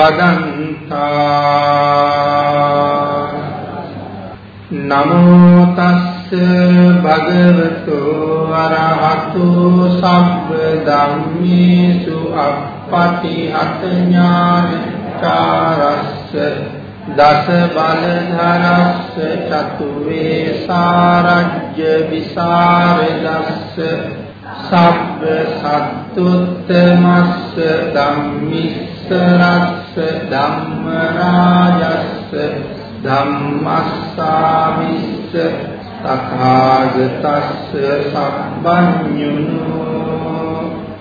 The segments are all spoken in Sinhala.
බදන්තා. නමෝ තස්ස භගවතු අරහතු සබ්බ ධම්මේසු අප්පටිහත ඥාන චාරස්ස දස බල ධනස්ස චතු වේසාරජ්‍ය විසරදස්ස සබ්බ සත්තුත්තමස්ස ධම්මිස්ස රස්ස ධම්ම රාජස්ස ධම්මස්සාමිස්ස තථාගතස්ස සම්බන්්‍යුනෝ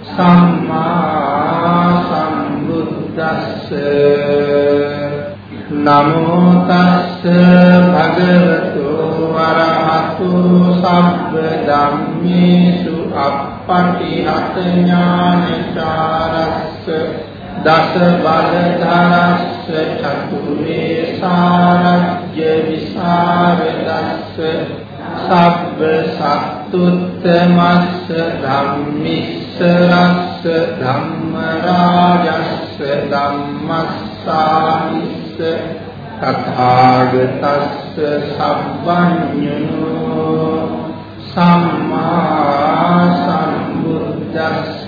සම්මා සම්බුද්දස්ස නමෝ තස්ස භගවතු වරහතු සබ්බ ධම්මේසු අප්පටිහත ඥානචාරස්ස දස බල ධරස්ස චතුරේ සාරජ්‍ය විසරදස්ස සබ්බ සත්තුත්තමස්ස ධම්මිස්ස රස්ස ධම්ම රාජස්ස ධම්මස්සාමිස්ස තථාගතස්ස සබ්බඤ්ඤෝ සම්මා සම්බුද්දස්ස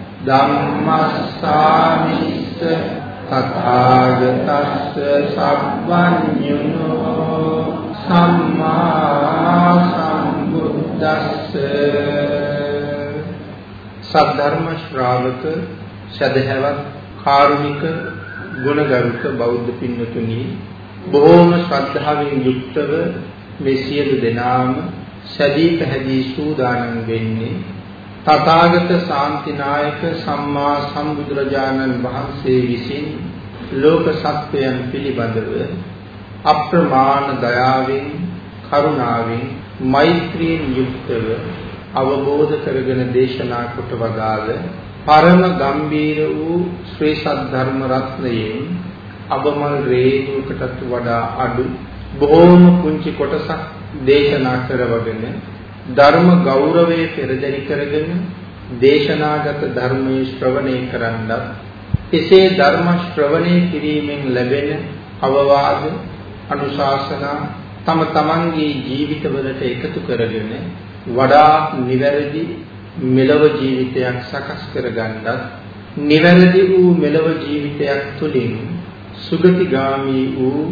ධම්මස්සාමිස්ස තථාගතස්ස සබ්බඤුනෝ සම්මා සම්බුද්දස්ස සද්ධර්ම ශ්‍රාවක සදහැවත් කාරුණික ගුණගරුක බෞද්ධ පින්වතුනි බොහෝම ශ්‍රද්ධාවෙන් යුක්තව මේ සියලු දෙනාම සැදී පැහැදී සූදානම් වෙන්නේ තථාගත ශාන්තිනායක සම්මා සම්බුදුරජාණන් වහන්සේ විසින් ලෝක සත්වයන් පිළිබඳව අප්‍රමාණ දයාවෙන් කරුණාවෙන් මෛත්‍රියෙන් යුක්තව අවබෝධ කරගෙන දේශනා කොට වදාළ පරම ගම්බීර වූ ශ්‍රී සද්ධර්ම රත්නයෙන් අබමල් රේණුවකටත් වඩා අඩු බොහෝම කුංචි කොටසක් දේශනා කරවගෙන ධර්ම ගෞරවයේ පෙරදරි කරගෙන දේශනාගත ධර්මයේ ශ්‍රවණය කරන්නත් එසේ ධර්ම ශ්‍රවණය කිරීමෙන් ලැබෙන අවවාද අනුශාසනා තම තමන්ගේ ජීවිතවලට එකතු කරගෙන වඩා නිවැරදි මෙලව ජීවිතයක් සකස් කරගන්නත් නිවැරදි වූ මෙලව ජීවිතයක් තුළින් සුගතිගාමී වූ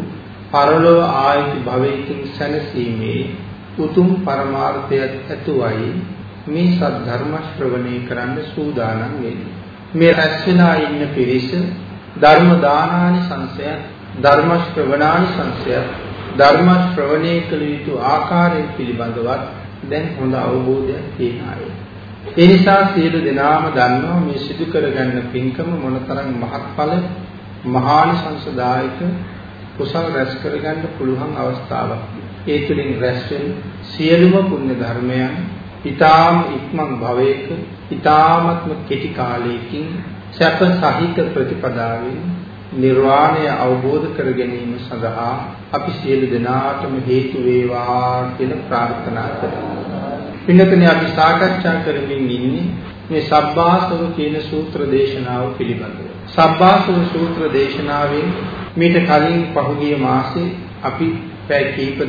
පරලොව ආයති භවයකින් සැනසීමේ උතුම් පරමාර්ථයක් ඇතුවයි මේ සද්ධර්ම ශ්‍රවණය කරන්න සූදානම් වෙන්නේ. මේ රැස් වෙලා ඉන්න පිරිස ධර්ම දානානි සංසය ධර්ම ශ්‍රවණානි සංසය ධර්ම ශ්‍රවණය කළ යුතු ආකාරය පිළිබඳවත් දැන් හොඳ අවබෝධයක් තියෙන අය. ඒ නිසා සියලු දෙනාම දන්නවා මේ සිදු කරගන්න පින්කම මොනතරම් මහත්ඵල මහානිසංසදායක කුසල රැස් කරගන්න පුළුවන් අවස්ථාවක්. ඒ තුළින් රැස් වෙන සියලුම පුණ්‍ය ධර්මයන් ඊ타ම ඉක්මන් භවයක ඊ타මත්ම කෙටි කාලයකින් සැප සහිත ප්‍රතිපදාවෙන් නිර්වාණය අවබෝධ කර ගැනීම සඳහා අපි සියලු දෙනාටම හේතු වේවා කියලා ප්‍රාර්ථනා කරමු. පින්නතනේ අපි සාකච්ඡා කරමින් ඉන්නේ මේ සබ්බාසව කියන සූත්‍ර දේශනාව පිළිබඳව. සබ්බාසව සූත්‍ර දේශනාවෙන් මීට කලින් පහුගිය මාසේ අපි පැය කීප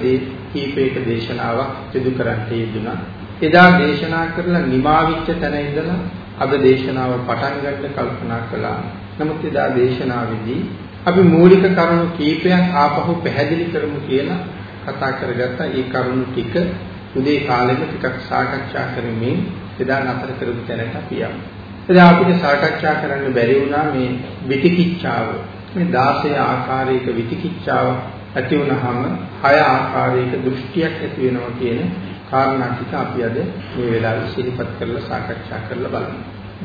කීපයක දේශනාවක් සිදු කරන්න යෙදුණා. එදා දේශනා කරලා නිමාවිච්ච තැන ඉඳලා අද දේශනාව පටන් ගන්න කල්පනා කළා. නමුත් එදා දේශනාවේදී අපි මූලික කරුණු කීපයක් ආපහු පැහැදිලි කරමු කියලා කතා කරගත්තා. ඒ කරුණු ටික උදේ කාලෙම ටිකක් සාකච්ඡා කරමින් එදා නතර කරපු තැනට අපි යමු. එදා අපිට සාකච්ඡා කරන්න බැරි වුණා මේ විතිකිච්ඡාව. මේ 16 ආකාරයක විතිකිච්ඡාව ඇති වුනහම හය ආකාරයක දෘෂ්ටියක් ඇති වෙනවා කියන කාරණා ටික අපි අද මේ වෙලාවේ සිහිපත් කරලා සාකච්ඡා කරලා බලමු.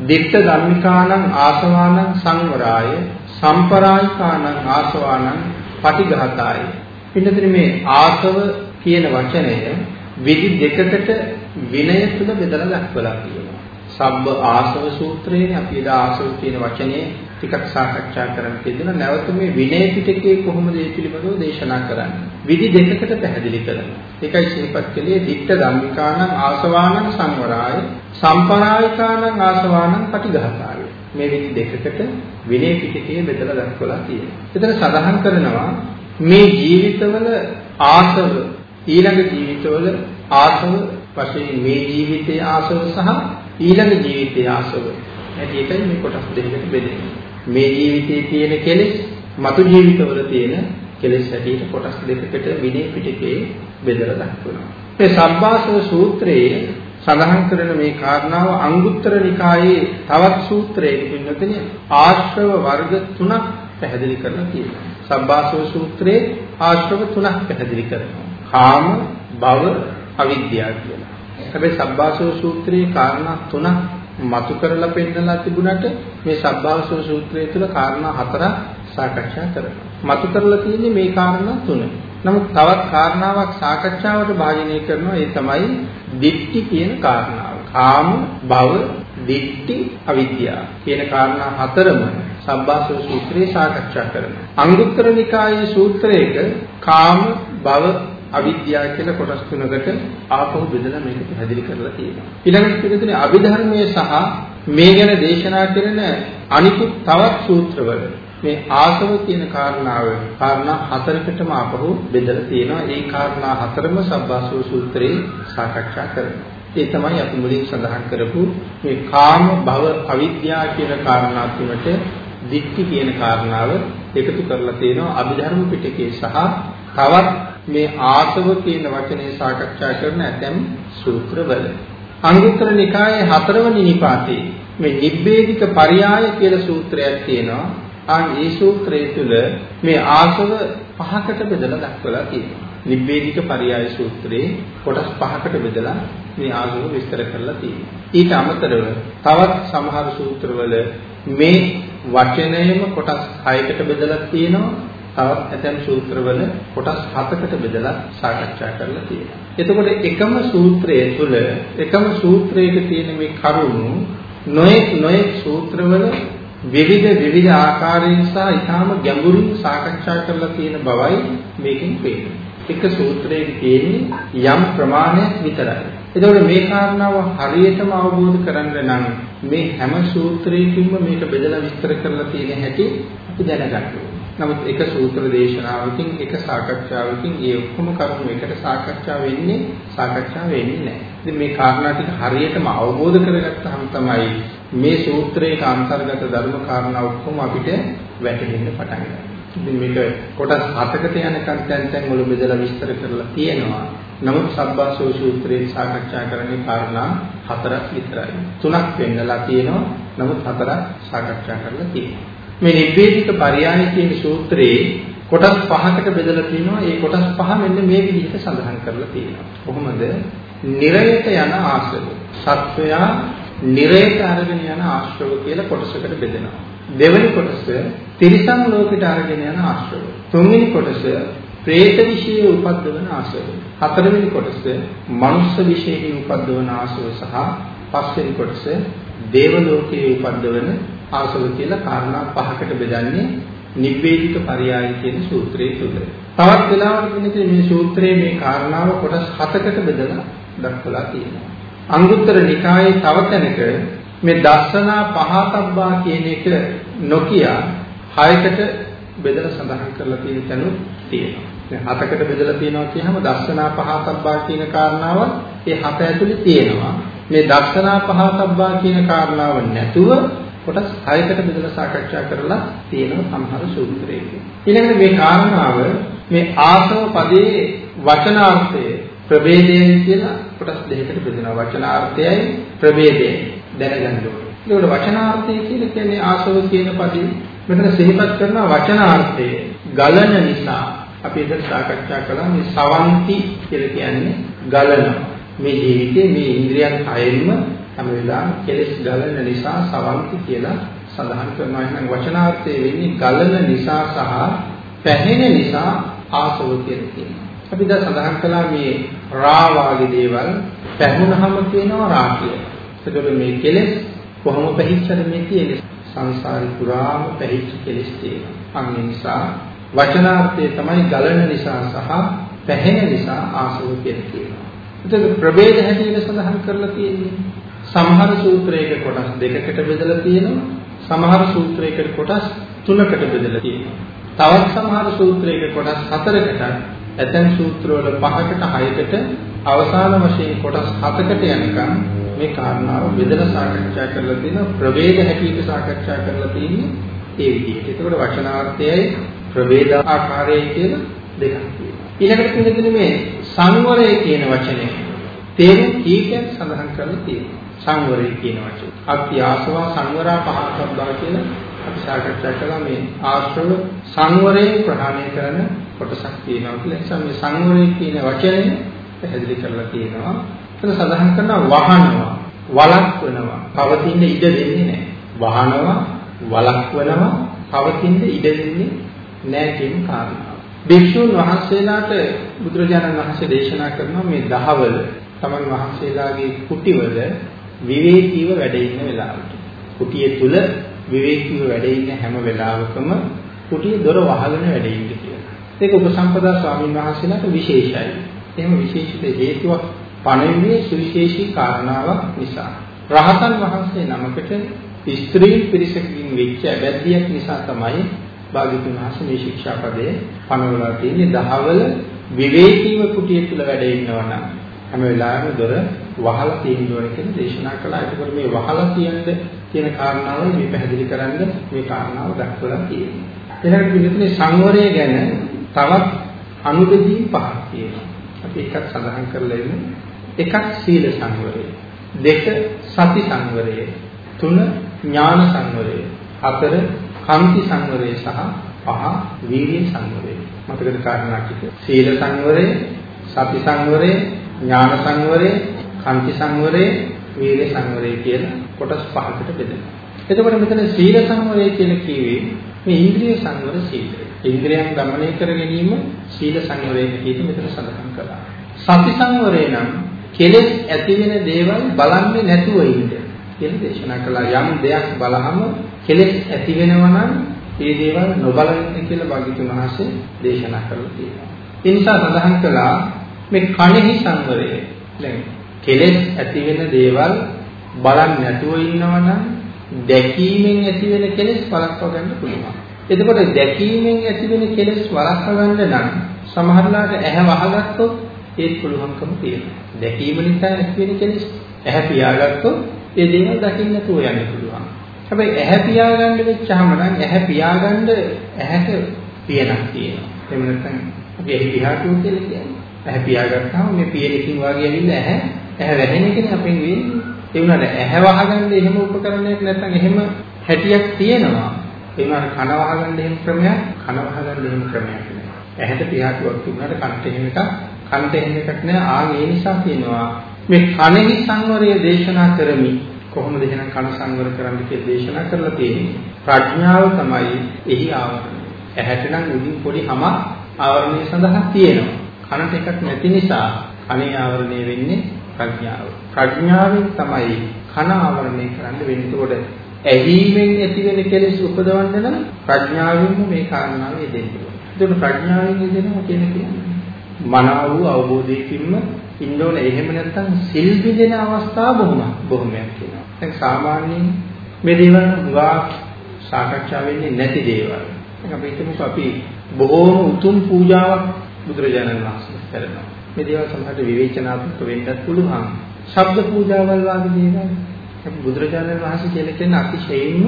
දිට්ඨ ධම්මිකානං ආසවානං සංවරාය සම්පරායිකානං ආසවානං පටිඝාතාය. පින්නතර මේ ආසව කියන වචනය විදි දෙකකට විනය තුල බෙදලා දක්වලා තියෙනවා. සබ්බ ආසව සූත්‍රයේ අපි එදා ආසව කියන වචනේ ටිකක් සාකච්ඡා කරන්න තියෙනවා. නැවත මේ විනය පිටකේ කොහොමද මේ පිළිබඳව දේශනා කරන්නේ? විදි දෙකකට පැහැදිලි කරනවා. ඒකයි සිහිපත් කළේ ditta ධම්මිකානං ආසවානං සංවරාය සම්පරායිකානං ආසවානං පටිඝාතාය. මේ විදි දෙකකට විනය පිටකේ බෙදලා දක්වලා තියෙනවා. එතන සඳහන් කරනවා මේ ජීවිතවල ආසව ඊළඟ ජීවිතවල ආසව වශයෙන් මේ ජීවිතයේ ආසව සහ ඊළඟ ජීවිතයේ ආසව. ඇයි ඒකයි මේ කොටස් දෙකකට බෙදෙන්නේ. මේ ජීවිතයේ තියෙන කෙලෙස් මතු ජීවිතවල තියෙන කෙලෙස් හැටියට කොටස් දෙකකට විනය පිටකේ බෙදලා දක්වනවා. මේ සබ්බාසව සූත්‍රයේ සඳහන් කරන මේ කාරණාව අංගුත්තර නිකායේ තවත් සූත්‍රයක පින්නතනේ ආශ්‍රව වර්ග තුනක් පැහැදිලි කරලා තියෙනවා. සබ්බාසව සූත්‍රයේ ආශ්‍රව තුනක් පැහැදිලි කරනවා. කාම, භව, අවිද්‍යාව කියලා. හැබැයි සබ්බාසව සූත්‍රයේ කාරණා තුනක් මතු කරලා පෙන්නලා තිබුණට මේ සබ්බාසව සූත්‍රය තුළ කාරණා හතරක් සාකච්ඡා කරනවා. මතු කරලා තියෙන්නේ මේ කාරණා තුන. නමුත් තවත් කාරණාවක් සාකච්ඡාවට භාජනය කරනවා ඒ තමයි දිට්ටි කියන කාරණාව. කාම, භව, දිට්ටි, අවිද්‍යාව කියන කාරණා හතරම සබ්බාසව සූත්‍රයේ සාකච්ඡා කරනවා. අංගුත්තර නිකායේ සූත්‍රයක කාම, භව, අවිද්‍යාව කියලා කොටස් තුනකට ආපහු බෙදලා මේක පැහැදිලි කරලා තියෙනවා. ඊළඟට පිළිතුරේ අභිධර්මයේ සහ මේ ගැන දේශනා කරන අනිකුත් තවත් සූත්‍රවල මේ ආසව කියන කාරණාව කාරණා හතරකටම ආපහු බෙදලා තියෙනවා. ඒ කාරණා හතරම සබ්බාසව සූත්‍රයේ සාකච්ඡා කරනවා. ඒ තමයි අපි මුලින් සඳහන් කරපු මේ කාම භව අවිද්‍යාව කියන කාරණා තුනට දික්ටි කියන කාරණාව එකතු කරලා තියෙනවා අභිධර්ම පිටකේ සහ තවත් මේ ආසව කියන වචනේ සාකච්ඡා කරන ඇතැම් සූත්‍රවල අංගුත්තර නිකායේ හතරවනි නිපාතේ මේ නිබ්බේධික පරියාය කියලා සූත්‍රයක් තියෙනවා. ආන් මේ සූත්‍රය තුළ මේ ආසව පහකට බෙදලා දක්වලා තියෙනවා. නිබ්බේධික පරියාය සූත්‍රයේ කොටස් පහකට බෙදලා මේ ආසව විස්තර කරලා තියෙනවා. ඊට අමතරව තවත් සමහර සූත්‍රවල මේ වචනයම කොටස් 6කට බෙදලා තියෙනවා. තවත් ඇතැම් සූත්‍රවල කොටස් හතකට බෙදලා සාකච්ඡා කරලා තියෙනවා. එතකොට එකම සූත්‍රය තුළ එකම සූත්‍රයක තියෙන මේ කරුණු නොයෙක් නොයෙක් සූත්‍රවල විවිධ විවිධ ආකාරයෙන් සහ ඊටාම ගැඹුරින් සාකච්ඡා කරලා තියෙන බවයි මේකෙන් පේන්නේ. එක සූත්‍රයක තියෙන්නේ යම් ප්‍රමාණයක් විතරයි. එතකොට මේ කාරණාව හරියටම අවබෝධ කරගන්න නම් මේ හැම සූත්‍රයකින්ම මේක බෙදලා විස්තර කරලා තියෙන හැටි අපි දැනගන්න ඕනේ. නමුත් එක සූත්‍ර දේශනාවකින් එක සාකච්ඡාවකින් ඒ ඔක්කොම කරුණු එකට සාකච්ඡා වෙන්නේ සාකච්ඡා වෙන්නේ නැහැ. ඉතින් මේ කාරණා ටික හරියටම අවබෝධ කරගත්තාම තමයි මේ සූත්‍රයේ අන්තර්ගත ධර්ම කාරණා ඔක්කොම අපිට වැටහෙන්න පටන් ගන්නේ. ඉතින් මේක කොටස් හතකට යනකම් දැන් දැන් වල බෙදලා විස්තර කරලා තියෙනවා. නමුත් සබ්බාසෝ සූත්‍රයේ සාකච්ඡා කරන්නේ කාරණා හතරක් විතරයි. තුනක් වෙන්නලා තියෙනවා. නමුත් හතරක් සාකච්ඡා කරලා තියෙනවා. මේ නිබ්බේධික පරයය කියන සූත්‍රයේ කොටස් පහකට බෙදලා තිනවා. ඒ කොටස් පහ මෙන්න මේ විදිහට සඳහන් කරලා තියෙනවා. කොහොමද? නිරයට යන ආශ්‍රව. සත්වයා නිරයට අරගෙන යන ආශ්‍රව කියලා කොටසකට බෙදෙනවා. දෙවෙනි කොටස තිරිසන් ලෝකයට අරගෙන යන ආශ්‍රව. තුන්වෙනි කොටස പ്രേත විශේෂ උපද්දවන ආශ්‍රව. හතරවෙනි කොටස මනුෂ්‍ය විශේෂයෙන් උපද්දවන ආශ්‍රව සහ පස්වෙනි කොටස දේව ලෝකයේ උපද්දවන ආසව කියලා කාරණා පහකට බෙදන්නේ නිබ්බේධික පරයය කියන සූත්‍රයේ තුල. තවත් වෙලාවකට මේ සූත්‍රයේ මේ කාරණාව කොටස් හතකට බෙදලා දක්වලා තියෙනවා. අංගුත්තර නිකායේ තව තැනක මේ දර්ශනා පහතබ්බා කියන එක නොකිය හයකට බෙදලා සඳහන් කරලා තියෙන තැනුත් තියෙනවා. දැන් හතකට බෙදලා තියෙනවා කියහම දර්ශනා පහතබ්බා කියන කාරණාව ඒ හත ඇතුලේ තියෙනවා. මේ දර්ශනා පහතබ්බා කියන කාරණාව නැතුව කොටස් 6කට බෙදලා සාකච්ඡා කරලා තියෙනවා සමහර සූත්‍රයක. ඊළඟට මේ කාරණාව මේ ආසව පදයේ වචනාර්ථය ප්‍රභේදයෙන් කියලා කොටස් දෙකකට බෙදෙනවා. වචනාර්ථයයි ප්‍රභේදයයි දැනගන්න ඕනේ. ඒකට වචනාර්ථය කියලා කියන්නේ ආසව කියන පදේ මෙතන සිහිපත් කරන වචනාර්ථය ගලන නිසා අපි එතන සාකච්ඡා කළා මේ සවන්ති කියලා කියන්නේ ගලන. මේ ජීවිතේ මේ ඉන්ද්‍රියන් හයෙන්ම හැම වෙලාවෙම කෙලෙස් ගලන නිසා සවන්ති කියලා සඳහන් කරනවා. එහෙනම් වචනාර්ථය වෙන්නේ ගලන නිසා සහ පැහැෙන නිසා ආසව කියලා කියනවා. අපි දැන් සඳහන් කළා මේ රා වාගේ දේවල් පැහුනහම කියනවා රා කියලා. එතකොට මේ කෙලෙස් කොහොම පැහිච්චද මේ තියෙන්නේ? සංසාරේ පුරාම පැහිච්ච කෙලෙස් තියෙනවා. අන්න නිසා වචනාර්ථය තමයි ගලන නිසා සහ පැහැෙන නිසා ආසව කියලා කියනවා. එතකොට ප්‍රභේද හැටියට සඳහන් කරලා තියෙන්නේ සමහර සූත්‍රයක කොටස් දෙකකට බෙදලා තියෙනවා. සමහර සූත්‍රයක කොටස් තුනකට බෙදලා තියෙනවා. තවත් සමහර සූත්‍රයක කොටස් හතරකට ඇතැම් සූත්‍රවල පහකට හයකට අවසාන වශයෙන් කොටස් හතකට යනකම් මේ කාරණාව බෙදලා සාකච්ඡා කරලා තියෙනවා. ප්‍රවේද හැටියට සාකච්ඡා කරලා තියෙන්නේ ඒ විදිහට. ඒකට වචනාර්ථයයි ප්‍රවේද ආකාරයයි කියලා දෙකක් තියෙනවා. ඊළඟට පිළිතුරු මේ සංවරය කියන වචනේ තේරුම් කීපයක් සඳහන් කරලා තියෙනවා. සංවරය කියන වචනේ. අක්ති ආසවා සංවරා පහක්බ්බා කියලා අපි සාකච්ඡා කළා මේ ආශ්‍රව සංවරයෙන් ප්‍රහාණය කරන කොටසක් තියෙනවා කියලා. ඒ නිසා මේ සංවරය කියන වචනේ පැහැදිලි කරලා තියෙනවා. එතන සඳහන් කරනවා වහනවා, වළක්වනවා, පවතින ඉඩ දෙන්නේ නැහැ. වහනවා, වළක්වනවා, පවතින ඉඩ දෙන්නේ නැහැ කියන කාරණාව. භික්ෂුන් වහන්සේලාට බුදුරජාණන් වහන්සේ දේශනා කරනවා මේ දහවල තමන් වහන්සේලාගේ කුටිවල විවේකීව වැඩ ඉන්න වෙලාවට. කුටිය තුල විවේකීව වැඩ ඉන්න හැම වෙලාවකම කුටිය දොර වහගෙන වැඩ ඉන්න කියලා. ඒක උපසම්පදා ස්වාමීන් වහන්සේලාට විශේෂයි. එහෙම විශේෂිත හේතුවක් පණවිඩේ සුවිශේෂී කාරණාවක් නිසා. රහතන් වහන්සේ නමකට ස්ත්‍රී පිරිසකින් වෙච්ච අබැද්දියක් නිසා තමයි භාග්‍යතුන් වහන්සේ මේ ශික්ෂාපදයේ පනවලා තියෙන්නේ දහවල විවේකීව කුටිය තුල වැඩ ඉන්නවා නම් හැම වෙලාවෙම දොර වහලා තියෙන්න ඕනේ කියලා දේශනා කළා. ඒකවල මේ වහලා තියෙන්න තියෙන කාරණාව මේ පැහැදිලි කරන්න මේ කාරණාව දක්වලා තියෙනවා. ඊළඟට පිළිතුරේ සංවරය ගැන තවත් අනුබෙදීම් පහක් තියෙනවා. අපි එකක් සඳහන් කරලා ඉමු. එකක් සීල සංවරය. දෙක සති සංවරය. තුන ඥාන සංවරය. හතර කම්ති සංවරය සහ පහ වීර්ය සංවරය. මතකද කාරණා ටික? සීල සංවරය, සති සංවරය, ඥාන සංවරය, කන්ති සංවරය, වීර සංවරය කියලා කොටස් පහකට බෙදෙනවා. එතකොට මෙතන සීල සංවරය කියලා කියවේ මේ ඉන්ද්‍රිය සංවර සීලය. ඉන්ද්‍රියන් দমনය කර ගැනීම සීල සංවරය කියන මෙතන සඳහන් කළා. සති සංවරය නම් කෙලෙස් ඇති වෙන දේවල් බලන්නේ නැතුව ඉන්න කියලා දේශනා කළා. යම් දෙයක් බලහම කෙලෙස් ඇති වෙනවා නම් ඒ දේවල් නොබලින්න කියලා භාග්‍යතුන් වහන්සේ දේශනා කරලා තියෙනවා. ඒ නිසා සඳහන් කළා මේ කණෙහි සංවරය. දැන් කෙලෙස් ඇති වෙන දේවල් බලන්නේ නැතුව ඉන්නවා නම් දැකීමෙන් ඇති වෙන කෙලෙස් වළක්වා ගන්න පුළුවන්. එතකොට දැකීමෙන් ඇති වෙන කෙලෙස් වළක්වා ගන්න නම් සමහරලාට ඇහැ වහගත්තොත් ඒත් පුළුවන්කම තියෙනවා. දැකීම නිසා ඇති වෙන කෙලෙස් ඇහැ පියාගත්තොත් ඒ දේවල් දකින්න නැතුව යන්න පුළුවන්. හැබැයි ඇහැ පියාගන්න වෙච්චාම නම් ඇහැ පියාගන්න ඇහැට පියනක් තියෙනවා. එහෙම නැත්නම් අපි ඇහි පියාටුව කියලා කියන්නේ. ඇහැ පියාගත්තාම මේ පියනකින් වාගේ ඇවිල්ලා ඇහැ ඇහැ වැහෙන එකනේ අපෙන් වෙන්නේ. ඒ වුණාට ඇහැ වහගන්න එහෙම උපකරණයක් නැත්නම් එහෙම හැටියක් තියෙනවා. ඒ වුණාට කන වහගන්න එහෙම ක්‍රමයක් කන වහගන්න එහෙම ක්‍රමයක් නෑ. ඇහැට පියාටුවක් තිබුණාට කනට එහෙම එකක් කනට එහෙම එකක් නෑ. ආන් ඒ නිසා කියනවා මේ කනෙහි සංවරය දේශනා කරමි. කොහොමද එහෙනම් කන සංවර කරන්න කියලා දේශනා කරලා තියෙන්නේ. ප්‍රඥාව තමයි එහි ආවරණය. ඇහැට නම් උඩින් පොඩි හැම ආවරණය සඳහා තියෙනවා. කනට එකක් නැති නිසා කනේ ආවරණය වෙන්නේ ප්‍රඥාව. ප්‍රඥාවෙන් තමයි කන ආවරණය කරන්න වෙන්නේ. ඒකෝට ඇහිීමෙන් ඇති වෙන කෙලෙස් උපදවන්න නම් ප්‍රඥාවෙන්ම මේ කාරණාව යෙදෙන්න ඕනේ. ඒක ප්‍රඥාවෙන් යෙදෙනවා කියන කියන්නේ මනාව වූ අවබෝධයකින්ම ඉන්න ඕනේ. එහෙම නැත්නම් සිල් බිඳෙන අවස්ථා බොහොම බොහොමයක් කියනවා. දැන් සාමාන්‍යයෙන් මේ දේවල් හුඟා සාකච්ඡා වෙන්නේ නැති දේවල්. දැන් අපි හිතමුකෝ අපි බොහෝම උතුම් පූජාවක් බුදුරජාණන් වහන්සේ කරනවා. මේ දේවල් සමහරට විවේචනාත්මක වෙන්නත් පුළුවන්. ශබ්ද පූජාවල් වගේ දේවල්. අපි බුදුරජාණන් වහන්සේ කියලා කියන අතිශයින්ම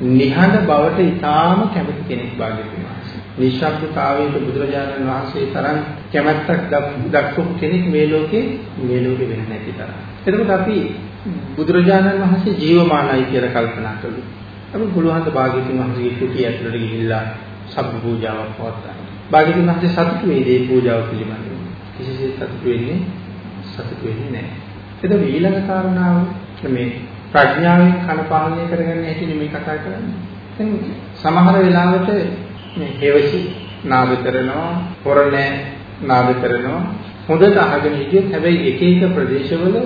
නිහඬ බවට ඊටාම කැමති කෙනෙක් භාග්‍යතුන් වහන්සේ. නිශ්ශබ්දතාවයට බුදුරජාණන් වහන්සේ තරම් කැමැත්තක් දක්වපු කෙනෙක් මේ ලෝකේ මේ ලෝකෙ වෙන්නේ නැති තරම්. එතකොට අපි බුදුරජාණන් වහන්සේ ජීවමානයි කියලා කල්පනා කළු. අපි පුළුවන් ද භාග්‍යතුන් වහන්සේගේ කුටිය ඇතුළට ගිහිල්ලා සබ්බ පූජාවක් පවත්වන්න. භාග්‍යතුන් වහන්සේ සතුටු වෙයි මේ පූජාව පිළිබඳව. කිසිසේත් සතුටු වෙන්නේ සතුටු වෙන්නේ නැහැ. එතකොට ඊළඟ කාරණාව මේ ප්‍රඥාවෙන් කන පාලනය කරගන්න හැටි නෙමෙයි කතා කරන්නේ. දැන් සමහර වෙලාවට මේ හේවසි නාද කරනවා, හොරණෑ නාද කරනවා. හොඳට අහගෙන හිටියොත් හැබැයි එක එක ප්‍රදේශවල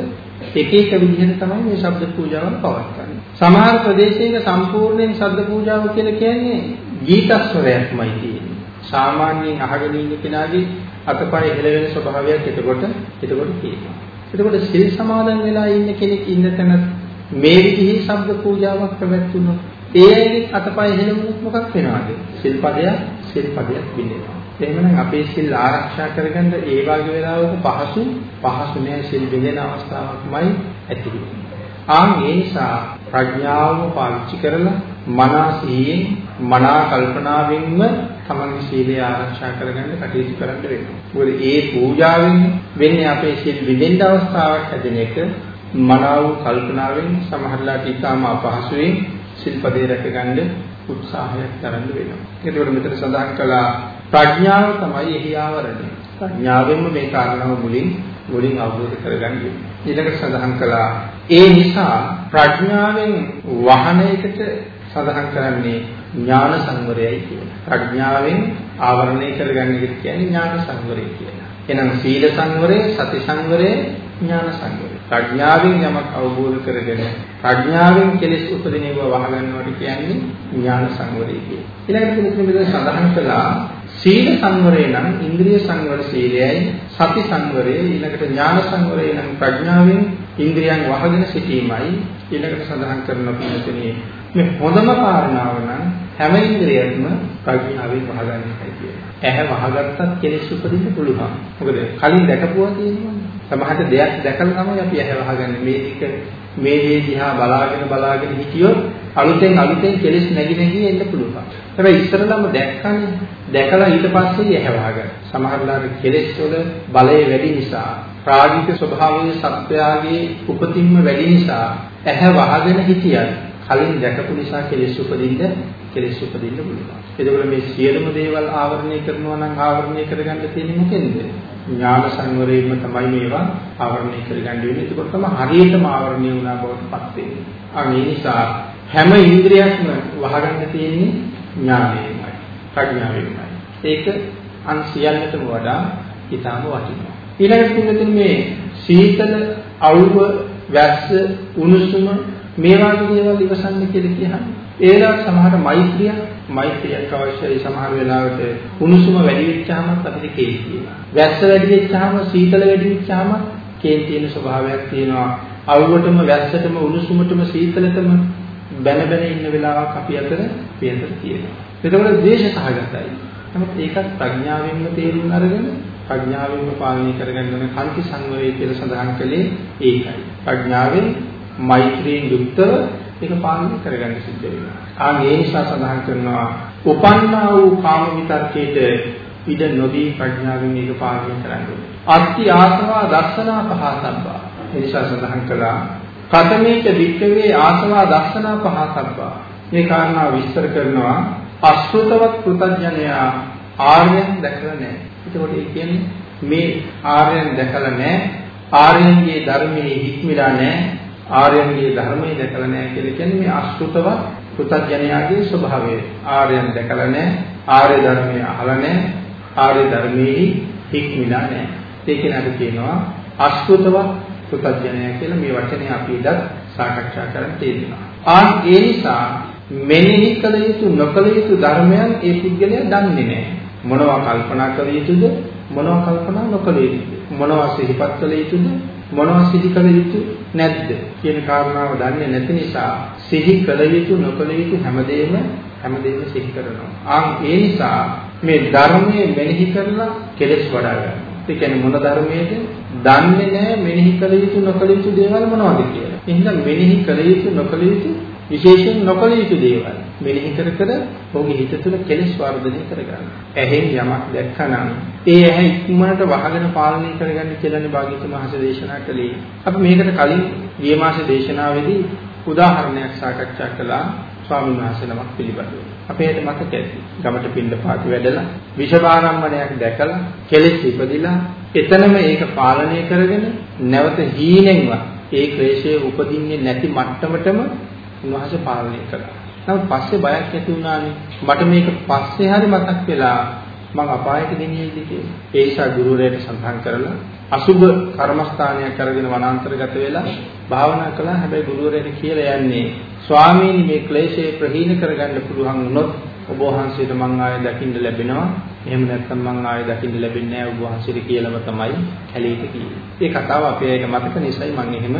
එක එක විදිහට තමයි මේ ශබ්ද පූජාවල් පවත්වන්නේ. සමහර ප්‍රදේශයක සම්පූර්ණයෙන් ශබ්ද පූජාව කියලා කියන්නේ ගීතස්වරයක්මයි තියෙන්නේ. සාමාන්‍යයෙන් අහගෙන ඉන්න කෙනාගේ අතපය හෙලවෙන ස්වභාවයක් එතකොට එතකොට තියෙනවා. එතකොට සිල් සමාදන් වෙලා ඉන්න කෙනෙක් ඉන්න තැන මේ විදිහේ ශබ්ද පූජාවක් පැවැත්වුණොත් ඒ අයගේ අතපය හෙලවුණොත් මොකක් වෙනවද? සිල්පදයක් සිල්පදයක් බිඳෙනවා. එහෙමනම් අපේ සිල් ආරක්ෂා කරගන්න ඒ වගේ වෙලාවක පහසු පහසු නෑ සිල් බිඳෙන අවස්ථාවක්මයි ඇති වෙන්නේ. ආන් ඒ නිසා ප්‍රඥාව පාවිච්චි කරලා මනස සිහියෙන් මනා කල්පනාවෙන්ම තමන්ගේ සීලය ආරක්ෂා කරගන්න කටයුතු කරන්න වෙනවා. මොකද ඒ පූජාවෙන් වෙන්නේ අපේ සිල් බිඳෙන්න අවස්ථාවක් හැදෙන එක මනාව කල්පනාවෙන් සමහරලාට ඉතාම අපහසුයෙන් සිල්පදේ රැකගන්න උත්සාහයක් දරන්න වෙනවා. ඒකවල මෙතන සඳහන් කළා ප්‍රඥාව තමයි එහි ආවරණය. ප්‍රඥාවෙන්ම මේ කාරණාව මුලින් මුලින් අවබෝධ කරගන්න ඊළඟට සඳහන් කළා ඒ නිසා ප්‍රඥාවෙන් වහනයකට සඳහන් කරන්නේ ඥාන සංවරයයි කියලා. ප්‍රඥාවෙන් ආවරණය කරගන්න එක කියන්නේ ඥාන සංවරය කියලා. එහෙනම් සීල සංවරය, සති සංවරය, ඥාන සංවරය. ප්‍රඥාවෙන් යමක් අවබෝධ කරගෙන ප්‍රඥාවෙන් කෙලෙස් උපදිනව වහගන්නවට කියන්නේ ඥාන සංවරය කියලා. ඊළඟට මෙතන සඳහන් කළා සීල සංවරය නම් ඉන්ද්‍රිය සංවර සීලයයි සති සංවරය ඊළඟට ඥාන සංවරය නම් ප්‍රඥාවෙන් ඉන්ද්‍රියන් වහගෙන සිටීමයි ඊළඟට සඳහන් කරන පිළිතුරේ මේ හොඳම කාරණාව නම් හැම ඉන්ද්‍රියක්ම ප්‍රඥාවෙන් වහගන්න එකයි කියන්නේ. ඇහැ වහගත්තත් කෙලෙස් උපදින්න පුළුවන්. මොකද කලින් දැකපුවා තියෙනවා. සමහරට දෙයක් දැකලා තමයි අපි ඇහැ වහගන්නේ. මේ එක මේ දේ දිහා බලාගෙන බලාගෙන හිටියොත් අලුතෙන් අලුතෙන් කෙලෙස් නැగి නැగి එන්න පුළුවන්. හැබැයි ඉස්සරලම දැක්කනේ. දැකලා ඊට පස්සේ ඇහැ වහගන්න. සමහරලාට කෙලෙස් වල බලය වැඩි නිසා, ප්‍රාණික ස්වභාවයේ සත්‍යයගේ උපතින්ම වැඩි නිසා ඇහැ වහගෙන හිටියත් කලින් දැකපු නිසා කෙලෙස් උපදින්න කෙලෙස් උපදින්න පුළුවන්. එතකොට මේ සියලුම දේවල් ආවරණය කරනවා නම් ආවරණය කරගන්න තියෙන්නේ මොකෙන්ද? ඥාන සංවරයෙන්ම තමයි මේවා ආවරණය කරගන්න වෙන්නේ. ඒකත් තමයි හරියටම ආවරණය වුණා බවට පත් වෙන්නේ. අනේ නිසා හැම ඉන්ද්‍රියක්ම වහගන්න තියෙන්නේ ඥානයෙන්මයි. ප්‍රඥාවෙන්මයි. ඒක අන් සියල්ලටම වඩා ඊටම වටිනවා. ඊළඟට පින්නතුන් මේ සීතල අවුව වැස්ස උණුසුම මේ වගේ දේවල් ඉවසන්න කියලා කියන්නේ ඒ වෙලාවට සමහර මෛත්‍රිය මෛත්‍රියක් අවශ්‍යයි සමහර වෙලාවට උණුසුම වැඩි වෙච්චාමත් අපිට කේස් තියෙනවා. වැස්ස වැඩි වෙච්චාම සීතල වැඩි වෙච්චාම කේස් තියෙන ස්වභාවයක් තියෙනවා. අවුවටම වැස්සටම උණුසුමටම සීතලටම බැන බැන ඉන්න වෙලාවක් අපි අතර අපි අතර තියෙනවා. එතකොට ද්වේෂ සහගතයි. නමුත් ඒකත් ප්‍රඥාවෙන්ම තේරුම් අරගෙන ප්‍රඥාවෙන්ම පාලනය කරගන්න ඕනේ කල්පි සංවරය කියලා සඳහන් කළේ ඒකයි. ප්‍රඥාවෙන් මෛත්‍රියෙන් යුක්තව ඒක පාලනය කරගන්න සිද්ධ වෙනවා. ආ මේ නිසා සඳහන් කරනවා උපන්නා වූ කාම විතර්කයට ඉඩ නොදී ප්‍රඥාවෙන් මේක පාලනය කරන්න ඕනේ. අත්ති ආසවා දර්ශනා පහසබ්බා. ඒ නිසා සඳහන් කළා කතමේක වික්කවේ ආසවා දර්ශනා පහසබ්බා. මේ කාරණා විස්තර කරනවා අසෘතවත් කෘතඥයා ආර්යයන් දැකලා නැහැ. එතකොට ඒ කියන්නේ මේ ආර්යයන් දැකලා නැහැ. ආර්යයන්ගේ ධර්මයේ හික්මිලා නැහැ. ආර්යයන්ගේ ධර්මයේ දැකලා නැහැ කියලා කියන්නේ මේ අසෘතව පුතඥයාගේ ස්වභාවය. ආර්යයන් දැකලා නැහැ, ආර්ය ධර්මයේ අහලා නැහැ, ආර්ය ධර්මයේ හික්මිලා නැහැ. ඒක නේද කියනවා අසෘතව පුතඥයා කියලා මේ වචනේ අපි ඉදත් සාකච්ඡා කරන්න තියෙනවා. ආන් ඒ නිසා මෙනෙහි කළ යුතු නොකළ යුතු ධර්මයන් ඒ පුද්ගලයා දන්නේ නැහැ. මොනවා කල්පනා කළ යුතුද මොනවා කල්පනා නොකළ යුතුද මොනවා සිහිපත් කළ යුතුද මොනවා සිහි කළ යුතු නැද්ද කියන කාරණාව දන්නේ නැති නිසා සිහි කළ යුතු නොකළ යුතු හැමදේම හැමදේම සිහි කරනවා. ආන් ඒ නිසා මේ ධර්මයේ මෙනෙහි කරලා කෙලෙස් වඩා ගන්නවා. ඒ කියන්නේ මොන ධර්මයේද? දන්නේ නැහැ මෙනෙහි කළ යුතු නොකළ යුතු දේවල් මොනවද කියලා. එහෙනම් මෙනෙහි කළ යුතු නොකළ යුතු විශේෂයෙන් නොකළ යුතු දේවල් මෙනෙහි කර කර ඔහුගේ හිත තුළ කෙලෙස් වර්ධනය කරගන්න. ඇහෙන් යමක් දැක්කනම් ඒ ඇහැ ඉක්මනට වහගෙන පාලනය කරගන්න කියලානේ භාග්‍යතුන් වහන්සේ දේශනා කළේ. අපි මේකට කලින් ගිය මාසේ දේශනාවේදී උදාහරණයක් සාකච්ඡා කළා ස්වාමීන් වහන්සේ නමක් පිළිබඳව. අපේට මතක ඇති. ගමට පින්න පාති වැඩලා විෂබාරම්මණයක් දැකලා කෙලෙස් ඉපදිලා එතනම ඒක පාලනය කරගෙන නැවත හීනෙන්වත් ඒ ක්ලේශය උපදින්නේ නැති මට්ටමටම උන්වහන්සේ පාලනය කළා. නමුත් පස්සේ බයක් ඇති වුණානේ. මට මේක පස්සේ හරි මතක් වෙලා මම අපායට ගෙනියෙයිද කියලා. ඒ නිසා ගුරුවරයාට සඳහන් කරලා අසුබ කර්මස්ථානයක් අරගෙන වනාන්තරගත වෙලා භාවනා කළා. හැබැයි ගුරුවරයාට කියලා යන්නේ ස්වාමීනි මේ ක්ලේශය ප්‍රහීන කරගන්න පුළුවන් වුණොත් ඔබ වහන්සේට මං ආයෙ දකින්න ලැබෙනවා. එහෙම නැත්නම් මං ආයෙ දකින්න ලැබෙන්නේ නැහැ ඔබ වහන්සේට කියලාම තමයි කැලේට කිව්වේ. ඒ කතාව අපේ අයට මතක නිසායි මම එහෙම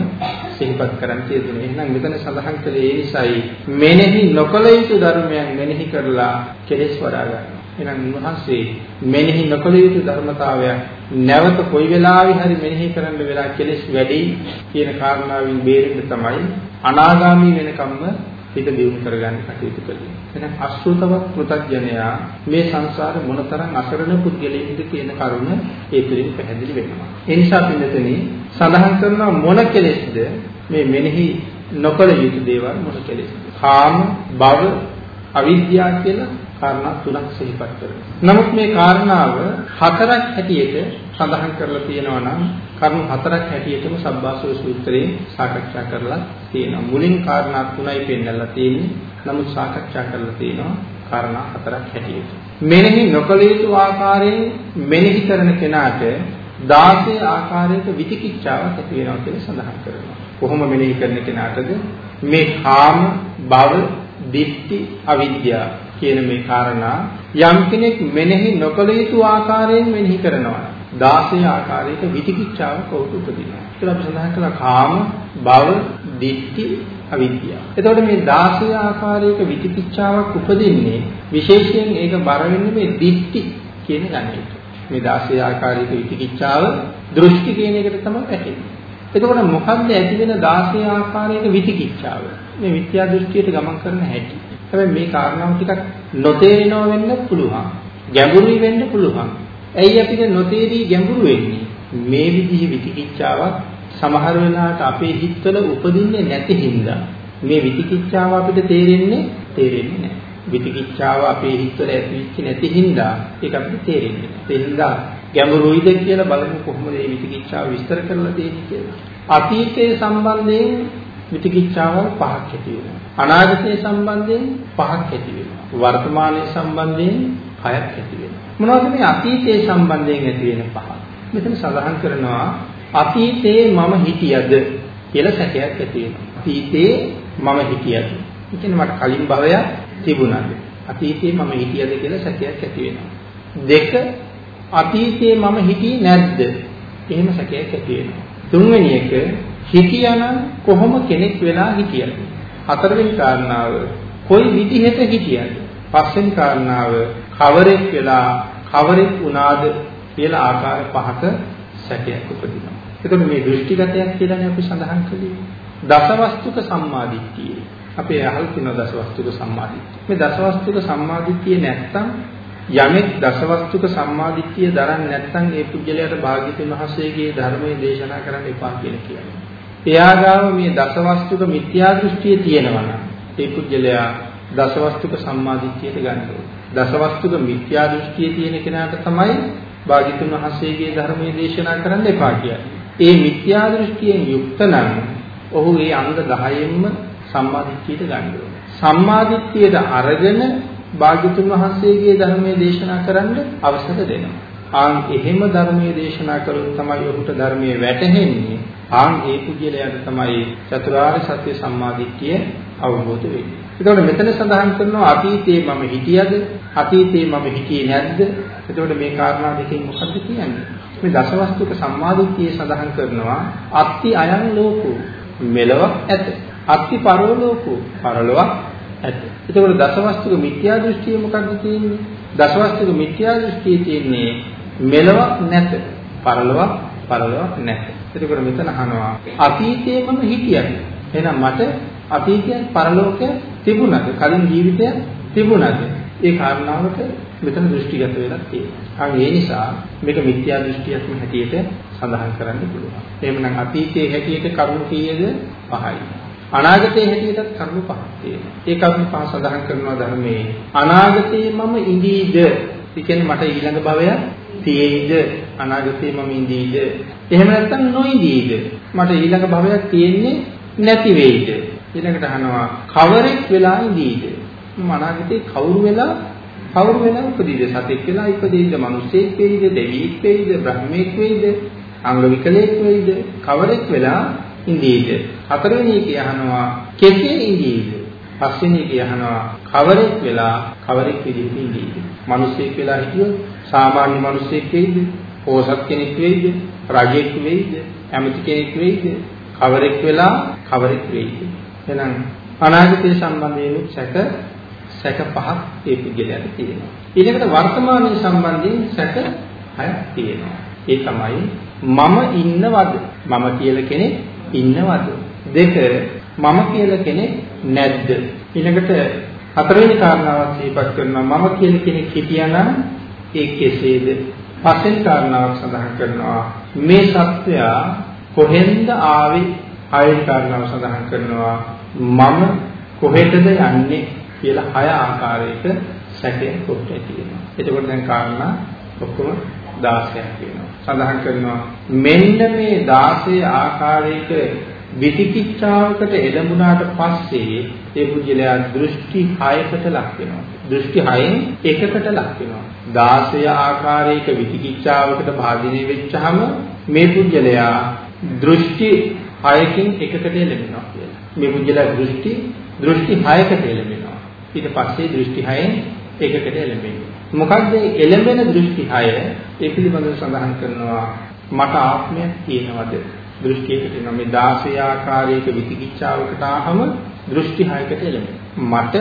සිහිපත් කරන්න තියෙන්නේ. එහෙනම් මෙතන සඳහන් කළේ ඒ නිසායි මෙනෙහි නොකල යුතු ධර්මයන් මෙනෙහි කරලා කෙලෙස් වඩා ගන්නවා. එහෙනම් උන්වහන්සේ මෙනෙහි නොකළ යුතු ධර්මතාවයක් නැවත කොයි වෙලාවෙ හරි මෙනෙහි කරන්න වෙලා කෙලෙස් වැඩි කියන කාරණාවෙන් බේරෙන්න තමයි අනාගාමී වෙනකම්ම හිත දියුණු කරගන්න කටයුතු කළේ. එහෙනම් අසෘතවත් පෘථග්ජනයා මේ සංසාර මොනතරම් අසරණ පුද්ගලයෙක්ද කියන කරුණ ඒ තුලින් පැහැදිලි වෙනවා. ඒ නිසා පින්නතනේ සඳහන් කරනවා මොන කෙලෙස්ද මේ මෙනෙහි නොකළ යුතු දේවල් මොන කෙලෙස්ද? කාම, භව, අවිද්‍යාව කියලා කාරණා තුනක් සිහිපත් කරනවා. නමුත් මේ කාරණාව හතරක් හැටියට සඳහන් කරලා තියෙනවා නම් කරුණු හතරක් හැටියටම සබ්බාසව සූත්‍රයේ සාකච්ඡා කරලා තියෙනවා. මුලින් කාරණා තුනයි පෙන්නලා තියෙන්නේ. නමුත් සාකච්ඡා කරලා තියෙනවා කාරණා හතරක් හැටියට. මෙනෙහි නොකළ යුතු ආකාරයෙන් මෙනෙහි කරන කෙනාට 16 ආකාරයක විතිකිච්ඡාවක් ඇති වෙනවා කියලා සඳහන් කරනවා. කොහොම මෙනෙහි කරන කෙනාටද මේ කාම, භව, දිට්ඨි, අවිද්‍යාව කියන මේ කාරණා යම් කෙනෙක් මෙනෙහි නොකළ යුතු ආකාරයෙන් මෙනෙහි කරනවා 16 ආකාරයක විතිකිච්ඡාවක් ඔහුට උපදිනවා. කියලා අපි සඳහන් කළා කාම, භව, දිට්ඨි, අවිද්‍යාව. එතකොට මේ 16 ආකාරයක විතිකිච්ඡාවක් උපදින්නේ විශේෂයෙන් ඒක බර වෙන්නේ මේ දිට්ඨි කියන ගණයට. මේ 16 ආකාරයක විතිකිච්ඡාව දෘෂ්ටි කියන එකට තමයි ඇටෙන්නේ. එතකොට මොකද්ද ඇති වෙන 16 ආකාරයක විතිකිච්ඡාව? මේ විත්‍යා දෘෂ්ටියට ගමන් කරන හැටි. හැබැයි මේ කාරණාව ටිකක් නොතේරෙනව වෙන්න පුළුවන්. ගැඹුරුයි වෙන්න පුළුවන්. ඇයි අපිට නොතේරී ගැඹුරු වෙන්නේ? මේ විදිහේ විචිකිච්ඡාවක් සමහර වෙලාවට අපේ හිතවල උපදින්නේ නැති හින්දා මේ විචිකිච්ඡාව අපිට තේරෙන්නේ තේරෙන්නේ නැහැ. විචිකිච්ඡාව අපේ හිතවල ඇතිවෙච්ච නැති හින්දා ඒක අපිට තේරෙන්නේ නැහැ. ඒ හින්දා ගැඹුරුයිද කියලා බලමු කොහොමද මේ විචිකිච්ඡාව විස්තර කරලා තියෙන්නේ කියලා. අතීතයේ සම්බන්ධයෙන් විචිකිච්ඡාවල් පහක් ඇති වෙනවා. අනාගතයේ සම්බන්ධයෙන් පහක් ඇති වෙනවා. වර්තමානයේ සම්බන්ධයෙන් හයක් ඇති වෙනවා. මොනවද මේ අතීතයේ සම්බන්ධයෙන් ඇති වෙන පහ? මෙතන සඳහන් කරනවා අතීතයේ මම හිටියද කියලා සැකයක් ඇති වෙනවා. අතීතයේ මම හිටියද? ඒ කියන්නේ මට කලින් භවයක් තිබුණාද? අතීතයේ මම හිටියද කියලා සැකයක් ඇති වෙනවා. දෙක අතීතයේ මම හිටියේ නැද්ද? එහෙම සැකයක් ඇති වෙනවා. තුන්වෙනි එක හිටියානම් කොහොම කෙනෙක් වෙලා හිටියද? හතරවෙනි කාරණාව කොයි විදිහට හිටියද? පස්වෙනි කාරණාව කවරෙක් වෙලා කවරෙක් වුණාද කියලා ආකාර පහක සැකයක් උපදිනවා. එතකොට මේ දෘෂ්ටිගතයක් කියලානේ අපි සඳහන් කළේ. දසවස්තුක සම්මාදිට්ඨිය. අපේ අහල් තියෙන දසවස්තුක සම්මාදිට්ඨිය. මේ දසවස්තුක සම්මාදිට්ඨිය නැත්තම් යමෙක් දසවස්තුක සම්මාදිට්ඨිය දරන්නේ නැත්නම් ඒ පුජ්‍යලයට භාග්‍යතුන් වහන්සේගේ ධර්මයේ දේශනා කරන්න එපා කියලා කියනවා. එයා ගාව මේ දසවස්තුක මිත්‍යා දෘෂ්ටිය තියෙනවා නම් ඒ පුජ්‍යලයා දසවස්තුක සම්මාදිට්ඨියට ගන්න ඕනේ. දසවස්තුක මිත්‍යා දෘෂ්ටිය තියෙන කෙනාට තමයි භාග්‍යතුන් වහන්සේගේ ධර්මයේ දේශනා කරන්න එපා කියන්නේ. ඒ මිත්‍යා දෘෂ්ටියෙන් යුක්ත නම් ඔහු ඒ අංග 10න්ම සම්මාදිට්ඨියට ගන්න ඕනේ. සම්මාදිට්ඨියට අරගෙන භාග්‍යතුන් වහන්සේගේ ධර්මයේ දේශනා කරන්න අවසර දෙනවා. ආන් එහෙම ධර්මයේ දේශනා කළොත් තමයි ඔහුට ධර්මයේ වැටහෙන්නේ. ආන් ඒ පුජ්‍යලයට තමයි චතුරාර්ය සත්‍ය සම්මාදිට්ඨිය අවබෝධ වෙන්නේ. එතකොට මෙතන සඳහන් කරනවා අතීතයේ මම හිටියද අතීතයේ මම හිටියේ නැද්ද? එතකොට මේ කාරණා දෙකෙන් මොකද්ද කියන්නේ? මේ දසවස්තුක සම්මාදිට්ඨිය සඳහන් කරනවා අත්ති අයං ලෝකෝ මෙලවක් ඇත. අත්ති පරලෝකෝ පරලොවක් ඇත. එතකොට දසවස්තුක මිත්‍යා දෘෂ්ටිය මොකක්ද තියෙන්නේ? දසවස්තුක මිත්‍යා දෘෂ්ටිය තියෙන්නේ මෙලවක් නැත. පරලොවක් පරලොවක් නැත. එතකොට මෙතන අහනවා අතීතයේ මම හිටියද? එහෙනම් මට අතීතයේ පරලෝකය තිබුණද? කලින් ජීවිතය තිබුණද? ඒ කාරණාවට මෙතන දෘෂ්ටිගත වෙලා තියෙනවා. ඒ නිසා මේක මිත්‍යා දෘෂ්ටියක් හැටියට සඳහන් කරන්න පුළුවන්. එහෙමනම් අතීතයේ හැටියට කරුණු කීයද? පහයි. අනාගතයේ හැටියටත් කරුණු පහක් තියෙනවා. ඒ කරුණු පහ සඳහන් කරනවා ධර්මයේ. අනාගතයේ මම ඉඳීද? ඒ කියන්නේ මට ඊළඟ භවයක් තියෙයිද? අනාගතයේ මම ඉඳීද? එහෙම නැත්නම් නොඉඳීද? මට ඊළඟ භවයක් තියෙන්නේ නැති වෙයිද? ඊළඟට අහනවා කවරෙක් වෙලා ඉඳීද? මම අනාගතේ කවුරු වෙලා කවුරු වෙලා උපදීද? සතෙක් වෙලා ඉපදෙයිද? මිනිසෙක් වෙයිද? දෙවියෙක් වෙයිද? බ්‍රහ්මෙක් වෙයිද? අංග විකලෙක් වෙයිද? කවරෙක් වෙලා ඉඳීද? හතරවෙනි එක අහනවා කෙසේ ඉඳීද? පස්වෙනි එක අහනවා කවරෙක් වෙලා කවරෙක් විදිහට ඉඳීද? මිනිසෙක් වෙලා හිටියොත් සාමාන්‍ය මිනිසෙක් වෙයිද? පෝසත් කෙනෙක් වෙයිද? රජෙක් වෙයිද? ඇමති කෙනෙක් වෙයිද? කවරෙක් වෙලා කවරෙක් වෙයිද? එහෙනම් අනාගතය සම්බන්ධයෙන් සැක සැක පහක් ඒ පුද්ගලයාට තියෙනවා. ඊළඟට වර්තමානයේ සම්බන්ධයෙන් සැක හයක් තියෙනවා. ඒ තමයි මම ඉන්නවද? මම කියලා කෙනෙක් ඉන්නවද? දෙක මම කියලා කෙනෙක් නැද්ද? ඊළඟට හතරවෙනි කාරණාවක් සිහිපත් කරනවා මම කියලා කෙනෙක් හිටියානම් ඒ කෙසේද? පස්වෙනි කාරණාවක් සඳහන් කරනවා මේ සත්‍යය කොහෙන්ද ආවේ? හයවෙනි කාරණාව සඳහන් කරනවා මම කොහෙටද යන්නේ කියලා හය ආකාරයක සැකයෙන් කොට තියෙනවා. එතකොට දැන් කාරණා ඔක්කොම 16ක් වෙනවා. සඳහන් කරනවා මෙන්න මේ 16 ආකාරයක විතිකිච්ඡාවකට එළඹුණාට පස්සේ ඒ පුජ්‍යලයා දෘෂ්ටි 6කට ලක් වෙනවා. දෘෂ්ටි 6න් එකකට ලක් වෙනවා. 16 ආකාරයක විතිකිච්ඡාවකට භාජනය වෙච්චහම මේ පුජ්‍යලයා දෘෂ්ටි 6කින් එකකට එළඹෙනවා කියලා. මේ පුජ්‍යලයා දෘෂ්ටි දෘෂ්ටි 6කට එළඹෙනවා. ඊට පස්සේ දෘෂ්ටි 6න් එකකට එළඹෙන්නේ. මොකක්ද එළඹෙන දෘෂ්ටි 6 ඒ පිළිබඳව සඳහන් කරනවා මට ආත්මයක් තියෙනවද? දෘෂ්ටියකට එනවා මේ 16 ආකාරයක විචිකිච්ඡාවකට ආවම දෘෂ්ටි 6කට එළඹෙනවා. මට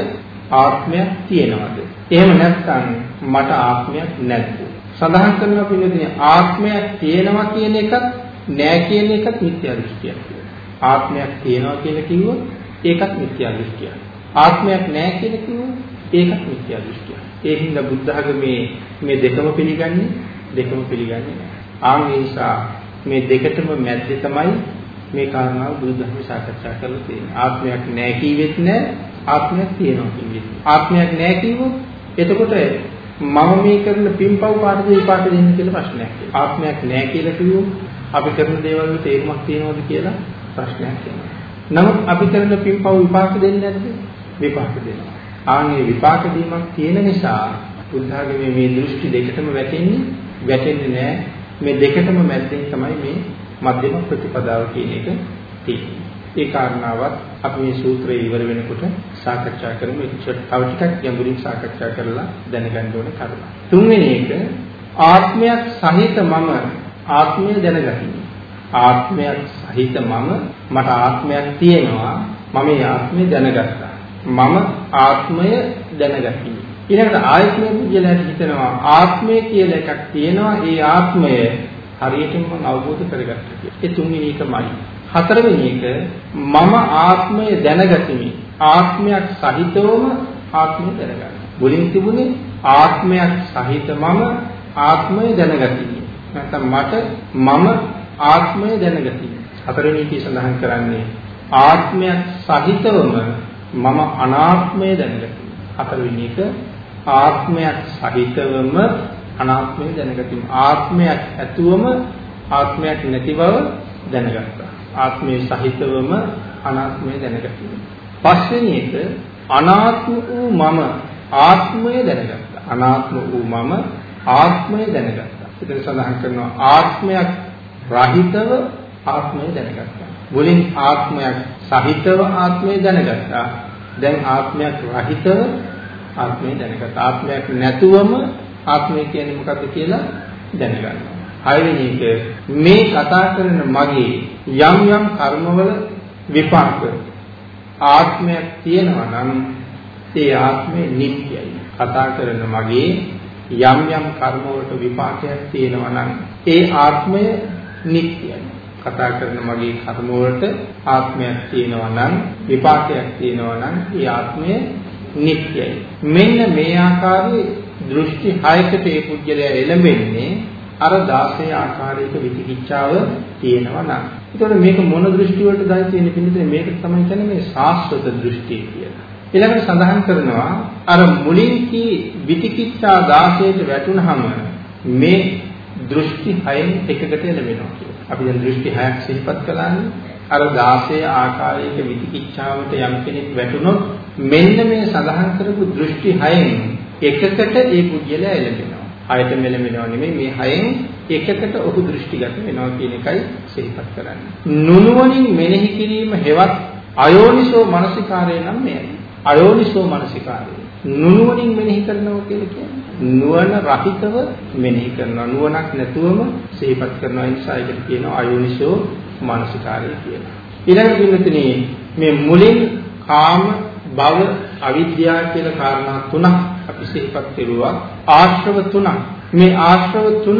ආත්මයක් තියෙනවද? එහෙම නැත්නම් මට ආත්මයක් නැද්ද? සඳහන් කරනවා පිළිදෙන ආත්මයක් තියෙනවා කියන එකත් නෑ කියන එකත් මිත්‍යා දෘෂ්ටියක් කියලා. ආත්මයක් තියෙනවා කියලා කිව්වොත් ඒකත් මිත්‍යා දෘෂ්ටියක්. ආත්මයක් නෑ කියලා කිව්වොත් ඒකත් මිත්‍යා දෘෂ්ටියක්. ඒ හින්දා බුද්ධ ධර්මයේ මේ දෙකම පිළිගන්නේ දෙකම පිළිගන්නේ නෑ. ආන් ඒ නිසා මේ දෙකටම මැද්දේ තමයි මේ කාරණාව බුදුදහම සාකච්ඡා කරලා තියෙන්නේ. ආත්මයක් නැහැ කිව්වෙත් නැහැ, ආත්මයක් තියෙනවා කිව්වෙත්. ආත්මයක් නැහැ කිව්වොත් එතකොට මම මේ කරන පින්පව් පාටද විපාක දෙන්න කියලා ප්‍රශ්නයක්. ආත්මයක් නැහැ කියලා කිව්වොත් අපි කරන දේවල් වල තේරුමක් තියෙනවද කියලා ප්‍රශ්නයක් එනවා. නමුත් අපි කරන පින්පව් විපාක දෙන්නේ නැද්ද? විපාක දෙනවා. ආන්ගේ විපාක දීමක් තියෙන නිසා බුද්ධාගමේ මේ දෘෂ්ටි දෙකටම වැටෙන්නේ වැටෙන්නේ නැහැ මේ දෙකටම මැද්දෙන් තමයි මේ මධ්‍යම ප්‍රතිපදාව කියන එක තියෙන්නේ. ඒ කාරණාවත් අපි මේ සූත්‍රය ඉවර වෙනකොට සාකච්ඡා කරමු. ඒක තව ටිකක් ගැඹුරින් සාකච්ඡා කරලා දැනගන්න ඕන කරුණ. තුන්වෙනි එක ආත්මයක් සහිත මම ආත්මය දැනගතිමි. ආත්මයක් සහිත මම මට ආත්මයක් තියෙනවා. මම මේ ආත්මය දැනගත්තා. මම ආත්මය දැනගතිමි. ඊළඟට ආයතන පුජ්‍යලයට හිතනවා ආත්මය කියලා එකක් තියෙනවා. ඒ ආත්මය හරියටම මම අවබෝධ කරගත්තා කියලා. ඒ තුන්වෙනි එකමයි. හතරවෙනි එක මම ආත්මය දැනගතිමි. ආත්මයක් සහිතවම ආත්මය දැනගන්න. මුලින් තිබුණේ ආත්මයක් සහිත මම ආත්මය දැනගතිමි. නැත්නම් මට මම ආත්මය දැනගතිමි. හතරවෙනි එකේ සඳහන් කරන්නේ ආත්මයක් සහිතවම මම අනාත්මය දැනගතිමි. හතරවෙනි එක ආත්මයක් සහිතවම අනාත්මය දැනගතිමු. ආත්මයක් ඇතුවම ආත්මයක් නැති බව දැනගත්තා. ආත්මයේ සහිතවම අනාත්මය දැනගතිමු. පස්වෙනි එක අනාත්ම වූ මම ආත්මය දැනගත්තා. අනාත්ම වූ මම ආත්මය දැනගත්තා. එතන සඳහන් කරනවා ආත්මයක් රහිතව ආත්මය දැනගත්තා. මුලින් ආත්මයක් සහිතව ආත්මය දැනගත්තා. දැන් ආත්මයක් රහිතව ආත්මය දැනගත්තා. ආත්මයක් නැතුවම ආත්මය කියන්නේ මොකක්ද කියලා දැනගන්නවා. හයවෙනි එක මේ කතා කරන මගේ යම් යම් කර්මවල විපාක ආත්මයක් තියෙනවා නම් ඒ ආත්මය නිට්ටයයි. කතා කරන මගේ යම් යම් කර්ම වලට විපාකයක් තියෙනවා නම් ඒ ආත්මය නිට්ටයයි. කතා කරන මගේ කර්ම වලට ආත්මයක් තියෙනවා නම් විපාකයක් තියෙනවා නම් ඒ ආත්මය නිට්ටයයි. මෙන්න මේ ආකාරයේ දෘෂ්ටි හයකට ඒ පුජ්‍යලයා එළඹෙන්නේ අර 16 ආකාරයක විචිකිච්ඡාව තියෙනවා නම්. ඒතකොට මේක මොන දෘෂ්ටි වලටදයි තියෙන්නේ පිළිදේ මේක තමයි කියන්නේ මේ සාස්වත දෘෂ්ටිය කියලා. ඊළඟට සඳහන් කරනවා අර මුලින් කී විචිකිච්ඡා 16ට වැටුනහම මේ දෘෂ්ටි හයෙන් එකකට එළවෙනවා කියලා. අපි දැන් දෘෂ්ටි හයක් සිහිපත් කළානේ. අර 16 ආකාරයක විචිකිච්ඡාවට යම් කෙනෙක් වැටුනොත් මෙන්න මේ සඳහන් කරපු දෘෂ්ටි හයෙන් එකකට ඒ පුජ්‍යලයා එළඹෙනවා. හයට මෙලෙමෙනව නෙමෙයි මේ හයෙන් එකකට ඔහු දෘෂ්ටිගත වෙනවා කියන එකයි සිහිපත් කරන්නේ. නුනුවණින් මෙනෙහි කිරීම හෙවත් අයෝනිසෝ මනසිකාරය නම් මෙයයි. අයෝනිසෝ මනසිකාරය. නුනුවණින් මෙනෙහි කරනවා කියලා කියන්නේ නුවණ රහිතව මෙනෙහි කරනවා. නුවණක් නැතුවම සිහිපත් කරනවා. ඒ නිසා ඒකට කියනවා අයෝනිසෝ මනසිකාරය කියලා. ඊළඟ පින්නතුනේ මේ මුලින් කාම භව අවිද්‍යාව කියලා කාරණා තුනක් අපි සිහිපත් කෙරුවා ආශ්‍රව තුනක් මේ ආශ්‍රව තුනම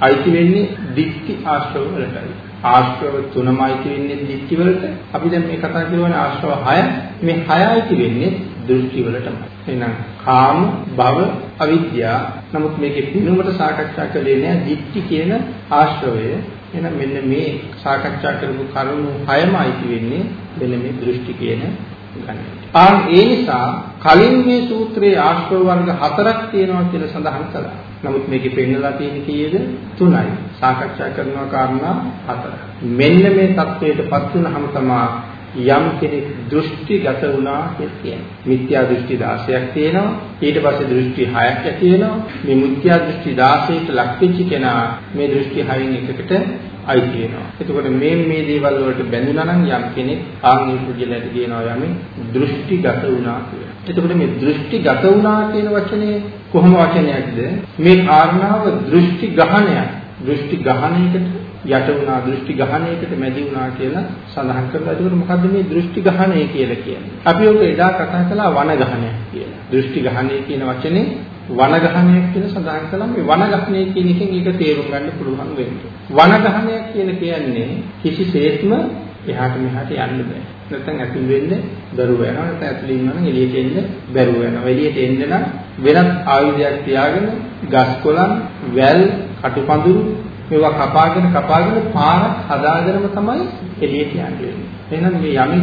අයිති වෙන්නේ දික්ටි ආශ්‍රව වලටයි ආශ්‍රව තුනම අයිති වෙන්නේ දික්ටි වලට. අපි දැන් මේ කතා කරන ආශ්‍රව 6 මේ 6 අයිති වෙන්නේ දෘෂ්ටි වලටමයි. එහෙනම් කාම භව අවිද්‍යාව නමුත් මේකේ පිනුමට සාකච්ඡා කළේ නෑ දික්ටි කියන ආශ්‍රවය. එහෙනම් මෙන්න මේ සාකච්ඡා කරපු කරුණු 6ම අයිති වෙන්නේ මෙන්න මේ දෘෂ්ටි කියන ගන්නේ ආන් ඒ නිසා කලින් මේ සූත්‍රයේ ආශ්‍රව වර්ග හතරක් තියෙනවා කියලා සඳහන් කළා. නමුත් මේකේ පෙන්නලා තියෙන්නේ කීයද? තුනයි. සාකච්ඡා කරනවා කාරණා හතර. මෙන්න මේ தത്വයටපත් වුණාම තමයි යම් කෙනෙක් දෘෂ්ටිගත වුණා කියන්නේ. මිත්‍යා දෘෂ්ටි 16ක් තියෙනවා. ඊට පස්සේ දෘෂ්ටි 6ක් ඇති වෙනවා. මේ මිත්‍යා දෘෂ්ටි 16ට ලක් වෙච්ච කෙනා මේ දෘෂ්ටි 6න් එකකට අයිති වෙනවා. එතකොට මේ මේ දේවල් වලට බැඳුනා නම් යම් කෙනෙක් ආන්ගේ පුජලයට කියනවා යමේ දෘෂ්ටිගත වුණා කියලා. එතකොට මේ දෘෂ්ටිගත වුණා කියන වචනේ කොහොම වචනයක්ද? මේ කාරණාව දෘෂ්ටි ගහණයක්. දෘෂ්ටි ගහණයකට යට වුණා දෘෂ්ටි ගහණයකට මැදි වුණා කියලා සඳහන් කරලා ඒකට මොකද්ද මේ දෘෂ්ටි ගහණය කියලා කියන්නේ? අපි ඔක එදා කතා කළා වන ගහණයක් කියලා. දෘෂ්ටි ගහණය කියන වචනේ වනගහනයක් කියලා සඳහන් කළා මේ වනගහනය කියන එකෙන් ඒක තේරුම් ගන්න පුළුවන් වෙන්නේ. වනගහනයක් කියන කියන්නේ කිසිසේත්ම එහාට මෙහාට යන්න බෑ. නැත්නම් ඇතුල් වෙන්න බැරුව යනවා. නැත්නම් ඇතුළේ ඉන්නවා නම් එළියට එන්න බැරුව යනවා. එළියට එන්න නම් වෙනත් ආයුධයක් තියාගෙන ගස් කොළන්, වැල්, කටුපඳුරු මේවා කපාගෙන කපාගෙන පාරක් හදාගෙනම තමයි එළියට යන්නේ. එහෙනම් මේ යමි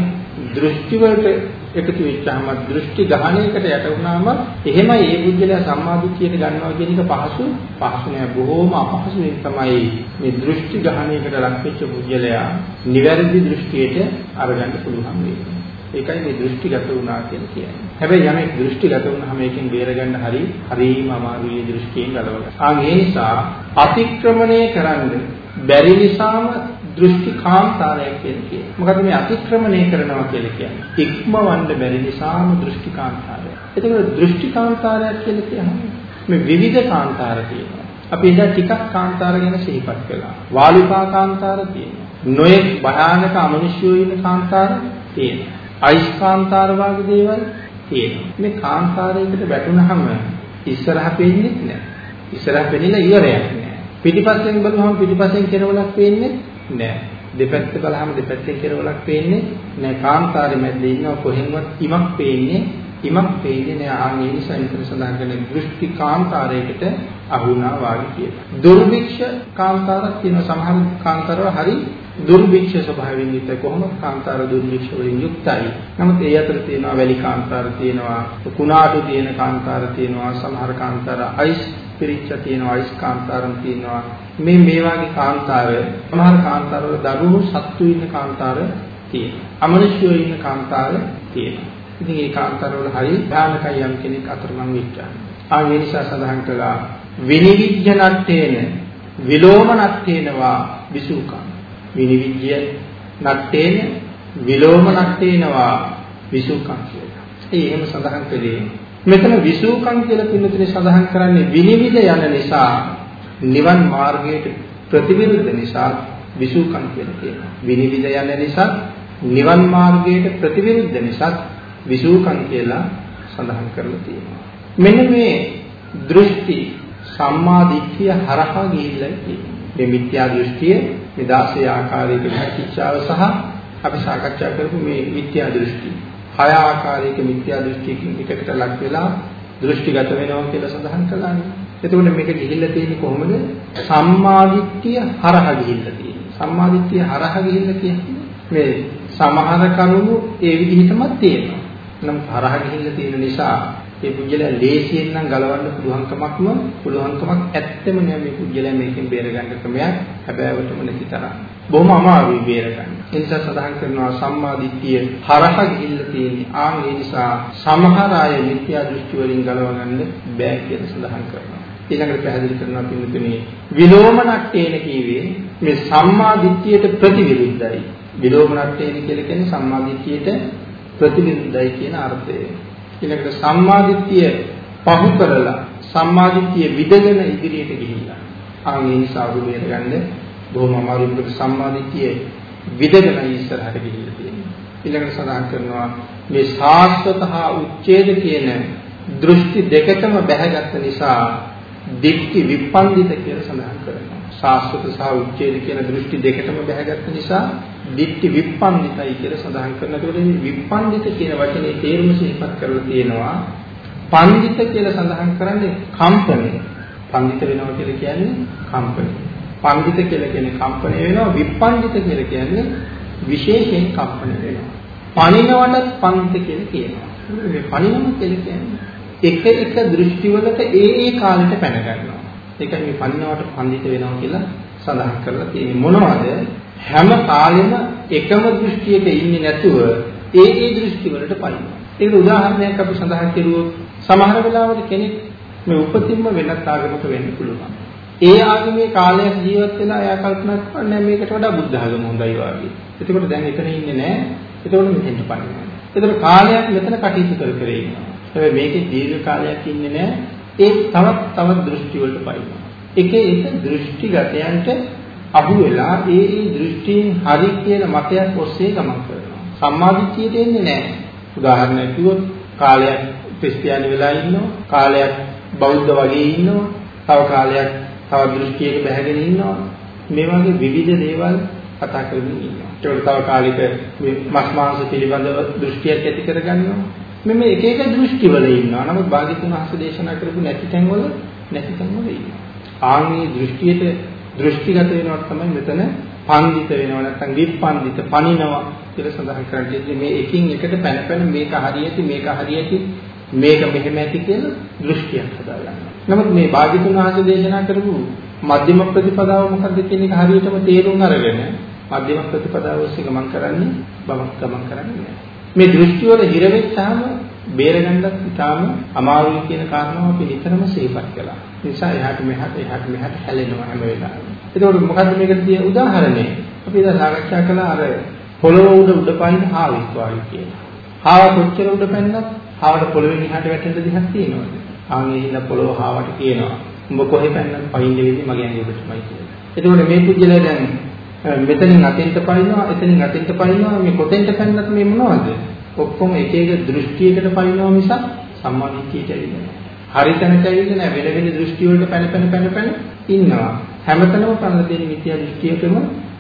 දෘෂ්ටි වලට එකතු වෙච්චාම දෘෂ්ටි ගහණයකට යට වුණාම එහෙමයි ඒ බුද්ධලයා සම්මාදිටියට ගන්නවා කියන එක පහසු පහසු නෑ බොහෝම අපහසුයෙන් තමයි මේ දෘෂ්ටි ගහණයකට ලක් වෙච්ච බුද්ධලයා නිවැරදි දෘෂ්ටියට අරගන්න පුළුවන් වෙන්නේ. ඒකයි මේ දෘෂ්ටිගත වුණා කියලා කියන්නේ. හැබැයි යමෙක් දෘෂ්ටිගත වුණාම ඒකෙන් බේරගන්න හරි හරිම අමාරුයි දෘෂ්ටියෙන් ගලවගන්න. ආ ඒ නිසා අතික්‍රමණය කරන්න බැරි නිසාම දෘෂ්ටි කාන්තාරයක් කියන්නේ. මොකද මේ අතික්‍රමණය කරනවා කියලා කියන්නේ. ඉක්මවන්න බැරි නිසාම දෘෂ්ටි කාන්තාරය. එතකොට දෘෂ්ටි කාන්තාරයක් කියලා කියන්නේ මේ විවිධ කාන්තාර තියෙනවා. අපි එදා ටිකක් කාන්තාර ගැන සිහිපත් කළා. වාලුකා කාන්තාර තියෙනවා. නොයෙක් භයානක අමනුෂ්‍යයෝ ඉන්න කාන්තාර තියෙනවා. අයිස් කාන්තාර වගේ දේවල් තියෙනවා. මේ කාන්තාරයකට වැටුනහම ඉස්සරහ පෙන්නේ නැහැ. ඉස්සරහ පෙන්නලා ඉවරයක් නැහැ. පිටිපස්සෙන් බලුවහම පිටිපස්සෙන් කෙරවලක් පේන්නේ නෑ. දෙපැත්ත බලහම දෙපැත්තෙන් කෙරවලක් පේන්නේ නෑ. කාන්තාරේ මැද ඉන්නව කොහෙන්වත් ඉමක් පේන්නේ ඉමක් පේන්නේ නෑ. ආන් ඒ නිසා ඉතන සඳහන් කරන දෘෂ්ටි කාන්තාරයකට අහුණා වාගේ කියලා. දුර්භික්ෂ කාන්තාරක් තියෙන සමහර කාන්තාරවල හරි දුර්භික්ෂ ස්වභාවයෙන් යුක්තයි කොහොමද කාන්තාර දුර්භික්ෂ වලින් යුක්තයි. නමුත් ඒ අතර තියෙනවා වැලි කාන්තාර තියෙනවා, කුණාටු තියෙන කාන්තාර තියෙනවා, සමහර කාන්තාර අයිස් පිරිච්ච තියෙනවා, අයිස් කාන්තාරම් තියෙනවා. මේ මේ වගේ කාන්තාර සමහර කාන්තාරවල දරුවෝ සත්තු ඉන්න කාන්තාර තියෙනවා. අමනුෂ්‍යයෝ ඉන්න කාන්තාර තියෙනවා. ඉතින් ඒ කාන්තාරවල හරි භයානකයි යම් කෙනෙක් අතරමං වෙච්චා. ආ ඒ නිසා සඳහන් කළා විනිවිජ්ජ නට්ඨේන විලෝම නට්ඨේනවා විසුකම් විනිවිජ්ජ නට්ඨේන විලෝම නට්ඨේනවා විසුකම් කියලා. ඒ එහෙම සඳහන් කළේ මෙතන විසුකම් කියලා පිළිතුරේ සඳහන් කරන්නේ විනිවිද යන නිසා නිවන් මාර්ගයට ප්‍රතිවිරුද්ධ නිසා විසුකම් කියලා කියනවා. විනිවිද යන නිසා නිවන් මාර්ගයට ප්‍රතිවිරුද්ධ නිසා විසුකම් කියලා සඳහන් කරලා තියෙනවා. මෙන්න මේ දෘෂ්ටි සම්මා දිට්ඨිය හරහා ගිහිල්ලා තියෙනවා. මේ මිත්‍යා දෘෂ්ටිය මේ 16 ආකාරයක විචිකිච්ඡාව සහ අපි සාකච්ඡා කරපු මේ මිත්‍යා දෘෂ්ටි. හය ආකාරයක මිත්‍යා දෘෂ්ටියකින් එකකට ලක් වෙලා දෘෂ්ටිගත වෙනවා කියලා සඳහන් කළානේ. එතකොට මේක ගිහිල්ලා තියෙන්නේ කොහොමද? සම්මාදිට්ඨිය හරහා ගිහිල්ලා තියෙන්නේ. සම්මාදිට්ඨිය හරහා ගිහිල්ලා කියන්නේ මේ සමහර කරුණු ඒ විදිහටමත් තියෙනවා. නම් හරහා ගිහිල්ලා තියෙන නිසා ඒ පුජ්‍යලයා ලේසියෙන් නම් ගලවන්න පුළුවන්කමක්ම පුළුවන්කමක් ඇත්තෙම නෑ මේ පුජ්‍යලයා මේකෙන් බේරගන්න ක්‍රමයක් හැබෑවටම නැති තරම්. බොහොම අමාරුයි බේරගන්න. ඒ නිසා සඳහන් කරනවා සම්මා දිට්ඨිය හරහා ගිහිල්ලා තියෙන්නේ. ආ ඒ නිසා සමහර අය මිත්‍යා දෘෂ්ටි වලින් ගලව ගන්න බෑ කියලා සඳහන් කරනවා. ඊළඟට පැහැදිලි කරනවා පින්තුනේ විලෝමනට්ඨේන කීවේ මේ සම්මා දිට්ඨියට ප්‍රතිවිරුද්ධයි. විලෝමනට්ඨේන කියලා කියන්නේ සම්මා දිට්ඨියට ප්‍රතිවිරුද්ධයි කියන අර්ථය. ඊළඟට සම්මාදිට්ඨිය පහු කරලා සම්මාදිට්ඨිය විදගෙන ඉදිරියට ගිහිල්ලා. ආන් ඒ නිසා උරු බේරගන්න බොහොම අමාරුයි මොකද සම්මාදිට්ඨිය විදගෙන ඉස්සරහට ගිහිල්ලා තියෙනවා. ඊළඟට සඳහන් කරනවා මේ සාස්වත හා උච්ඡේද කියන දෘෂ්ටි දෙකටම බැහැගත් නිසා දික්ටි විපන්දිත කියලා සඳහන් කරනවා. සාස්වත සහ උච්ඡේද කියන දෘෂ්ටි දෙකටම බැහැගත් නිසා දිට්ඨි විප්පන්දිතයි කියලා සඳහන් කරනකොට මේ විප්පන්දිත කියන වචනේ තේරුම සිහිපත් කරලා තියෙනවා. පන්දිත කියලා සඳහන් කරන්නේ කම්පණය. පන්දිත වෙනවා කියලා කියන්නේ කම්පණය. පන්දිත කියලා කියන්නේ කම්පණය වෙනවා විප්පන්දිත කියලා කියන්නේ විශේෂයෙන් කම්පණය වෙනවා. පණිනවටත් පන්දිත කියලා කියනවා. මේ පණිනම කියලා කියන්නේ එක එක දෘෂ්ටිවලට ඒ ඒ කාලෙට පැන ගන්නවා. ඒකයි මේ පණිනවට පන්දිත වෙනවා කියලා සඳහන් කරලා තියෙන්නේ මොනවද? හැම කාලෙම එකම දෘෂ්ටියක ඉන්නේ නැතුව ඒ ඒ දෘෂ්ටි වලට පනිනවා. ඒක උදාහරණයක් අපි සඳහන් කරුවොත් සමහර වෙලාවට කෙනෙක් මේ උපතින්ම වෙනත් ආගමක වෙන්න පුළුවන්. ඒ ආගමේ කාලයක් ජීවත් වෙලා එයා කල්පනා කරන්නේ මේකට වඩා බුද්ධ ආගම හොඳයි වාගේ. එතකොට දැන් එතන ඉන්නේ නැහැ. එතකොට මෙතෙන්ට පනිනවා. එතකොට කාලයක් මෙතන කටයුතු කර කර ඉන්නවා. හැබැයි මේකේ දීර්ඝ කාලයක් ඉන්නේ නැහැ. ඒ තවත් තවත් දෘෂ්ටි වලට පනිනවා. එක එක දෘෂ්ටිගතයන්ට අහු වෙලා ඒ ඒ දෘෂ්ටියෙන් හරි කියන මතයක් ඔස්සේ ගමන් කරනවා. සම්මාදිට්ඨියට එන්නේ නැහැ. උදාහරණයක් කිව්වොත් කාලයක් ක්‍රිස්තියානි වෙලා ඉන්නවා, කාලයක් බෞද්ධ වගේ ඉන්නවා, තව කාලයක් තව දෘෂ්ටියක බැහැගෙන ඉන්නවා. මේ වගේ විවිධ දේවල් කතා කරමින් ඉන්නවා. ඒකට තව කාලෙක මේ මස් මාංශ පිළිබඳව දෘෂ්ටියක් ඇති කරගන්නවා. මේ මේ එක එක දෘෂ්ටිවල ඉන්නවා. නමුත් භාග්‍යතුන් වහන්සේ දේශනා කරපු නැති තැන්වල නැති තැන්වල ඉන්නවා. ආන්ගේ දෘෂ්ටියට දෘෂ්ටිගත වෙනවා තමයි මෙතන පන්දිත වෙනවා නැත්නම් විප්පන්දිත පණිනවා කියලා සඳහන් කරන්නේ මේ එකින් එකට පැන පැන මේක හරියටි මේක හරියටි මේක මෙහෙම ඇති කියලා දෘෂ්ටියක් හදාගන්නවා. නමුත් මේ භාග්‍යතුන් වහන්සේ දේශනා කරපු මධ්‍යම ප්‍රතිපදාව මොකක්ද කියන එක හරියටම තේරුම් අරගෙන මධ්‍යම ප්‍රතිපදාව ඔස්සේ ගමන් කරන්නේ බවක් ගමන් කරන්නේ මේ දෘෂ්ටි වල හිර වෙච්චාම බේරගන්නත් ඉතාම අමාරුයි කියන කාරණාව අපි නිතරම සිහිපත් කළා. ඒ නිසා එහාට මෙහාට එහාට මෙහාට හැලෙනවා හැම වෙලාවෙම. එතකොට මොකද්ද මේකට තියෙන උදාහරණය? අපි දැන් සාකච්ඡා කළා අර පොළොව උඩ උඩ පයින් හාවිස් වායු කියලා. හාව කොච්චර උඩ පැන්නත් හාවට පොළොවෙන් එහාට වැටෙන්න දිහක් තියෙනවද? ආන්ගේ ඉන්න පොළොව හාවට කියනවා. උඹ කොහෙ පැන්නත් පයින් දෙවිදි මගේ ඇඟේ උඩටමයි කියලා. එතකොට මේ පුජ්‍යලයා දැන් මෙතනින් අතෙන්ට පනිනවා එතනින් අතෙන්ට පනිනවා මේ කොතෙන්ට පැන්නත් මේ මොනවද? ඔක්කොම එක එක දෘෂ්ටියකට පනිනවා මිසක් සම්මාදිට්ඨියට ඇවිල්ලා නැහැ. හරි තැනට ඇවිල්ලා නැහැ. වෙන වෙන දෘෂ්ටි වලට පැන පැන පැන පැන ඉන්නවා. හැමතැනම පනල දෙන මිත්‍යා දෘෂ්ටියකම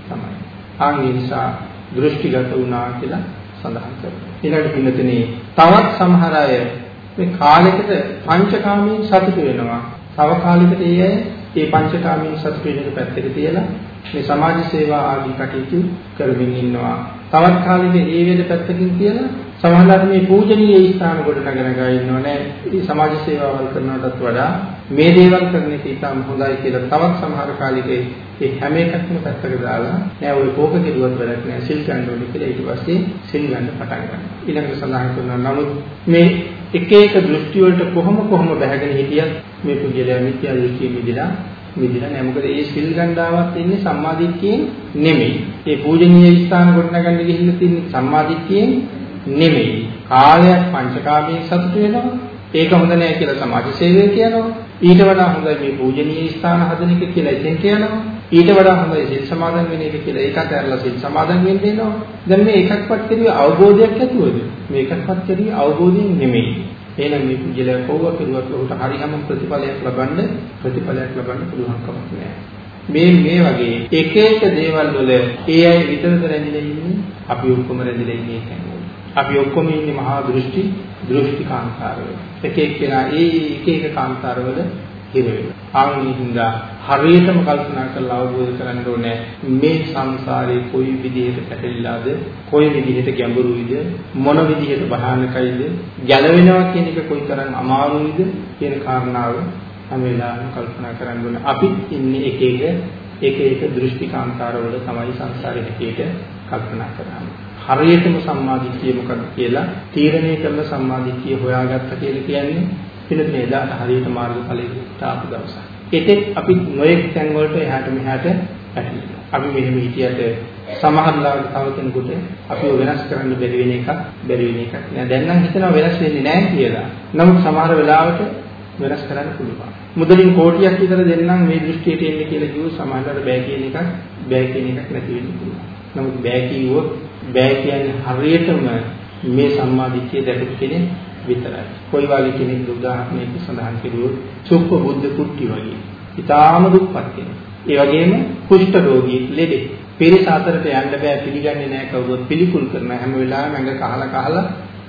තමයි. ආන් ඒ නිසා දෘෂ්ටිගත වුණා කියලා සඳහන් කරනවා. ඊළඟට පින්නතනේ තවත් සමහර අය මේ කාලයකට පංචකාමයෙන් සතුටු වෙනවා. තව කාලයකට ඒ අය ඒ පංචකාමයෙන් සතුටු වෙන එක පැත්තක තියලා මේ සමාජ සේවා ආදී කටයුතු කරමින් ඉන්නවා. තවත් කාලෙක ඒ වේද පැත්තකින් කියලා සමහරවිට මේ පූජනීය ස්ථාන කොට නගන ගා ඉන්නව නෑ. මේ සමාජ සේවාවල් කරනවටත් වඩා මේ දේවල් කරන එක ඉතාම හොඳයි කියලා තවත් සමහර කාලෙක ඒ හැම එකක්ම පැත්තක දාලා නෑ ඔය කෝක කෙරුවත් වැඩක් නෑ සිල් ගන්න ඕනේ කියලා ඊට පස්සේ සිල් ගන්න පටන් ගන්නවා. ඊළඟට සඳහන් කරනවා නමුත් මේ එක එක දෘෂ්ටි වලට කොහොම කොහොම බැහැගෙන හිටියත් මේ පුජ්‍යලයා මිත්‍යා දෘෂ්ටිය මිදලා මිදලා නෑ මොකද ඒ සිල් ගණ්ඩාවත් ඉන්නේ සම්මාදිට්ඨියෙන් නෙමෙයි. ඒ පූජනීය ස්ථාන ගොඩනගන්න ගිහිල්ලා තියෙන්නේ සම්මාදිට්ඨියෙන් නෙමෙයි. කාලයක් පංචකාමයෙන් සතුට වෙනවා. ඒක හොඳ නෑ කියලා සමාජ සේවය කියනවා. ඊට වඩා හොඳයි මේ පූජනීය ස්ථාන හදන එක කියලා එතෙන්ට යනවා. ඊට වඩා හොඳයි සිල් සමාදන් වෙන එක කියලා ඒකට ඇරලා සිල් සමාදන් වෙන්න දෙනවා. දැන් මේ එකක්වත් කරුවේ අවබෝධයක් ඇතුවද? මේ එකක්වත් කරුවේ අවබෝධයෙන් නෙමෙයි. එහෙනම් මේ කුජලය කවුව කෙරුවත් ඔහුට හරියම ප්‍රතිඵලයක් ලබන්න ප්‍රතිඵලයක් ලබන්න පුළුවන් කමක් නැහැ. මේ මේ වගේ එක එක දේවල් වල ඒ අය විතරද රැඳිලා ඉන්නේ අපි ඔක්කොම රැඳිලා ඉන්නේ නැහැ. අපි ඔක්කොම ඉන්නේ මහා දෘෂ්ටි දෘෂ්ටි කාන්තාරවල. එක එක්කෙනා ඒ එක එක කාන්තාරවල හිර වෙනවා. ආන්නේ හින්දා හරියටම කල්පනා කරලා අවබෝධ කරගන්න ඕනේ මේ සංසාරේ කොයි විදිහට පැටලිලාද කොයි විදිහට ගැඹුරුයිද මොන විදිහට භයානකයිද ගැලවෙනවා කියන එක කොයිතරම් අමාරුයිද කියන කාරණාව හැම වෙලාවෙම කල්පනා කරන්න ඕනේ. අපිත් ඉන්නේ එක එක එක එක දෘෂ්ටිකාන්තාරවල තමයි සංසාරේ හැටියට කල්පනා කරන්නේ. හරියටම සම්මාදිට්ඨිය මොකක්ද කියලා තීරණය කරන සම්මාදිට්ඨිය හොයාගත්ත කියලා කියන්නේ පිළිත් මේ දාට හරියට මාර්ගඵලයට ආපු දවසක්. ඒතෙත් අපි නොයෙක් තැන් වලට එහාට මෙහාට පැටලෙනවා. අපි මෙහෙම හිටියට සමහරවිට තව කෙනෙකුට අපිව වෙනස් කරන්න බැරි වෙන එකක් බැරි වෙන එකක් නෑ. දැන් නම් හිතනවා වෙනස් වෙන්නේ නෑ කියලා. නමුත් සමහර වෙලාවට වෙනස් කරන්න පුළුවන්. මුදලින් කෝටියක් විතර දෙන්නම් මේ දෘෂ්ටියට එන්නේ කියලා කිව්ව සමහරවිට බෑ කියන එකක් බෑ කියන එකක් නැති වෙන්න පුළුවන්. නමුත් බෑ කිව්වොත් බෑ කියන්නේ හරියටම මේ සම්මාදිට්ඨිය දැකපු කෙනෙක් විතරයි. කොයි වගේ කෙනෙක් උදාහරණයක් සඳහන් කෙරුවොත් සුප්ප බුද්ධ කුට්ටි වගේ. ඊටාම දුක්පත් කෙනෙක්. ඒ වගේම කුෂ්ඨ රෝගී ලෙඩේ. පිරිස අතරට යන්න බෑ පිළිගන්නේ නැහැ කවුරුත් පිළිකුල් කරන හැම වෙලාවෙම ඇඟ කහලා කහලා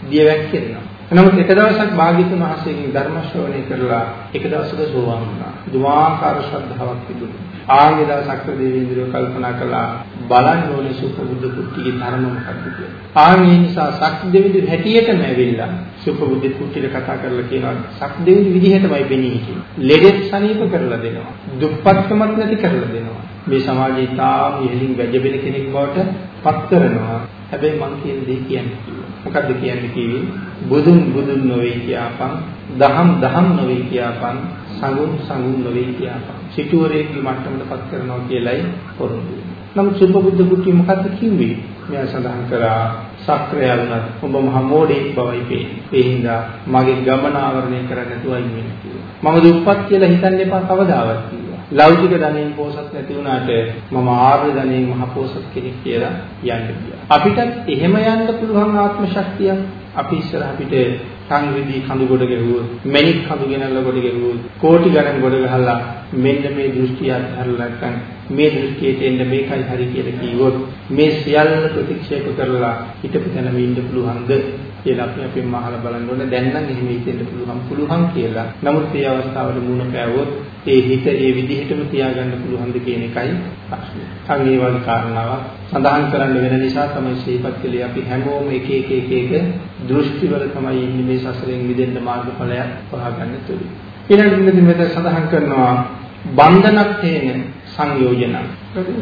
දියවැක් කරනවා. නමුත් එක දවසක් භාග්‍යතුන් වහන්සේගෙන් ධර්ම ශ්‍රවණය කරලා එක දවසක සෝවාන් වුණා. දුමාකාර ශ්‍රද්ධාවක් තිබුණා. ආගේ දවසක් දේවේන්ද්‍රය කල්පනා කළා බලන්න ඕනේ සුපබුද්ධ කුට්ටිගේ ධර්ම මොකක්ද කියලා. ආගේ නිසා සක්දෙවිදු හැටියටම ඇවිල්ලා සුපබුද්ධ කුට්ටිට කතා කරලා කියනවා සක්දෙවිදු විදිහටමයි පෙනී හිටියේ. ලෙඩෙත් සනීප කරලා දෙනවා. දුප්පත්කමක් නැති කරලා දෙනවා. මේ සමාජයේ තාම ඉහළින් වැජබෙන කෙනෙක් බවට පත් කරනවා. හැබැයි මං කියන දේ කියන්නේ කිව්වා. මොකද්ද කියන්නේ කිව්වේ? බුදුන් බුදුන් නොවේ කියාපන්, දහම් දහම් නොවේ කියාපන්, සංගුන් සංගුන් නොවේ කියාපන්. සිටුවරේගේ මට්ටමටපත් කරනවා කියලයි පොරොන්දු වෙන්නේ. නමුත් සුපබුද්ධ කුටි මොකද්ද කිව්වේ? මෙයා සඳහන් කරා සක්‍රයල්නත් ඔබ මහා මෝඩෙක් බවයි පේන්නේ. ඒ හින්දා මගේ ගමන ආවරණය කරන්න නැතුවයි ඉන්නේ කිව්වා. මම දුප්පත් කියලා හිතන්න එපා කවදාවත් කිව්වා. ලෞකික ධනෙන් පෝසත් නැති වුණාට මම ආර්ය ධනෙන් මහ පෝසත් කෙනෙක් කියලා යන්න ගියා. අපිටත් එහෙම යන්න පුළුවන් ආත්ම ශක්තියක් අපි ඉස්සර අපිට සංවිධි කඳු කොට ගෙවුවොත් මැණික් කඳු ගෙනල්ලා කොට ගෙවුවොත් කෝටි ගණන් කොට ගහලා මෙන්න මේ දෘෂ්ටිය අත්හැරලා නැත්නම් මේ දෘෂ්ටියට එන්න මේකයි හරි කියලා කිව්වොත් මේ සියල්ල ප්‍රතික්ෂේප කරලා හිතපු තැනම ඉන්න පුළුවන්ද? කියලා අපි අපින් අහලා බලන්න ඕනේ දැන් නම් එහෙම හිතෙන්න පුළුවන් පුළුවන් කියලා. නමුත් මේ අවස්ථාවල මුණ පෑවොත් ඒ හිත ඒ විදිහටම තියාගන්න පුළුවන්ද කියන එකයි ප්‍රශ්නේ. අන් ඒ වගේ කාරණාවක් සඳහන් කරන්න වෙන නිසා තමයි ශ්‍රීපත් කළේ අපි හැමෝම එක එක එක එක දෘෂ්ටිවල තමයි ඉන්නේ මේ සසරෙන් මිදෙන්න මාර්ගඵලයක් හොයාගන්න තුරු. ඊළඟට මෙතන සඳහන් කරනවා බන්ධනක් තේන සංයෝජන.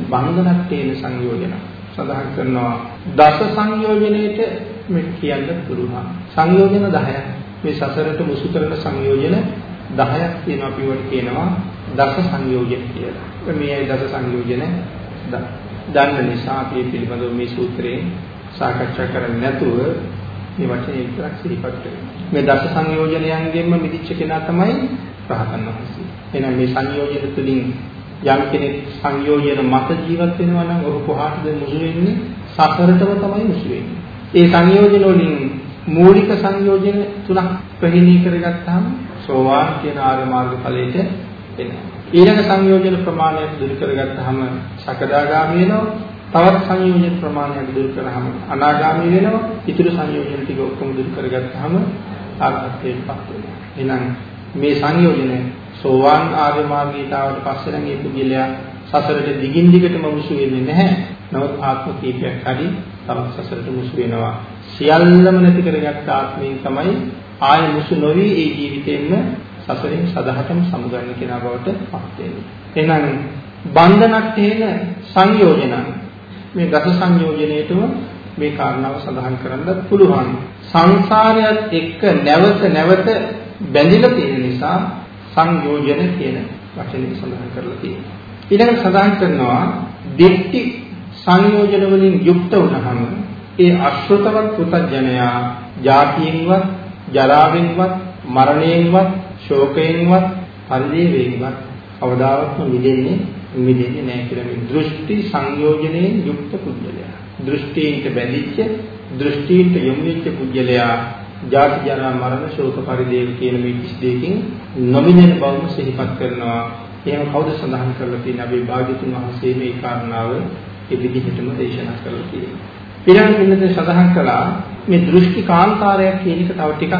බන්ධනක් තේන සංයෝජන. සඳහන් කරනවා දස සංයෝජනයේට මේ කියන්න පුළුවන්. සංයෝජන 10ක්. මේ සසරට මුසු කරන සංයෝජන 10ක් තියෙනවා අපි වට කියනවා දස සංයෝජන කියලා. මේ දස සංයෝජන දන්න නිසා අපි පිළිබඳව මේ සූත්‍රයෙන් සාකච්ඡා කරන්නේ නැතුව මේ වචනේ විතරක් සිහිපත් කරනවා. මේ දස සංයෝජනයන්ගෙන්ම මිදිච්ච කෙනා තමයි රහතන් වහන්සේ. එහෙනම් මේ සංයෝජන තුලින් යම් කෙනෙක් සංයෝජන මත ජීවත් වෙනවා නම් ඔහු කොහාටද මුසු වෙන්නේ? සසරටම තමයි මුසු වෙන්නේ. ඒ සංයෝජන වලින් මූලික සංයෝජන තුනක් ප්‍රහීණී කරගත්තාම සෝවාන් කියන ආර්ය මාර්ග ඵලයට එනවා. ඊළඟ සංයෝජන ප්‍රමාණයක් දුරු කරගත්තාම සකදාගාමී වෙනවා. තවත් සංයෝජන ප්‍රමාණයක් දුරු කරාම අනාගාමී වෙනවා. ඊතුරු සංයෝජන ටික ඔක්කොම දුරු කරගත්තාම ආත්මත්වයටපත් වෙනවා. එහෙනම් මේ සංයෝජන සෝවාන් ආර්ය මාර්ගයට ආවට පස්සේ නම් මේ පුද්ගලයා සසරට දිගින් දිගටම මුසු වෙන්නේ නැහැ. නමුත් ආත්ම කීපයක් හරි තවත් සසරට මුසු වෙනවා. සියල්ලම නැති කරගත්ත ආත්මයෙන් තමයි ආය මුසු නොවි ඒ ජීවිතෙන්න සසරෙන් සදහටම සමුගන්න කෙනා බවට පත් වෙන්නේ. එහෙනම් බන්ධනක් තේන සංයෝජන මේ ගත සංයෝජනයේතම මේ කාරණාව සඳහන් කරන්නත් පුළුවන්. සංසාරයත් එක්ක නැවත නැවත බැඳිලා තියෙන නිසා සංයෝජන කියන වචනේ සඳහන් කරලා තියෙනවා. ඊළඟට සඳහන් කරනවා දෙක්ටි සංයෝජන වලින් යුක්ත වුණහම ඒ අශ්‍රතවත් පුතඥයා ජාතියෙන්වත් ජරාවෙන්වත් මරණයෙන්වත් ශෝකයෙන්වත් පරිදේවෙන්වත් කවදාවත්ම මිදෙන්නේ මිදෙන්නේ නැහැ කියලා මේ දෘෂ්ටි සංයෝජනයෙන් යුක්ත පුද්ගලයා. දෘෂ්ටියට බැඳිච්ච දෘෂ්ටියට යොමු වෙච්ච පුද්ගලයා ජාති ජරා මරණ ශෝක පරිදේව කියන මේ 32කින් නොමිදෙන බවම සිහිපත් කරනවා. එහෙම කවුද සඳහන් කරලා තියෙන්නේ? අපි භාග්‍යතුන් වහන්සේ මේ කාරණාව ඒ විදිහටම දේශනා කරලා තියෙනවා. ඊළඟ පින්නතේ සඳහන් කළා මේ දෘෂ්ටි කාන්තාරයක් කියන එක තව ටිකක්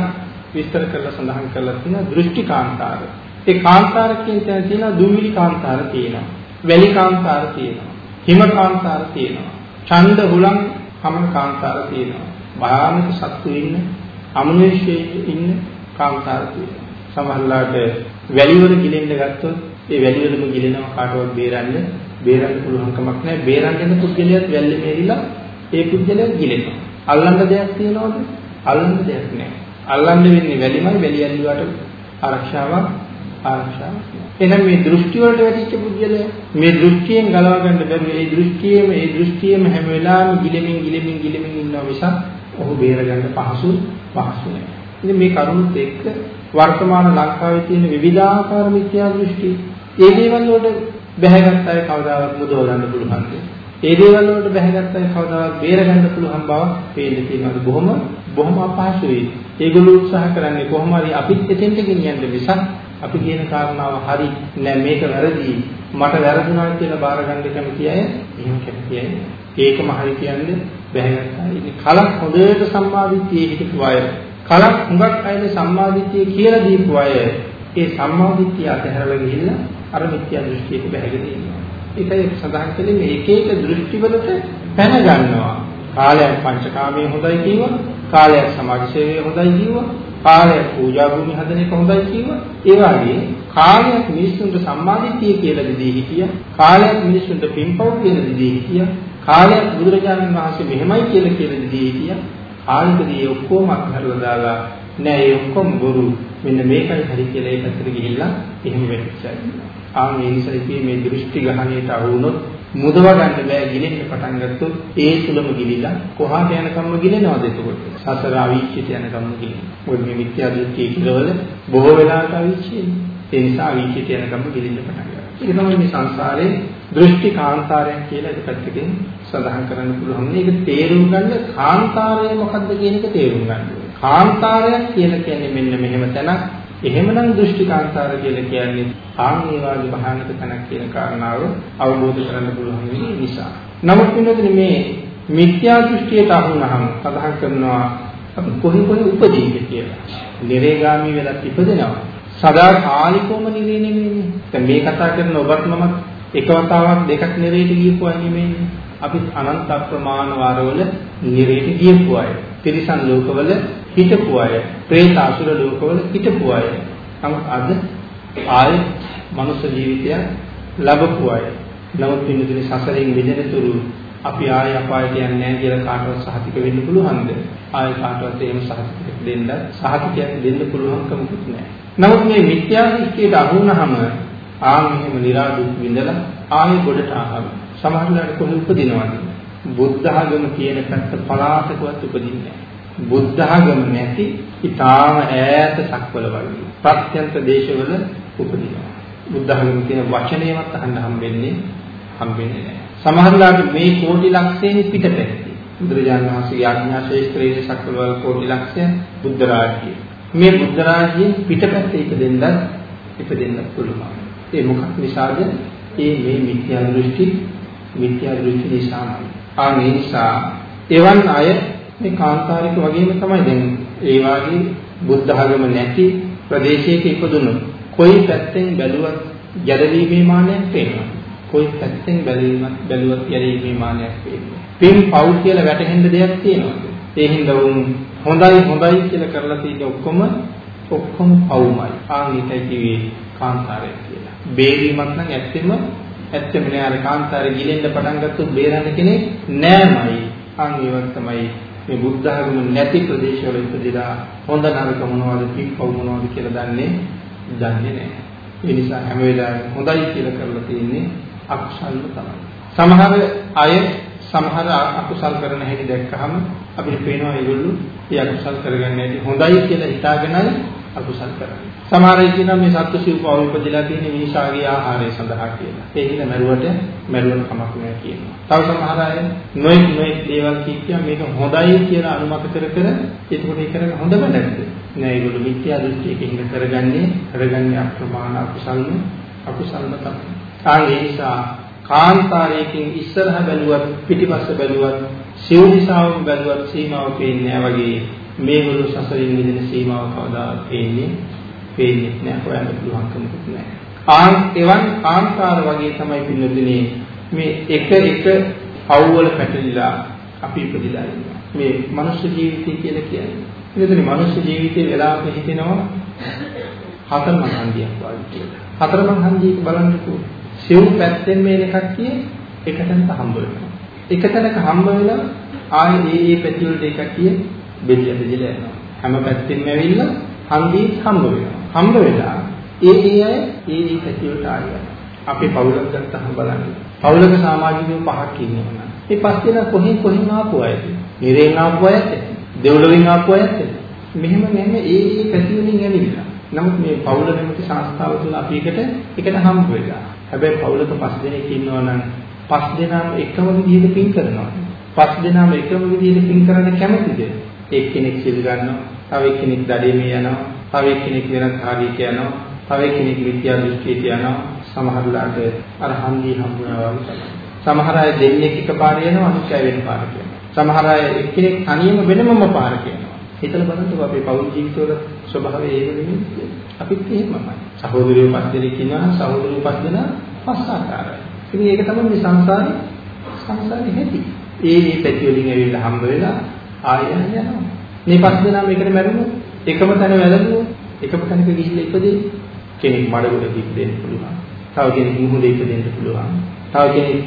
විස්තර කරලා සඳහන් කරලා තියෙනවා දෘෂ්ටි කාන්තාර. ඒ කාන්තාර කියන තැන තියෙනවා දුමිලි කාන්තාර තියෙනවා. වැලි කාන්තාර තියෙනවා. හිම කාන්තාර තියෙනවා. ඡන්ද හුලං කමන කාන්තාර තියෙනවා. භයානක සත්තු ඉන්න අමනුෂ්‍යයෙක් ඉන්න කාන්තාර තියෙනවා. සමහරලාට වැලිවල ගිලෙන්න ගත්තොත් ඒ වැලිවලම ගිලෙනවා කාටවත් බේරන්න බේරන්න පුළුවන් කමක් නැහැ. බේරන්න යන පුද්ගලයාත් වැල්ලේ මේරිලා ඒ පුද්ගලයා ගිලෙනවා. අල්ලන්න දෙයක් තියනවද? අල්ලන්න දෙයක් නැහැ. අල්ලන්න වෙන්නේ වැලිමයි වැලි ඇල්ලුවාට ආරක්ෂාවක් ආරක්ෂාවක් එහෙනම් මේ දෘෂ්ටි වලට වැටිච්ච පුද්ගලයා මේ දෘෂ්ටියෙන් ගලව ගන්න බැරි මේ දෘෂ්ටියේම මේ දෘෂ්ටියේම හැම වෙලාවෙම ගිලෙමින් ගිලෙමින් ගිලෙමින් ඉන්නවා මිසක් ඔහු බේර ගන්න පහසු පහසු නෑ. ඉතින් මේ කරුණුත් එක්ක වර්තමාන ලංකාවේ තියෙන විවිධාකාර මිත්‍යා දෘෂ්ටි ඒ දේවල් වලට බැහැගත් අය කවදාවත් මුදවලන්න පුළුවන් ඒ දේවල් වලට බැහැගත් අය කවදාවත් බේර ගන්න පුළුවන් බව පේන්න තියෙනවා. බොහොම බොහොම අපහසුයි ඒගොල්ලෝ උත්සාහ කරන්නේ කොහොම හරි අපිත් එතෙන්ට ගෙනියන්න මිසක් අපි කියන කාරණාව හරි නෑ. මේක වැරදි මට වැරදුනා කියලා බාර ගන්න කැමති අය එහෙම කැමති අය ඒකම හරි කියන්නේ බැහැගත්තා. ඉතින් කලක් හොඳට සම්මාදිට්ඨිය හිතපු අය කලක් හුඟක් අයද සම්මාදිට්ඨිය කියලා දීපු අය ඒ සම්මාදිට්ඨිය අතහැරලා ගිහිල්ලා අර මිත්‍යා දෘෂ්ටියට බැහැගෙන ඉන්නවා. ඒකයි සඳහන් කළේ මේ එක එක දෘෂ්ටිවලට පැන ගන්නවා. කාලයක් පංචකාමයේ හොඳයි කිව්වා කාලයක් සමාජ සේවය හොඳයි කිව්වා කාලයක් පූජා භූමි හදන එක හොඳයි කිව්වා ඒ වගේ කාලයක් මිනිස්සුන්ට සම්මාදිටිය කියලා දෙදී හිටියා කාලයක් මිනිස්සුන්ට පින්පව් කියලා දෙදී හිටියා කාලයක් බුදුරජාණන් වහන්සේ මෙහෙමයි කියලා කියලා දෙදී හිටියා. කාලෙකදී ඔක්කොම අත්හැරලා දාලා නෑ ඒ ඔක්කොම බොරු. මෙන්න මේකයි හරි කියලා ඒකට ගිහිල්ලා එහෙම වෙච්චා. ආ මේ නිසා මේ දෘෂ්ටි ගහණයට අහු වුණොත් මුදව ගන්න බෑ ගිලෙන්න පටන් ගත්තොත් ඒ තුලම ගිලිලා කොහාට යනකම්ම ගිලෙනවද එතකොට? සසර අවීචිත යනකම්ම ගිලිනවා. මොකද මේ මිත්‍යා දෘෂ්ටි කිලවල බොහෝ වෙලාවට අවීචියි ඒ නිසා අවීචිත යනකම්ම ගිලින්න පටන් ගන්නවා. ඒක තමයි මේ සංසාරේ දෘෂ්ටි කාන්තාරයක් කියලා එක පැත්තකින් සඳහන් කරන්න පුළුවන් මේක තේරුම් ගන්න කාන්තාරය මොකක්ද කියන එක තේරුම් ගන්න ඕනේ කාන්තාරයක් කියලා කියන්නේ මෙන්න මෙහෙම තැනක් එහෙමනම් දෘෂ්ටිකාන්තාර කියලා කියන්නේ ආන් ඒ වගේ භයානක තැනක් කියන කාරණාව අවබෝධ කරගන්න පුළුවන් නිසා. නමුත් වෙනදී මේ මිත්‍යා දෘෂ්ටියට අහුනහම සඳහන් කරනවා අපි කොහේ කොහේ උපදීද කියලා. නිරේගාමී වෙලත් ඉපදෙනවා. සදා කාලිකවම නිරේ නෙමෙයිනේ. දැන් මේ කතා කරන ඔබත් මම එක වතාවක් දෙකක් නිරේට ගියපු අය නෙමෙයිනේ. අපි අනන්ත ප්‍රමාණ වාරවල නිරේට ගියපු අය. තිරිසන් ලෝකවල හිටපු අය, പ്രേත අසුර ලෝකවල හිටපු අය. නමුත් අද ආයෙත් මනුෂ්‍ය ජීවිතයක් ලැබපු අය. නමුත් පින්දුනේ සසරෙන් මිදෙනතුරු අපි ආයෙ අපායට යන්නේ නැහැ කියලා කාටවත් සහතික වෙන්න පුළුවන්ද? ආයෙ කාටවත් එහෙම සහතිකයක් දෙන්න සහතිකයක් දෙන්න පුළුවන්කමකුත් නැහැ. නමුත් මේ මිත්‍යා දෘෂ්ටියට අහු වුණාම ආන් එහෙම નિરાදුක් විඳලා ආයෙ ගොඩට ආවම සමහරවිට කොහේ උපදිනවද? බුද්ධ ආගම කියන පැත්ත පලාතකවත් උපදින්නේ නැහැ. බුද්ධ ආගම නැති ඊටාම ඈත සක්වල වගේ ප්‍රත්‍යන්ත දේශවල උපදිනවා. බුද්ධ ආගම කියන වචනේවත් අහන්න හම්බෙන්නේ හම්බෙන්නේ නැහැ. සමහරවිට මේ කෝටි ලක්ෂයෙන් පිටපැත්තේ බුදුරජාණන් වහන්සේ ආඥා ශේෂ්ත්‍රයේ සක්වල කෝටි ලක්ෂය බුද්ධ රාජ්‍යය. මේ බුද්ධ රාජ්‍යයෙන් පිටපැත්තේ ඉපදෙන්නත් ඉපදෙන්න පුළුවන්. ඒ මොකක් නිසාද? ඒ මේ මිත්‍යා දෘෂ්ටි මිත්‍යා දෘෂ්ටි නිසාමයි. ආ මේ නිසා එවන් අය මේ කාන්තාරික වගේම තමයි දැන් ඒ වාගේ බුද්ධ ආගම නැති ප්‍රදේශයක ඉපදුණු කොයි පැත්තෙන් බැලුවත් ගැදවීමේ මානයක් පේනවා. කොයි පැත්තෙන් බැලීමක් බැලුවත් ගැදවීමේ මානයක් පේනවා. පින් පව් කියලා වැටහෙන්න දෙයක් තියෙනවා. ඒ හින්දා උන් හොඳයි හොඳයි කියලා කරලා තියෙන ඔක්කොම ඔක්කොම පව්මයි. ආන් ඒකයි කිව්වේ කාන්තාරය කියලා. බේරීමක් නම් ඇත්තෙම ඇත්තම නෑ අර කාන්තාරේ ගිලෙන්න පටන් ගත්තොත් බේරන්න කෙනෙක් නෑමයි. අන් ඒවත් තමයි මේ බුද්ධ ධර්ම නැති ප්‍රදේශවල ඉපදිලා හොඳ නරක මොනවද පිප්පව් මොනවද කියලා දන්නේ දන්නේ නැහැ. ඒ නිසා හැම වෙලාවෙම හොඳයි කියලා කරලා තියෙන්නේ අකුසල්ම තමයි. සමහර අය සමහර අකුසල් කරන හැටි දැක්කහම අපිට පේනවා ඒගොල්ලෝ ඒ අකුසල් කරගන්න හැටි හොඳයි කියලා හිතාගෙනයි අකුසල් කරන්නේ. සමහර අය කියනවා මේ සත්තු සිව්පව උපදලා තියෙන මිනිසාගේ ආහාරය සඳහා කියලා. ඒ හිඳ මරුවට මරුවන කමක් නෑ කියනවා. තව සමහර අය නොයෙක් නොයෙක් දේවල් කියනවා මේක හොඳයි කියලා අනුමත කර කර ඒකට ඒ කරන්නේ හොඳම නැද්ද? නෑ ඒගොල්ලෝ මිත්‍යා දෘෂ්ටියකින් කරගන්නේ කරගන්නේ අප්‍රමාණ අකුසල්ම අකුසල්ම තමයි. ආ ඒ නිසා කාන්තාරයකින් ඉස්සරහ බැලුවත් පිටිපස්ස බැලුවත් සිව් දිශාවම බැලුවත් සීමාව පේන්නේ නැහැ වගේ මේගොල්ලෝ සසරින් මිදෙන සීමාව කවදාවත් පේන්නේ පේන්නේ නැහැ හොයන්න පුළුවන්කමකුත් නැහැ. ආන් එවන් කාන්තාර වගේ තමයි පින්නදිනේ මේ එක එක අවුවල පැටලිලා අපි ඉපදිලා ඉන්නවා. මේ මනුෂ්‍ය ජීවිතය කියලා කියන්නේ. ඉතින් මනුෂ්‍ය ජීවිතේ වෙලාවක හිතෙනවා හතරමං හන්දියක් වගේ කියලා. හතරමං හන්දියක බලන්නකෝ. සිව් පැත්තෙන් මේ එකක් කියේ එකතැනක හම්බ වෙනවා. එකතැනක හම්බ වෙලා ආයේ ඒ ඒ පැති වලට එකක් කියේ බෙදලා බෙදලා යනවා. හැම පැත්තෙම ඇවිල්ලා හන්දිය හම්බ වෙනවා. හම්බ වෙලා ඒ ඒ අය ඒ ඒ පැති වලට ආයෙ අපේ පවුලක් ගත්තාම බලන්න. පවුලක සමාජිකයෝ පහක් ඉන්නවා. මේ පස් දෙනා කොහෙන් කොහෙන් ආපු අයද? නිරේන් ආපු අයද? දෙව්ලොවින් ආපු අයද? මෙහෙම මෙහෙම ඒ ඒ පැති වලින් ඇවිල්ලා. නමුත් මේ පවුල නැමැති සංස්ථාව තුළ අපි එකට එකට හම්බ වෙලා. හැබැයි පවුලක පස් දෙනෙක් ඉන්නවා නම් පස් දෙනාම එකම විදිහට පින් කරනවා. පස් දෙනාම එකම විදිහට පින් කරන්න කැමතිද? එක්කෙනෙක් සිල් ගන්නවා, තව එක්කෙනෙක් දඩේමේ යනවා, තව එක්කෙනෙක් වෙනත් කාර්යයක යනවා, තව එක්කෙනෙක් විද්‍යා දෘෂ්ටියට යනවා. සමහරලාට අර හන්දිය හම්බුනා වගේ තමයි. සමහර අය දෙන්නේ එකපාර යනවා, අනිත් අය වෙන පාරක යනවා. සමහර අය එක්කෙනෙක් තනියම වෙනමම පාරක යනවා. හිතලා බලන්නකෝ අපේ පෞල් ජීවිතවල ස්වභාවය ඒක නෙමෙයි. අපිත් එහෙමමයි. සහෝදරයෝ පස් දෙනෙක් ඉන්නවා, සහෝදරයෝ පස් දෙනා පස් ආකාරයි. ඉතින් ඒක තමයි මේ සංසාරේ සංසාරේ හැටි. ඒ මේ පැති වලින් ඇවිල්ලා හම්බ වෙලා ආයෙ යනවා. මේ පස් දෙනා මේකට මැරුණොත් එකම තැන වැළඳුවොත් එකම තැනක ගිහිල්ලා ඉපදෙයි. කෙනෙක් මඩගොඩ ඉපදෙන්න පුළුවන්. තව කෙනෙක් මුහුදේ ඉපදෙන්න පුළුවන්. තව කෙනෙක්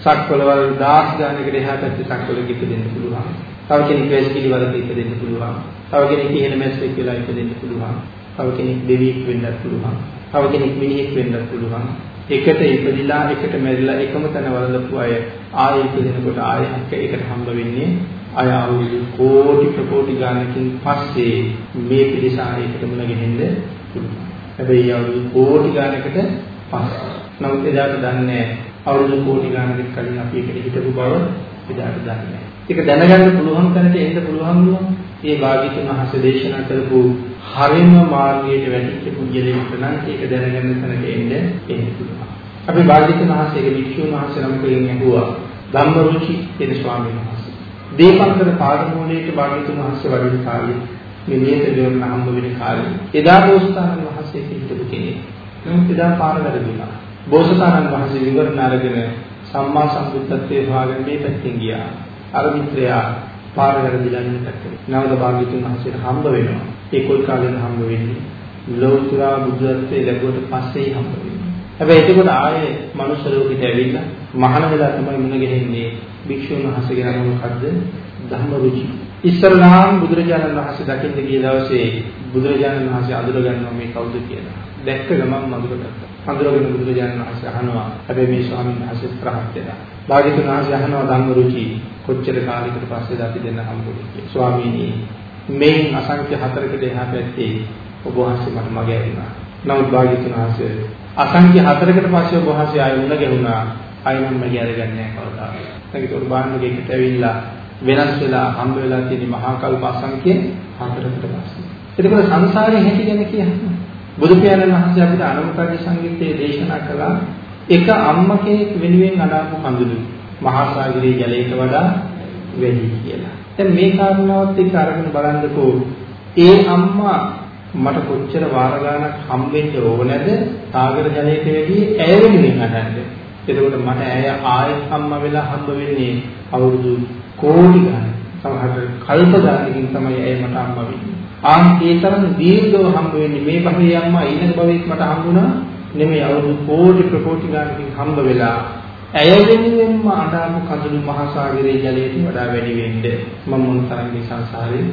සක්වලවල් දාස් ගානකට එහා පැත්තේ සක්වලක ඉපදෙන්න පුළුවන්. තව කෙනෙක් වැස්කිලි වලක ඉපදෙන්න පුළුවන්. තව කෙනෙක් ඉහළ මැස්සෙක් වෙලා ඉපදෙන්න පුළුවන්. තව කෙනෙක් දෙවියෙක් වෙන්නත් පුළුවන්. තව කෙනෙක් මිනිහෙක් වෙන්නත් පුළුවන්. එකට ඉපදිලා එකට මැරිලා එකම තැන වලලපු අය ආයෙ ඉපදෙනකොට ආයෙ එකට හම්බ වෙන්නේ අය අවුරුදු කෝටි ප්‍රකෝටි ගානකින් පස්සේ මේ පිරිස ආයෙකට මුණ ගැහෙන්න පුළුවන්. හැබැයි අවුරුදු කෝටි ගානකට පස්සේ. නමුත් එදාට දන්නේ අවුරුදු කෝටි ගානකට කලින් අපි එකට හිටපු බව එදාට දන්නේ නැහැ. ඒක දැනගන්න පුළුවන් තැනට එන්න පුළුවන් වුණා. ඒ භාග්‍යතුන් වහන්සේ දේශනා කරපු හරිම මාර්ගයට වැටිච්ච පුජ්‍යලෙකට නම් ඒක දැනගන්න තැනට එන්න එන්න පුළුවන්. අපි භාග්‍යතුන් වහන්සේගේ වික්ෂුන් වහන්සේ නම් කෙනෙක් ඇහුවා ධම්මරුචි කියන ස්වාමීන් වහන්සේ. දීපංකර පාදමූලයේ භාග්‍යතුන් වහන්සේ වඩින කාලේ මේ නියත දෙවන හම්බ වෙන කාලේ එදා බෝසතාණන් වහන්සේ හිටපු කෙනෙක්. නමුත් එදා පාර වැරදුනා. බෝසතාණන් වහන්සේ විවරණ අරගෙන සම්මා සම්බුද්ධත්වයේ හොයාගෙන මේ පැත්තෙන් ගියා. අර මිත්‍රයා පාර වැරදිලා ඉන්න පැත්තට. නැවත භාග්‍යතුන් වහන්සේට හම්බ වෙනවා. ඒ කොයි කාලෙද හම්බ වෙන්නේ? ලෞතර බුද්ධත්වයේ ලැබුවට පස්සේ හම්බ වෙන්නේ. හැබැයි එතකොට ආයේ මනුෂ්‍ය ලෝකෙට ඇවිල්ලා මහාන වෙලා තමයි මුණ ගැහෙන්නේ. භික්ෂුන් වහන්සේගේ නම මොකද්ද? ධම්මරුචි. ඉස්සරලාම් බුදුරජාණන් වහන්සේ දකින්න ගිය දවසේ බුදුරජාණන් වහන්සේ අඳුර ගන්නවා මේ කවුද කියලා. දැක්ක ගමන් අඳුරගත්තා. අඳුරගෙන බුදුරජාණන් වහන්සේ අහනවා. හැබැයි මේ ස්වාමීන් වහන්සේ ප්‍රහත් වෙනවා. භාග්‍යතුන් වහන්සේ අහනවා ධම්මරුචි කොච්චර කාලයකට පස්සේද අපි දෙන්න හම්බුනේ කියලා. ස්වාමීනි මේන් අසංඛ්‍ය හතරකට එහා පැත්තේ ඔබ වහන්සේ මට මග ඇරිනා. නමුත් භාග්‍යතුන් වහන්සේ අසංඛ්‍ය හතරකට පස්සේ ඔබ වහන්සේ ආයෙ මුණ ගැහුණා. ආයෙ මම මග අරගන්නේ නැහැ කවදාවත්. ඒකට බාන්නගෙකට ඇවිල්ලා වෙනස් වෙලා හම්බ වෙලා තියෙන මහා කල්ප අසංඛ්‍ය හතරකට පස්සේ. එතකොට සංසාරේ හැටි ගැන කියන්නේ බුදු පියාණන් වහන්සේ අපිට අනුමුඛාදී සංගීතයේ දේශනා කළා එක අම්ම කෙනෙක් වෙනුවෙන් අනාපු කඳුළු මහා සාගරයේ ජලයට වඩා වැඩි කියලා. දැන් මේ කාරණාවත් එක්ක අරගෙන බලන්නකෝ ඒ අම්මා මට කොච්චර වාර ගාණක් හම්බෙන්න ඕනද සාගර ජලයට වැඩි ඇය වෙනුවෙන් අහන්නේ. එතකොට මට ඇය ආයෙත් අම්මා වෙලා හම්බ වෙන්නේ අවුරුදු කෝටි ගාණක්. සමහරට කල්ප ගාණකින් තමයි ඇය මට අම්මා වෙන්නේ. ආන් ඒ තරම් දීර්ඝව හම්බ වෙන්නේ මේ භවයේ අම්මා ඊළඟ භවයේත් මට හම්බුණා නෙමෙයි අවුරුදු කෝටි ප්‍රකෝටි ගාණකින් හම්බ වෙලා ඇය වෙනුවෙන්ම අඬාපු කඳුළු මහ සාගරයේ ජලයට වඩා වැඩි වෙන්න මම මොන තරම් මේ සංසාරේ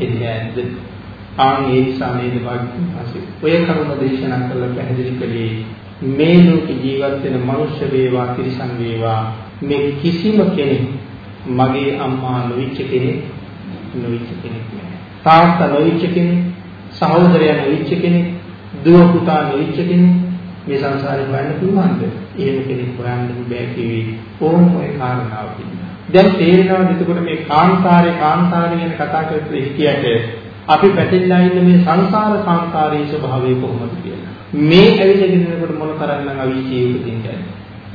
එන්නේ ඇද්ද? ආන් ඒ නිසා නේද වාග්යපහසෙ. ඔය කරුණ දේශනා කරලා පැහැදිලි කළේ මේ ලෝක ජීවත් වෙන මනුෂ්‍ය වේවා තිරිසන් වේවා මේ කිසිම කෙනෙක් මගේ අම්මා නොවිච්ච කෙනෙක් නොවිච්ච කෙනෙක් නෑ. තාත්තා නොවිච්ච කෙනෙක්, සහෝදරයා නොවිච්ච කෙනෙක්, දුව පුතා නොවිච්ච කෙනෙක් මේ සංසාරේ හොයන්න පුළුවන්ද? එහෙම කෙනෙක් හොයන්න බෑ කිවි. ඕම් ඔය කාරණාව පිළිබඳව. දැන් තේරෙනවද එතකොට මේ කාන්තාරේ කාන්තාරේ ගැන කතා කරලා හිටියට අපි පැටලලා ඉන්න මේ සංසාර කාන්තාරයේ ස්වභාවය කොහොමද කියලා. මේ ඇවිල්ලා ගෙනනකොට මොන තරම්නම් අවීචී උපදින්නේ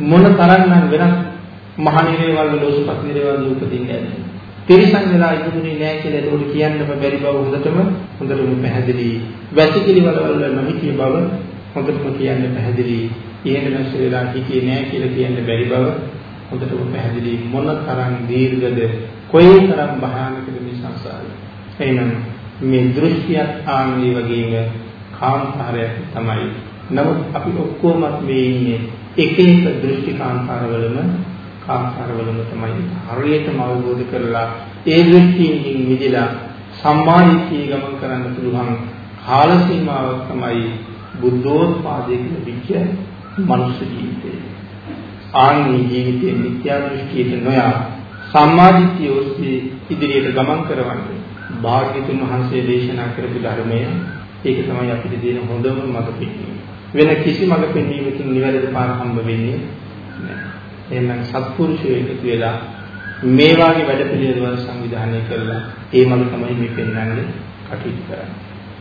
මොන තරම්නම් වෙනස් මහනිරේවල් ලෝසුපත් නිරේවල් උපදින්නේ තිරිසන් වෙලා ඉදුනේ නැහැ කියලා ඒකට කියන්න බැරි බව හොඳටම හොඳටම පැහැදිලි. වැසිකිලි වලවල නොහිටිය බව හොඳටම කියන්න පැහැදිලි. ඉහෙන නැස් වෙලා හිටියේ නැහැ කියලා කියන්න බැරි බව හොඳටම පැහැදිලි. මොන තරම් දීර්ඝද කොයි තරම් භයානකද මේ සංසාරය. එහෙනම් මේ දෘෂ්ටියත් ආන්නේ වගේම කාන්තාරයක් තමයි. නමුත් අපි ඔක්කොමත් මේ ඉන්නේ එක එක දෘෂ්ටි කාන්තාරවලම කාන්තාරවලම තමයි හරියටම අවබෝධ කරලා ඒ දෘෂ්ටියෙන් මිදලා සම්මාදිට්ඨිය ගමන් කරන්න පුළුවන් කාල සීමාවක් තමයි බුද්ධෝත්පාදයේ ලැබිච්ච මනුෂ්‍ය ජීවිතය. ආන්ගේ ජීවිතයේ මිත්‍යා දෘෂ්ටියට නොයා සම්මාදිට්ඨිය ඔස්සේ ඉදිරියට ගමන් කරවන්නේ භාග්‍යතුන් වහන්සේ දේශනා කරපු ධර්මය ඒක තමයි අපිට දෙන හොඳම මඟ පෙන්වීම. වෙන කිසි මඟ පෙන්වීමකින් නිවැරදි පාර හම්බ වෙන්නේ නැහැ. එහෙනම් සත්පුරුෂයෝ එකතු වෙලා මේ වාගේ වැඩ පිළිවෙළවල් සංවිධානය කරලා ඒ මඟ තමයි මේ පෙන්වන්නේ කටයුතු කරන්නේ.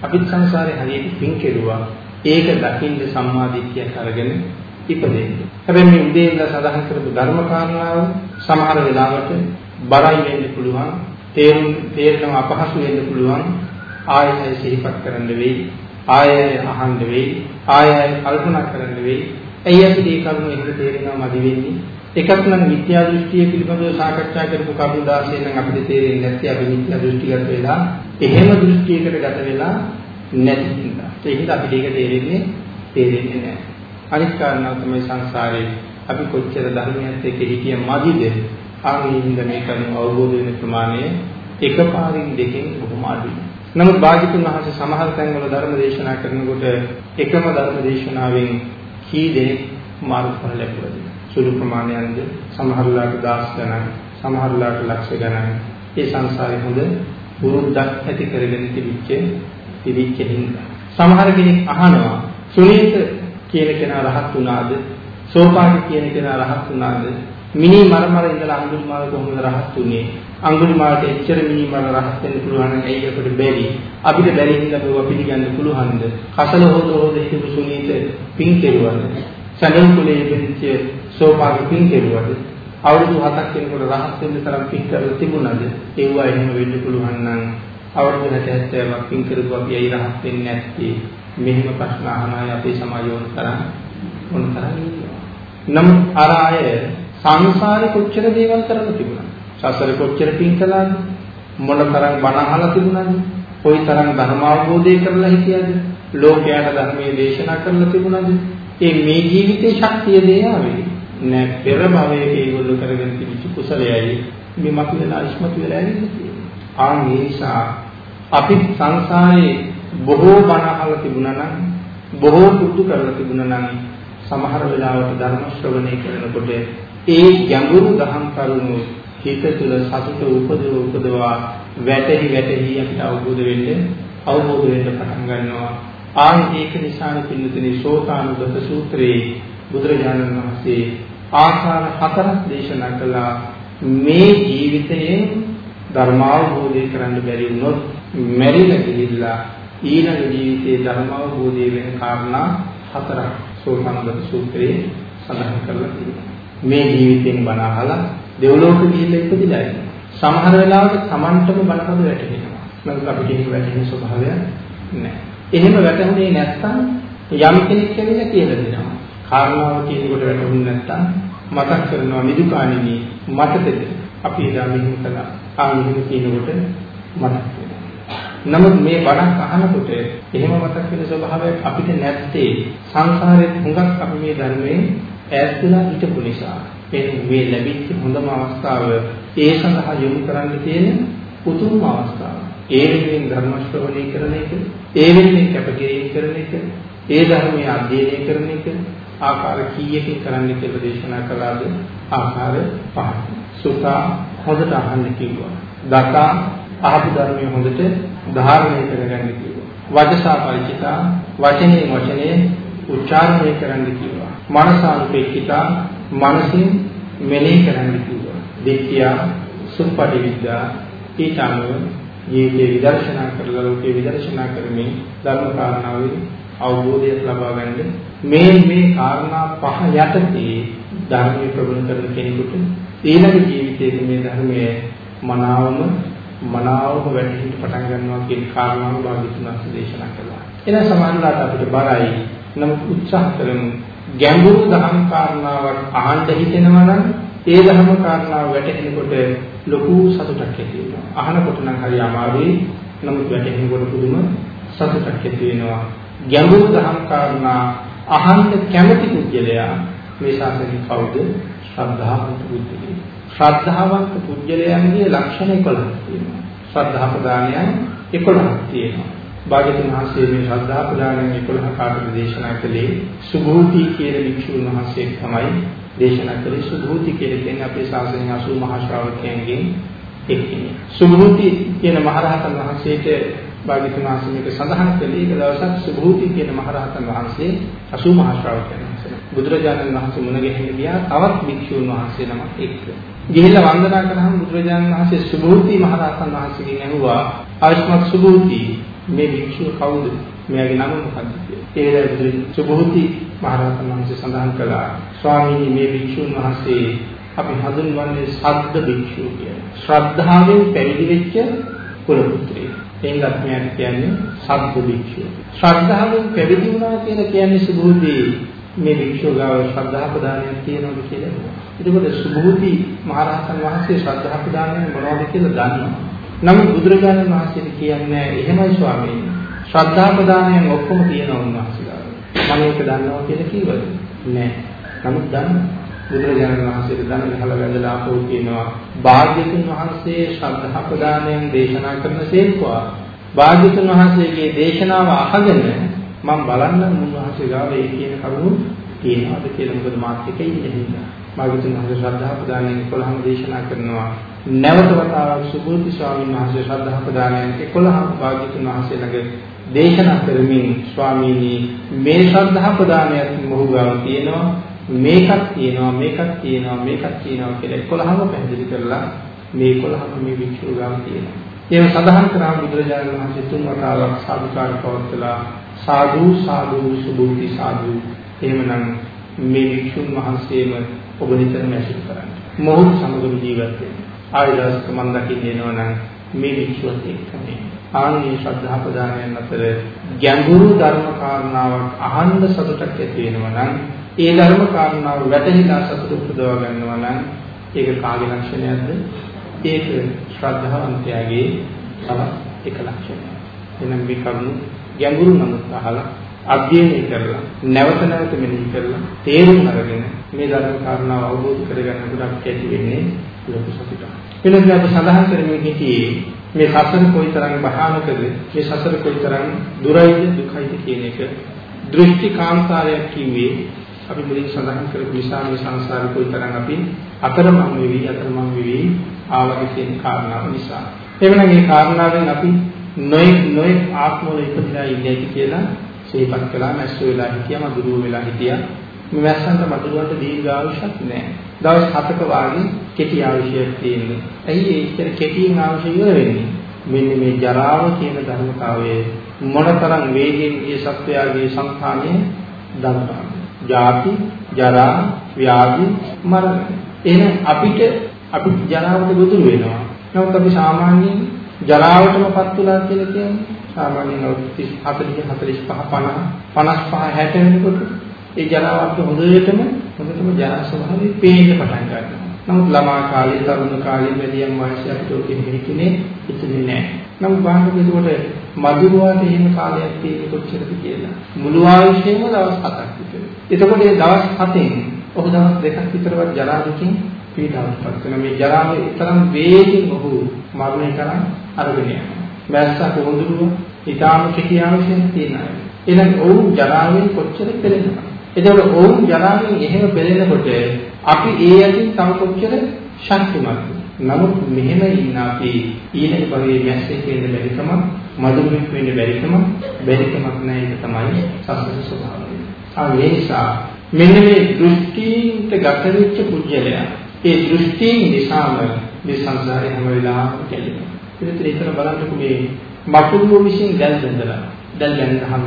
අපිත් සංසාරේ හරියට පින් කෙරුවා. ඒක දකින්න සම්මාදිට්ඨියක් අරගෙන ඉපදෙන්න. හැබැයි මේ උදේ ඉඳලා සඳහන් කරපු ධර්ම කාරණාව සමහර වෙලාවට බරයි වෙන්න පුළුවන්. තේරුම් තේරෙනව අපහසු වෙන්න පුළුවන්. ආයෙත් සිහිපත් කරන්න වෙයි. ආයෙ අහන්න වෙයි. ආයෙ කල්පනා කරන්න වෙයි. ඇයි අපිට මේ කරුණ එහෙම තේරෙනවා මදි වෙන්නේ? එකක් නම් මිත්‍යා දෘෂ්ටිය පිළිබඳව සාකච්ඡා කරපු කරුණු 16 නම් අපිට තේරෙන්නේ නැති අපි මිත්‍යා දෘෂ්ටිගත වෙලා එහෙම දෘෂ්ටියකට ගත වෙලා නැති හින්දා. ඒ හින්දා අපිට ඒක තේරෙන්නේ තේරෙන්නේ නැහැ. අනිත් කාරණාව තමයි සංසාරේ අපි කොච්චර ධර්මයත් එක්ක හිටිය මදිද ආගමින්ද මේ කරන අවබෝධ වෙන ප්‍රමාණය එකපාරින් දෙකෙන් බොහොම අඩුයි. නමුත් භාග්‍යතුන් වහන්සේ සමහර තැන්වල ධර්ම දේශනා කරනකොට එකම ධර්ම දේශනාවෙන් කී දෙනෙක් මාර්ගඵල ලැබුවද? සුළු ප්‍රමාණයක්ද සමහරලාට දහස් ගණන් සමහරලාට ලක්ෂ ගණන් ඒ සංසාරේ හොඳ පුරුද්දක් ඇති කරගෙන තිබිච්ච තිබිච්ච හින්දා සමහර කෙනෙක් අහනවා සුනීත කියන කෙනා රහත් වුණාද? සෝපාක කියන කෙනා රහත් වුණාද? මිනි මරමර ඉඳලා අඟුලිමාල කොහොමද රහත් උනේ අඟුලිමාලට එච්චර මිනි මර රහත් වෙන්න පුළුවන් නම් ඇයි අපිට බැරි? අපිට බැරි හින්දා මේව පිළිගන්න පුළුවන්ද? කසල හොද හොද හිටපු සුනීත පින් කෙරුවද? සැලුම් කුලේ ඉපදිච්ච සෝපාක පින් කෙරුවද? අවුරුදු 7ක් වෙනකොට රහත් වෙන්න තරම් පින් කරලා තිබුණාද? ඒවා එහෙම වෙන්න පුළුවන් නම් අවුරුදු 70ක් පින් කරපුවා අපි ඇයි රහත් වෙන්නේ නැත්තේ මෙහෙම ප්‍රශ්න අහන අය අපේ සමාජය වුණ තරම් වුණ තරම් නමුත් අර අය සංසාරේ කොච්චර දේවල් කරලා තිබුණා. සසරේ කොච්චර පින් කළාද? මොන තරම් බණ අහලා තිබුණාද? කොයි තරම් ධර්ම අවබෝධය කරලා හිටියද? ලෝකයට ධර්මයේ දේශනා කරලා තිබුණාද? ඒ මේ ජීවිතේ ශක්තිය දෙයාවේ. නෑ පෙර භවයේ ඒගොල්ලෝ කරගෙන තිබිච්ච කුසලයයි මේ මතු වෙලා ඉස්මතු වෙලා ඉන්නේ. ආ නිසා අපි සංසාරේ බොහෝ බණ අහලා තිබුණා නම් බොහෝ පුරුදු කරලා තිබුණා නම් සමහර වෙලාවට ධර්ම ශ්‍රවණය කරනකොට ඒ ගැඹුරු දහම් කරුණු හිත තුළ සතුට උපදව උපදවා වැටහි වැටහි අපිට අවබෝධ වෙන්න අවබෝධ වෙන්න පටන් ගන්නවා. ආන් ඒක නිසානේ පින්නතුනේ ශෝකානුගත සූත්‍රයේ බුදුරජාණන් වහන්සේ ආකාර හතරක් දේශනා කළා. මේ ජීවිතයේ ධර්මාවබෝධය කරන්න බැරි වුණොත් මැරිලා ගිහිල්ලා ඊළඟ ජීවිතයේ ධර්මාවබෝධය වෙන කාරණා හතරක් සෝතනගත සූත්‍රයේ සඳහන් කරලා තියෙනවා. මේ ජීවිතයෙන් බණ අහලා දෙව්ලෝක ගිහිල්ලා ඉපදිලා ඉන්නවා. සමහර වෙලාවට Tamanටම බණපද වැටෙනවා. නමුත් අපිට ඒක වැටෙන ස්වභාවයක් නැහැ. එහෙම වැටුනේ නැත්නම් යම් කෙනෙක් කියලා කියලා දෙනවා. කාරණාව කියනකොට වැටුනේ නැත්නම් මතක් කරනවා නිදුකාණෙනි මතකද අපි එදා මෙහෙම කළා. ආ මෙහෙම කියනකොට මතක් නමුත් මේ බණක් අහනකොට එහෙම මතක් වෙන ස්වභාවයක් අපිට නැත්තේ සංසාරේ හුඟක් අපි මේ ධර්මයෙන් ඈත් වෙලා හිටපු නිසා මේ මේ ලැබිච්ච හොඳම අවස්ථාව ඒ සඳහා යොමු කරන්න තියෙන උතුම්ම අවස්ථාව. ඒ වෙනුවෙන් ධර්ම ශ්‍රවණය කරන එක, ඒ වෙනුවෙන් කැපකිරීම කරන එක, ඒ ධර්මයේ අධ්‍යයනය කරන එක ආකාර කීයකින් කරන්න කියලා දේශනා කළාද? ආකාර පහක්. සුඛා හොඳට අහන්න කිව්වා. දතා අහපු ධර්මයේ හොඳට ධාරණය කරගන්න කිව්වා. වචසා පරිචිතා වචනේ වචනේ උච්චාරණය කරන්න කිව්වා. මනසානුපේක්ෂිතා මනසින් මෙනෙහි කරන්න කිව්වා. දිට්ඨිය සුප්පටි විද්‍යා ඊට අනුව ජීවිතේ විදර්ශනා කරලා ලෝකේ විදර්ශනා කරමින් ධර්ම කාරණාවෙන් අවබෝධයක් ලබා ගන්න මේ මේ කාරණා පහ යටතේ ධර්මයේ ප්‍රගුණ කරන කෙනෙකුට ඊළඟ ජීවිතයේ මේ ධර්මයේ මනාවම මනාවම වැඩිහිට පටන් ගන්නවා කියන කාරණාව භාග්‍යතුන්ස් දේශනා කළා. එන සමානලාට අපිට බරයි. නමුත් උත්සාහ කරමු ගැඹුරු දහම් කාරණාවක් අහන්න හිතෙනවා නම් ඒ ධර්ම කාරණාව වැටහෙනකොට ලොකු සතුටක් ඇති වෙනවා. අහනකොට නම් හරි අමාරුයි. නමුත් වැටහෙනකොට පුදුම සතුටක් ඇති වෙනවා. ගැඹුරු දහම් කාරණා අහන්න කැමති පුද්ගලයා මේ ශාසනය කවුද? ශ්‍රද්ධාවන්ත පුද්ගලයා. ශ්‍රද්ධාවන්ත පුද්ගලයන්ගේ ලක්ෂණ 11ක් තියෙනවා. ශ්‍රද්ධා ප්‍රදානයන් 11ක් තියෙනවා. භාග්‍යතුන් වහන්සේ මේ ශ්‍රද්ධා ප්‍රදානයන් 11 කාටද දේශනා කළේ? සුභූති කියන වික්ෂුන් වහන්සේ තමයි දේශනා කළේ. සුභූති කියලා කියන්නේ අපේ ශාසනයේ 80 මහා ශ්‍රාවකයන්ගෙන් එක්කෙනෙක්. සුභූති කියන මහරහතන් වහන්සේට භාග්‍යතුන් වහන්සේ මේක සඳහන් කළේ එක දවසක් සුභූති කියන මහරහතන් වහන්සේ 80 මහා ශ්‍රාවකයන් වහන්සේ. බුදුරජාණන් වහන්සේ මුණ ගැහෙන්න ගියා තවත් භික්ෂුන් වහන්සේ නමක් එක්ක. ගිහිල්ලා වන්දනා කරාම බුදුරජාණන් වහන්සේ සුභූති මහරහතන් වහන්සේගෙන් ඇහුවා ආයස්මත් සුභූති මේ භික්ෂුව කවුද? මෙයාගේ නම මොකක්ද කියලා. ඒ වෙලාවේ සුභූති මහරහතන් වහන්සේ සඳහන් කළා ස්වාමීනි මේ භික්ෂුන් වහන්සේ අපි හඳුන්වන්නේ සද්ද භික්ෂුව කියලා. ශ්‍රද්ධාවෙන් පැවිදි වෙච්ච කුල පුත්‍රයෙක්. එංගත් මෙයාට කියන්නේ සද්ද භික්ෂුව. ශ්‍රද්ධාවෙන් පැවිදි වුණා කියලා කියන්නේ සුභූති මේ භික්ෂුව ගාව ශ්‍රද්ධා ප්‍රදානයක් තියෙනවද කියලා. එතකොට සුභූති මහරහතන් වහන්සේ ශ්‍රද්ධා ප්‍රදානය මොනවද කියලා දන්නවා. නමුත් බුදුරජාණන් වහන්සේ කියන්නේ එහෙමයි ස්වාමීනි. ශ්‍රද්ධා ප්‍රදානයන් ඔක්කොම තියෙනවා උන්වහන්සේලා. මම ඒක දන්නවා කියලා කිව්වද? නෑ. නමුත් දන්න බුදුරජාණන් වහන්සේට දන ගහලා වැඳලා ආපහු කියනවා භාග්‍යතුන් වහන්සේ ශ්‍රද්ධා ප්‍රදානයන් දේශනා කරන සේක්වා භාග්‍යතුන් වහන්සේගේ දේශනාව අහගෙන මම බලන්න උන්වහන්සේ ගාව ඒ කියන කරුණු තියෙනවද කියලා මොකද මාත් එක්ක ඉන්නේ හින්දා. භාග්‍යතුන් වහන්සේ ශ්‍රද්ධා ප්‍රදානයන් 11ම දේශනා කරනවා. නැවත වතාවක් සුබෝධි ස්වාමීන් වහන්සේ ශ්‍රද්ධා ප්‍රදානයන් 11ම භාග්‍යතුන් වහන්සේ ළඟ දේශනා කරමින් ස්වාමීනි මේ ශ්‍රද්ධා ප්‍රදානයත් මොහු ගාව තියෙනවා? මේකක් තියෙනවා මේකක් තියෙනවා මේකක් තියෙනවා කියලා 11ම පැහැදිලි කරලා මේ 11ම මේ වික්ෂුව ගාම තියෙනවා. ඒව සඳහන් කරා බුදුරජාණන් වහන්සේ තුන් වතාවක් සාදුකාර පවත්ලා සාදු සාදු සුභූති සාදු එහෙමනම් මේ වික්ෂුන් වහන්සේම ඔබ නිතරම ඇසුරු කරන්න. මොහොත සමගම ජීවත් වෙන්න. ආයදස්ක මන් දකින්න එනවනම් මේ වික්ෂුවත් එක්කම ආනීය ශ්‍රද්ධා ප්‍රදානයන් අතර ගැඹුරු ධර්ම කාරණාවක් අහන්න සතුටක් ඇති වෙනවා නම් ඒ ධර්ම කාරණාව වැටහිලා සතුට උපදවා ගන්නවා නම් ඒක කාගේ ලක්ෂණයක්ද? ඒක ශ්‍රද්ධාවන්තයාගේ තව එක ලක්ෂණයක්. එනම් මේ කරුණු ගැඹුරු නමුත් අහලා අධ්‍යයනය කරලා නැවත නැවත මෙනෙහි කරලා තේරුම් අරගෙන මේ ධර්ම කාරණාව අවබෝධ කරගන්නකොට අපිට ඇති වෙන්නේ ලොකු සතුටක්. වෙනද අපි සඳහන් කරමින් හිටියේ මේ සසර කොයිතරම් භයානකද මේ සසර කොයිතරම් දුරයිද දුකයිද කියන එක දෘෂ්ටි කාන්තාරයක් කිව්වේ අපි මුලින් සඳහන් කරපු නිසා මේ සංසාරේ කොයිතරම් අපි අතරමං වෙවි අතරමං වෙවි ආවගේ තියෙන කාරණාව නිසා. එවනම් මේ කාරණාවෙන් අපි නොයෙක් නොයෙක් ආත්මවල ඉපදලා ඉන්නේ කියලා සිහිපත් කළා මැස්සෝ වෙලා හිටියා මදුරුව වෙලා හිටියා. මේ මැස්සන්ට මදුරුවන්ට දීර්ඝ ආයුෂක් නැහැ. දවස් 7ක වාගේ කෙටි ආයුෂයක් තියෙනවා. ඇයි ඒච්චර කෙටියෙන් ආයුෂ ඉවර වෙන්නේ? මෙන්න මේ ජරාව කියන ධර්මතාවය මොනතරම් වේගෙන් මේ සත්වයාගේ සංඛානයේ දන්නවා. ජාති, ජරා, ව්‍යාධි, මරණ. එහෙනම් අපිට අපි ජරාවට ගොදුරු වෙනවා. නමුත් අපි සාමාන්‍යයෙන් ජරාවටමපත් වෙලා කියලා කියන්නේ සාමාන්‍යයෙන් 40 45 50 55 60 වෙනකොට ඒ ජරාවත් හොඳටම හොඳටම ජරා ස්වභාවය පේන්න පටන් ගන්නවා. නමුත් ළමා කාලේ, තරුණ කාලේ, වැඩියම් වයසේ අපිට ඔකෙ හිතුනේ හිතුනේ නැහැ. නමුත් බාහිර විදුවට මදුරුවාට එහෙම කාලයක් තියෙන්නේ කොච්චරද කියලා. මුළු ආයුෂයම දවස් 7ක් විතර. එතකොට ඒ දවස් 7න් ඔහු දවස් දෙකක් විතරවත් ජරා දුකින් පීඩාවටපත් වෙන මේ ජරාවේ තරම් වේගින් ඔහු මරණය කරන් අරගෙන යනවා. මැස්සා කොඳුරුව ඊටාම කෙටියාවශයෙන් තියෙනවා. එහෙනම් ඔවුන් ජරාවෙන් කොච්චර පෙළෙනවද? එතකොට ඔවුන් ජරාවෙන් එහෙම පෙළෙනකොට අපි ඒ අතින් තව කොච්චර ශක්තිමත්ද? නමුත් මෙහෙම ඉන්න අපි ඊළඟ භවයේ මැස්සෙක් වෙන්න බැරිකම, මදුරුවෙක් වෙන්න බැරිකම, බැරිකමක් නැහැ ඒක තමයි සසර ස්වභාවය. ආ ඒ නිසා මෙන්න මේ දෘෂ්ටීන්ට ගත වෙච්ච පුජ්‍යලයා ඒ දෘෂ්ටීන් නිසාම මේ සංසාරේ හැම වෙලාවෙම ගැලෙනවා. ඉතින් ඒතර බලන්නකො මේ මකුළුව විසින් දැල් බඳලා දැල් බඳනහම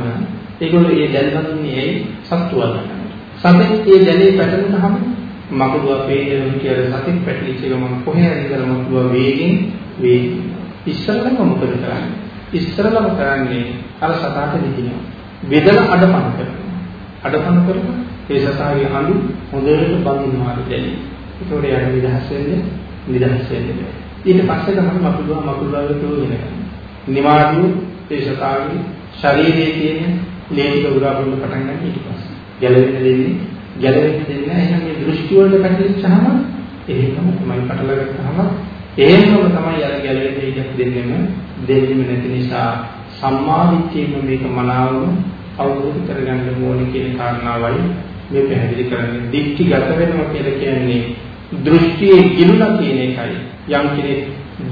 ඒගොල්ලෝ ඒ දැල් බඳින්නේ ඇයි සත්තු වලට. සතෙක් ඒ දැලේ පැටලුනහම මකුළුව පේනවා කියලා සතෙක් පැටලිච්ච ගමන් කොහේ හරි ඉඳලා මකුළුව වේගෙන් වේගින් ඉස්සරලම මොකද කරන්නේ? ඉස්සරලම කරන්නේ අර සතාට දෙකිනවා. බෙදලා අඩපණ කරනවා. අඩපණ කරලා ඒ සතාගේ හඳු හොඳට බඳිනවා දැලේ. ඒකෝට යන නිදහස් වෙන්නේ නිදහස් වෙන්නේ. ඊට පස්සේ තමයි මකුළුවා මකුළුවාගේ ප්‍රයෝජන ගන්න. නිමාඩු ඒ සතාගේ ශරීරයේ තියෙන ලේනික උරාබුන්න පටන් ගන්න ඊට පස්සේ. ගැලවෙන්න දෙන්නේ ගැලවෙන්න දෙන්නේ නැහැ. එහෙනම් මේ දෘෂ්ටි වලට පැටලිච්චාම එහෙමම තමයි පටලගත්තාම එහෙමම තමයි අර ගැලවෙන්න ඉඩක් දෙන්නෙම දෙන්නෙම නැති නිසා සම්මාදිට්ඨියම මේක මනාවම අවබෝධ කරගන්න ඕනේ කියන කාරණාවයි මේ පැහැදිලි කරන්නේ. දික්ටිගත වෙනවා කියලා කියන්නේ දෘෂ්ටියේ ගිලුණා කියන එකයි. යම් කෙනෙක්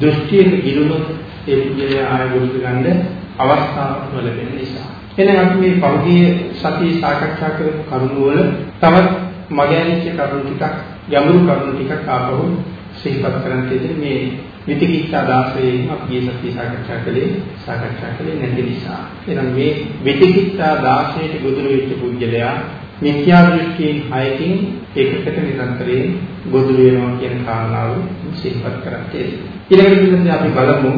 දෘෂ්ටියක ගිලුණොත් ඒ පුද්ගලයා ආය ගොඩ ගන්න අවස්ථාවක් ලැබෙන නිසා. එහෙනම් අපි මේ පෞද්ගලික සතිය සාකච්ඡා කරපු කරුණු වල තවත් මගහැරිච්ච කරුණු ටිකක් ගැඹුරු කරුණු ටිකක් ආපහු සිහිපත් කරන්න තියෙන්නේ මේ විතිකිච්ඡා දාසයෙන් අපි ගිය සතිය සාකච්ඡා කළේ සාකච්ඡා කළේ නැති නිසා. එහෙනම් මේ විතිකිච්ඡා දාසයට ගොදුරු වෙච්ච පුද්ගලයා මිත්‍යා දෘෂ්ටියෙන් හයකින් එකකට නිරන්තරයෙන් ගොදුරු වෙනවා කියන කාරණාව සිහිපත් කරන්නේ. ඊළඟට අපි බලමු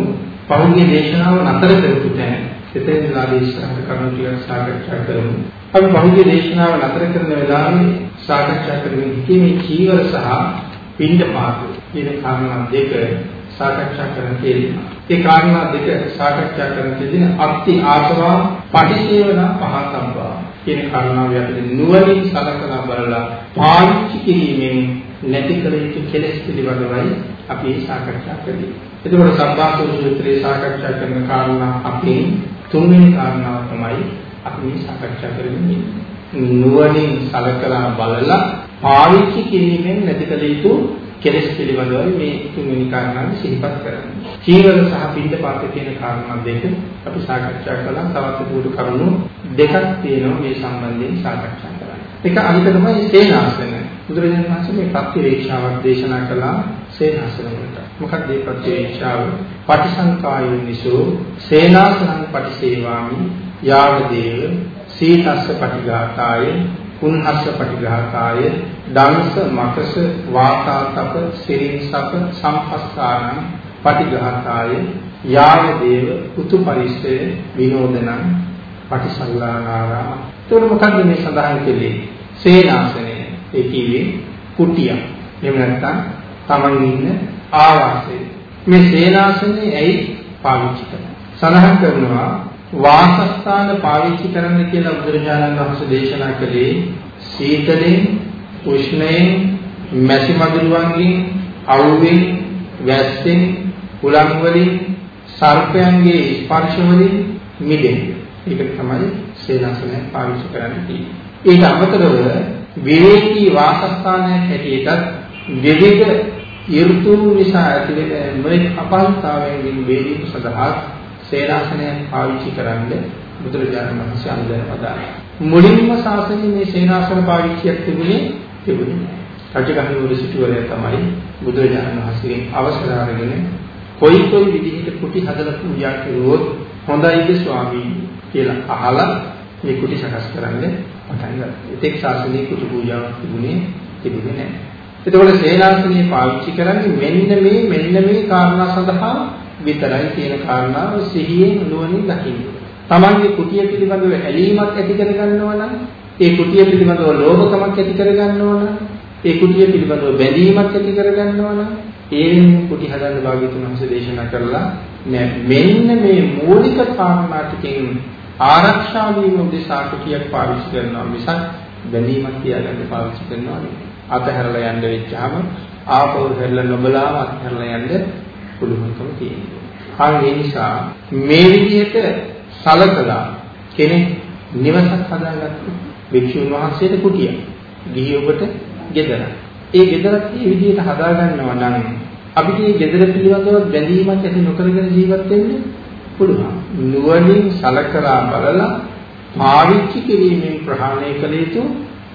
පෞද්ගලික දේශනාව නතර කරපු තැන එතෙන්ලා දේශනා කරන ටික සාකච්ඡා කරමු. අපි පෞද්ගලික දේශනාව නතර කරන වෙලාවේ සාකච්ඡා කරමින් හිතේ චීවර සහ පින්ඩපාත කියන කාරණා දෙක සාකච්ඡා කරන්න තියෙනවා. ඒ කාරණා දෙක සාකච්ඡා කරන්න තියෙන අත්ති ආසවා පටිසේවන පහතම්බා කියන කාරණාව යටතේ නුවණින් සලකලා බලලා පාවිච්චි කිරීමෙන් නැති කළ යුතු කෙලෙස් පිළිබඳවයි අපි සාකච්ඡා කරන්නේ. එතකොට සම්බාසෝ සූත්‍රයේ සාකච්ඡා කරන කාරණා අපේ තුන්වෙනි කාරණාව තමයි අපි මේ සාකච්ඡා කරන්නේ. නුවණින් සලකලා බලලා පාවිච්චි කිරීමෙන් නැති කළ යුතු කෙලෙස් පිළිබඳව මේ තුන්වෙනි කාරණාව සිහිපත් කරන්නේ. චීවර සහ පින්දපාත කියන කාරණා දෙක අපි සාකච්ඡා කළා. තවත් පොදු කරුණු දෙකක් තියෙනවා මේ සම්බන්ධයෙන් සාකච්ඡා කරන්න. එක අනික තමයි සේනාසන. බුදුරජාණන් වහන්සේ මේ ප්‍රතිවේක්ෂාවක් දේශනා කළා සේනාසන වලට. මොකක්ද මේ ප්‍රතිවේක්ෂාව? පටිසංකායෝනිසෝ සේනාසනං පටිසේවාමි යාව දේව සීතස්ස පටිඝාතාය කුන්හස්ස පටිඝාතාය දංශ මකස වාතාතප සිරින්සප සම්පස්සානං පටිඝාතාය යාව දේව උතු පරිස්සය විනෝදනං පටිසංගානාරා එතකොට මොකද්ද මේ සඳහන් කෙලේ සේනාසනය ඒ කිව්වේ කුටිය එහෙම නැත්නම් තමන් ඉන්න ආවාසය. මේ සේනාසනේ ඇයි පාවිච්චි කරන්නේ? සඳහන් කරනවා වාසස්ථාන පාවිච්චි කරන්න කියලා බුදුරජාණන් වහන්සේ දේශනා කළේ සීතලෙන් උෂ්ණයෙන් මැසි මදුරුවන්ගෙන් අවුවෙන් වැස්සෙන් හුලං වලින් සර්පයන්ගේ ස්පර්ශ වලින් මිදෙන්න. ඒක තමයි සේනාසනය පාවිච්චි කරන්න තියෙන්නේ. ඒක අමතරව විවේකී වාසස්ථානයක් හැටියටත් විවිධ ඍතු නිසා ඇතිවෙන නොයෙක් අපහසුතාවයන්ගෙන් බේරීම සඳහා සේනාසනය පාවිච්චි කරන්න බුදුරජාණන් වහන්සේ අනුදැන පදාළා. මුලින්ම ශාසනයේ මේ සේනාසන පාවිච්චියක් තිබුණේ තිබුණේ නැහැ. රජගහනුවර සිටුවරය තමයි බුදුරජාණන් වහන්සේගෙන් අවසර අරගෙන කොයි කොයි විදිහට කුටි හදලා පූජා කරුවොත් හොඳයිද ස්වාමීන් කියලා අහලා මේ කුටි සකස් කරන්න පටන් ගත්තා. ඒතෙක් ශාසනයේ කුටි පූජාවක් තිබුණේ තිබුණේ නැහැ. එතකොට සේනාසනය පාවිච්චි කරන්නේ මෙන්න මේ මෙන්න මේ කාරණා සඳහා විතරයි කියන කාරණාව සිහියෙන් නුවණින් දකින්න. Tamange කුටිය පිළිබඳව ඇලීමක් ඇති කර ගන්නවා නම් ඒ කුටිය පිළිබඳව ලෝභකමක් ඇති කර ගන්නවා නම් ඒ කුටිය පිළිබඳව බැඳීමක් ඇති කර ගන්නවා නම් ඒෙන් කුටි හදන්න භාග්‍යතුන් වහන්සේ දේශනා කරලා මෙන්න මේ මූලික කාරණා ටිකෙන් ආරක්ෂා වීම උදෙසා කුටියක් පාවිච්චි කරනවා මිසක් බැඳීමක් තියාගන්න පාවිච්චි කරනවා නෙවෙයි. අතහැරලා යන්න වෙච්චාම ආපහු හැරලා නොබලාම අතහැරලා යන්න පුළුවන්කම තියෙනවා. ඒ නිසා මේ විදිහට සලකලා කෙනෙක් නිවසක් හදාගත්තු භික්ෂුන් වහන්සේට කුටිය. ගිහි ඔබට ගෙදර. ඒ ගෙදරත් මේ විදිහට හදාගන්නවා නම් අපිට මේ ගෙදර පිළිබඳව බැඳීමක් ඇති නොකරගෙන ජීවත් වෙන්න පුළුවන්. නුවණින් සලකලා බලලා පාවිච්චි කිරීමෙන් ප්‍රහාණය කළ යුතු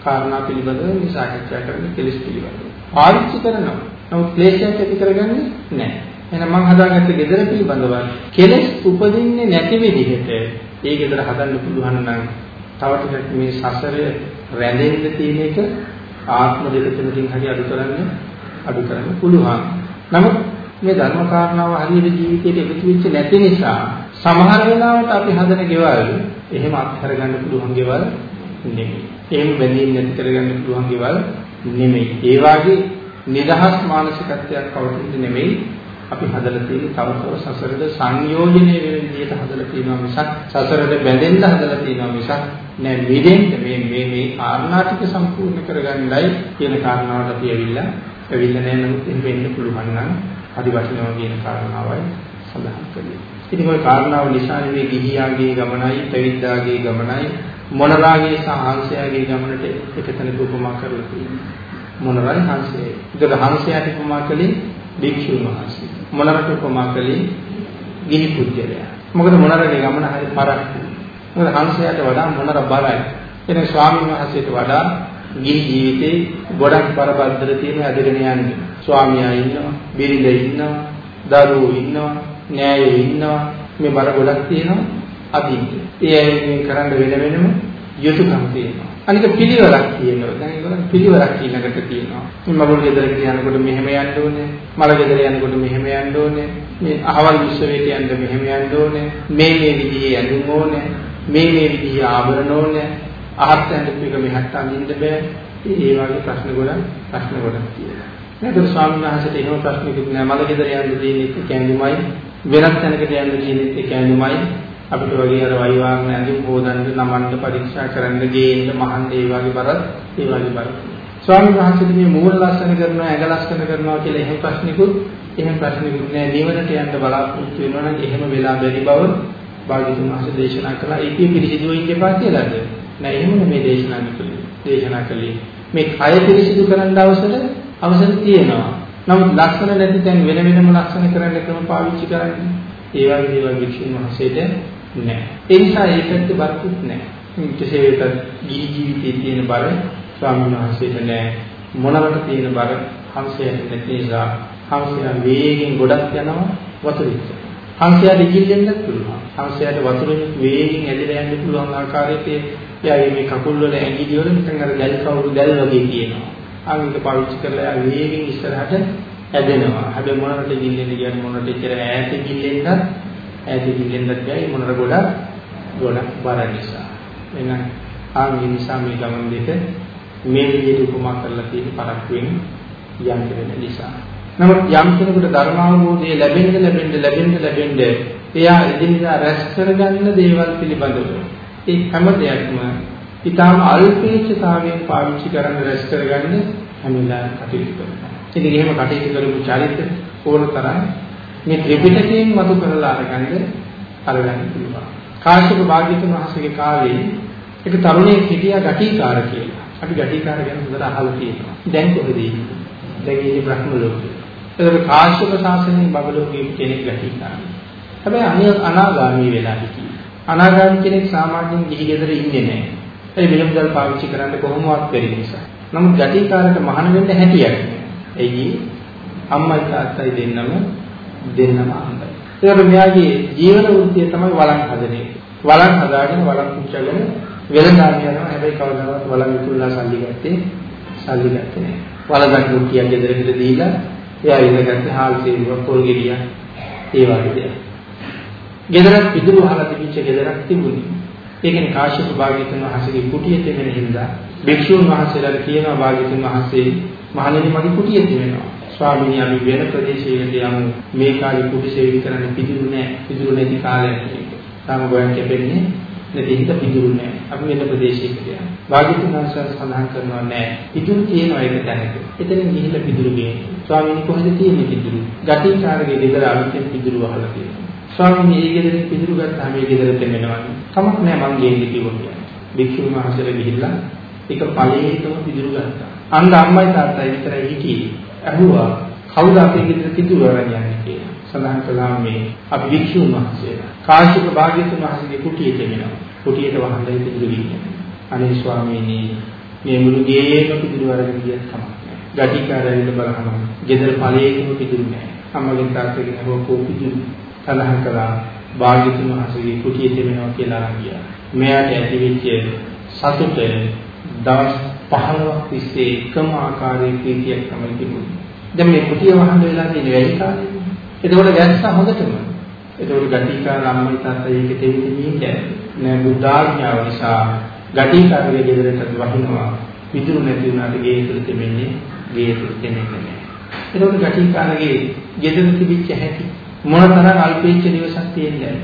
කාරණා පිළිබඳව මේ සාකච්ඡා කරන කෙලෙස් පිළිබඳව. පාවිච්චි කරනවා. නමුත් ක්ලේශයක් ඇති කරගන්නේ නැහැ. එහෙනම් මම හදාගත්ත ගෙදර පිළිබඳව කෙලෙස් උපදින්නේ නැති විදිහට ඒ ගෙදර හදන්න පුළුවන් නම් තව ටිකක් මේ සසරේ රැඳෙන්න තියෙන එක ආත්ම දෙක තුනකින් හරි අඩු කරන්න අඩු කරන්න පුළුවන්. නමුත් මේ ධර්ම කාරණාව හරියට ජීවිතයට එකතු වෙච්ච නැති නිසා සමහර වෙලාවට අපි හදන ගෙවල් එහෙම අත්හැර ගන්න පුළුවන් ගෙවල් නෙමෙයි. එහෙම බැඳීම් නැති කරගන්න පුළුවන් ගෙවල් නෙමෙයි. ඒ වාගේ නිදහස් මානසිකත්වයක් කවුරුත් නෙමෙයි අපි හදලා තියෙන්නේ තව තව සසරට සංයෝජනය වෙන විදිහට හදලා තියෙනවා මිසක් සසරට බැඳෙන්න හදලා තියෙනවා මිසක් නෑ මිදෙන්න මේ මේ මේ කාරණා ටික සම්පූර්ණ කරගන්නයි කියන කාරණාවට අපි ඇවිල්ලා ඇවිල්ලා නෑ නමුත් එහෙම වෙන්න පුළුවන් නම් හරි වටිනවා කියන කාරණාවයි සඳහන් කළේ. ඉතින් ওই කාරණාව නිසා මේ ගිහියාගේ ගමනයි පැවිද්දාගේ ගමනයි මොනරාගේ සහ හංසයාගේ ගමනට එකතැනක උපමා කරලා තියෙනවා. මොනරායි හංසයයි. ඒකට හංසයාට උපමා කළේ භික්ෂුන් වහන්සේ. මොනරට උපමා කළේ ගිහි පුද්ගලයා. මොකද මොනරගේ ගමන හරි පරක්. මොකද හංසයාට වඩා මොනර බලයි. එනේ ස්වාමීන් වහන්සේට වඩා ගිහි ජීවිතේ ගොඩක් පරබද්දර තියෙන ඇදගෙන යන්නේ. ස්වාමියා ඉන්නවා, බිරිඳ ඉන්නවා, දරුවෝ ඉන්නවා, නෑයෝ ඉන්නවා. මේ බර ගොඩක් තියෙනවා අදින්නේ. ඒ අය මේ කරන්න වෙන වෙනම යුතුයකම් තියෙනවා. අනික පිළිවෙලක් තියෙනවා. දැන් ඒගොල්ලන් පිළිවෙලක් ඊළඟට තියෙනවා. මේ මගුල් ගෙදරට යනකොට මෙහෙම යන්න ඕනේ. මල ගෙදර යනකොට මෙහෙම යන්න ඕනේ. මේ අහවල් විශ්වවිද්‍යාලයට යන්න මෙහෙම යන්න ඕනේ. මේ මේ විදිහේ ඇඳුම් ඕනේ. මේ මේ විදිහේ ආභරණ ඕනේ. අහත් ඇඳුම් එක මෙහාට අඳින්න බෑ. ඒ වගේ ප්‍රශ්න ගොඩක් ප්‍රශ්න ගොඩක් තියෙනවා. නේද ස්වාමීන් වහන්සේට එහෙම ප්‍රශ්නකුත් නෑ. මල ගෙදර යන්න තියෙන්නේ කැඳුමයි. වෙනත් තැනකට යන්න තියෙන්නේ කැඳුමයි. අපිට වගේ අර වයිවාගෙන ඇඳුම් හොදන්න නමන්න පරීක්ෂා කරන්න ගේන්න මහන්න ඒ වගේ බරත් ඒ වගේ බරත්. ස්වාමීන් වහන්සේට මේ මූල ලක්ෂණ කරනවා ඇඟ ලක්ෂණ කරනවා කියලා එහෙම ප්‍රශ්නිකුත් එහෙම ප්‍රශ්නිකුත් නෑ. නිවනට යන්න බලාපොරොත්තු වෙනවා නම් එහෙම වෙලා බැරි බව භාග්‍යතුන් වහන්සේ දේශනා කළා. ඒකේ පිළිසිදුව ඉන්න එපා කියලාද නෑ එහෙම මේ දේශනා කළේ දේශනා කළේ. මේ කය පිළිසිදු කරන්න අවසර අවසර තියෙනවා. නමුත් ලක්ෂණ නැති තැන් වෙන වෙනම ලක්ෂණ කරන්න ක්‍රම පාවිච්චි කරන්නේ. ඒ වගේ දේවල් වික්ෂුන් වහන්සේට නැහැ. ඒ නිසා ඒ පැත්තේ බරකුත් නැහැ. කෙසේ වෙතත් ගිහි ජීවිතයේ තියෙන බර ස්වාමීන් වහන්සේට නැහැ. මොනවට තියෙන බර හංසයට නැති නිසා හංසයා වේගෙන් ගොඩක් යනවා වතුරෙත්. හංසයාට ඉගිල්ලෙන්නත් පුළුවන්. හංසයාට වතුරෙන් වේගෙන් ඇදලා යන්න පුළුවන් ආකාරයට එයාගේ මේ කකුල් වල ඇඟිලි වල නිකන් අර දැල් කවුරු දැල් වගේ තියෙනවා. ආමික පාවිච්චි කරලා එයා වේගෙන් ඉස්සරහට ඇදෙනවා. හැබැයි මොනකට ගිල්ලෙන්න කියන්නේ මොනකට ඉතර ඈත ගිල්ලෙන්නත් ඈත ගිල්ලෙන්නත් බැයි මොනර ගොඩක් ගොඩක් බර නිසා. එහෙනම් ආන්ගේ නිසා මේ ගමන් දෙක මේ විදිහට උපමා කරලා තියෙන පරක්කුවෙන් යම් වෙන නිසා. නමුත් යම් කෙනෙකුට ධර්මාවබෝධය ලැබෙන්න ලැබෙන්න ලැබෙන්න ලැබෙන්න එයා එදිනෙදා රැස් කරගන්න දේවල් පිළිබඳව ඒ හැම දෙයක්ම ඊටාම අල්පේච්ඡතාවයෙන් පාවිච්චි කරන්න රැස් කරගන්න හැම වෙලාවෙම කටයුතු කරනවා. ඉතින් එහෙම කටයුතු කරපු චරිත ඕන තරම් මේ ත්‍රිපිටකයෙන් මතු කරලා අරගන්න අරගන්න පුළුවන්. කාශ්‍යප භාග්‍යතුන් වහන්සේගේ කාලේ එක තරුණයෙක් හිටියා ගටිකාර කියලා. අපි ගටිකාර ගැන හොඳට අහලා තියෙනවා. දැන් කොහෙද ඉන්නේ? දැන් ඉන්නේ බ්‍රහ්ම ලෝකේ. ඒකට කාශ්‍යප ශාසනයේ බබලෝකයේ කෙනෙක් ගටිකාර. හැබැයි අනාගාමී වෙලා හිටියේ. අනාගාමී කෙනෙක් සාමාන්‍යයෙන් ගිහි ගෙදර ඉන්නේ නැහැ. ඒ විලම්දල් පාවිච්චි කරන්න කොහොමවත් බැරි නිසා. නමුත් ගටිකාරට මහාන වෙන්න හැටියක් නෑ. එයි අම්මයි තාත්තයි දෙන්නම දෙන්නම අහඹයි. ඒකට මෙයාගේ ජීවන වෘත්තිය තමයි වළං හදන එක. වළං හදාගෙන වළං කුච්චගෙන වෙලඳාම යනවා. හැබැයි කවදාවත් වළං විකුණලා සල්ලි ගත්තේ සල්ලි ගත්තේ නෑ. වළඳන් කුට්ටියක් ගෙදරකට දීලා එයා ඉඳගත්තේ හාල් සේරුවක් පොල් ගෙඩියක් ඒ වගේ දේවල්. ගෙදරක් පිටුරු අහලා තිබිච්ච ගෙදරක් තිබුණේ. ඒ කියන්නේ කාශ්‍යප භාග්‍යතුන් වහන්සේගේ කුටිය තිබෙන හින්දා භික්ෂුන් වහන්සේලාට කියනවා භාග්‍යතුන් වහන්සේ මහණෙනි මගේ කුටිය තියෙනවා. ස්වාමීනි අපි වෙන ප්‍රදේශයකට යමු. මේ කාලේ කුටි සේවය කරන්න පිටුරු නැහැ. පිටුරු නැති කාලයක් මේක. තාම ගොයන් කැපෙන්නේ නැති හිත පිටුරු නෑ. අපි වෙන ප්‍රදේශයකට යනවා. භාග්‍යතුන් වහන්සේ සඳහන් කරනවා නෑ. පිටුරු තියෙනවා ඒක තැනක. එතනින් ගිහිල්ලා පිටුරු ගේන්න. ස්වාමීනි කොහෙද තියෙන්නේ පිටුරු? ගටිකාරගේ ගෙදර අලුතෙන් පිටුරු වහලා තියෙනවා. ස්වාමීනි ඒ ගෙදරින් පිටුරු ගත්තාම මේ ගෙදරට එන්නවනේ. කමක් නෑ මං ගේන්නේ කිව්වා. භික්ෂුන් වහන්සේලා ගිහිල්ලා ඒක ඵලයේටම පිටුරු ගත්තා. අන්න අම්මයි තාත්තයි විතරයි හිටියේ. ඇහුවා කවුද අපේ ගෙදර පිටුරු අරන් යන්නේ කියලා. සඳහන් කළා මේ අපි වික්ෂුන් වහන්සේලා කාශ්‍යප භාග්‍යතුන් වහන්සේගේ කුටියට එනවා. කුටියට වහන්සේ පිටුරු ගිහින්. අනේ ස්වාමීනි මේ මුළු ගේම පිටුරු අරගෙන ගියත් කමක් නැහැ. ගටිකාරයෙන්ද බලහම ගෙදර ඵලයේම පිටුරු නැහැ. අම්මගෙන් තාත්තගෙන් අහුව කෝ පිටුරු සඳහන් කළා භාග්‍යතුන් වහන්සේගේ කුටියට එනවා කියලා ගියා. මෙයාට ඇතිවෙච්ච සතුට දවස් 15ක් තිස්සේ එකම ආකාරයේ ප්‍රීතියක් තමයි තිබුණේ. දැන් මේ කුටිය වහන්න වෙලා තියෙන වැඩි කාලෙ එතකොට ගැස්සා හොඳටම. එතකොට ගටිකා ළමයි තාත්තා ඒක දෙවිදි කියන්නේ නෑ බුද්ධාඥාව නිසා ගටිකාගේ ගෙදරට වහිනවා. පිටුරු නැති වුණාට ගේ ඇතුළත දෙන්නේ ගේ ඇතුළත දෙන්නේ නෑ. එතකොට ගටිකාගේ ගෙදර තිබිච්ච හැටි මොනතරම් අල්පේච්ච නිවසක් තියෙන්නේ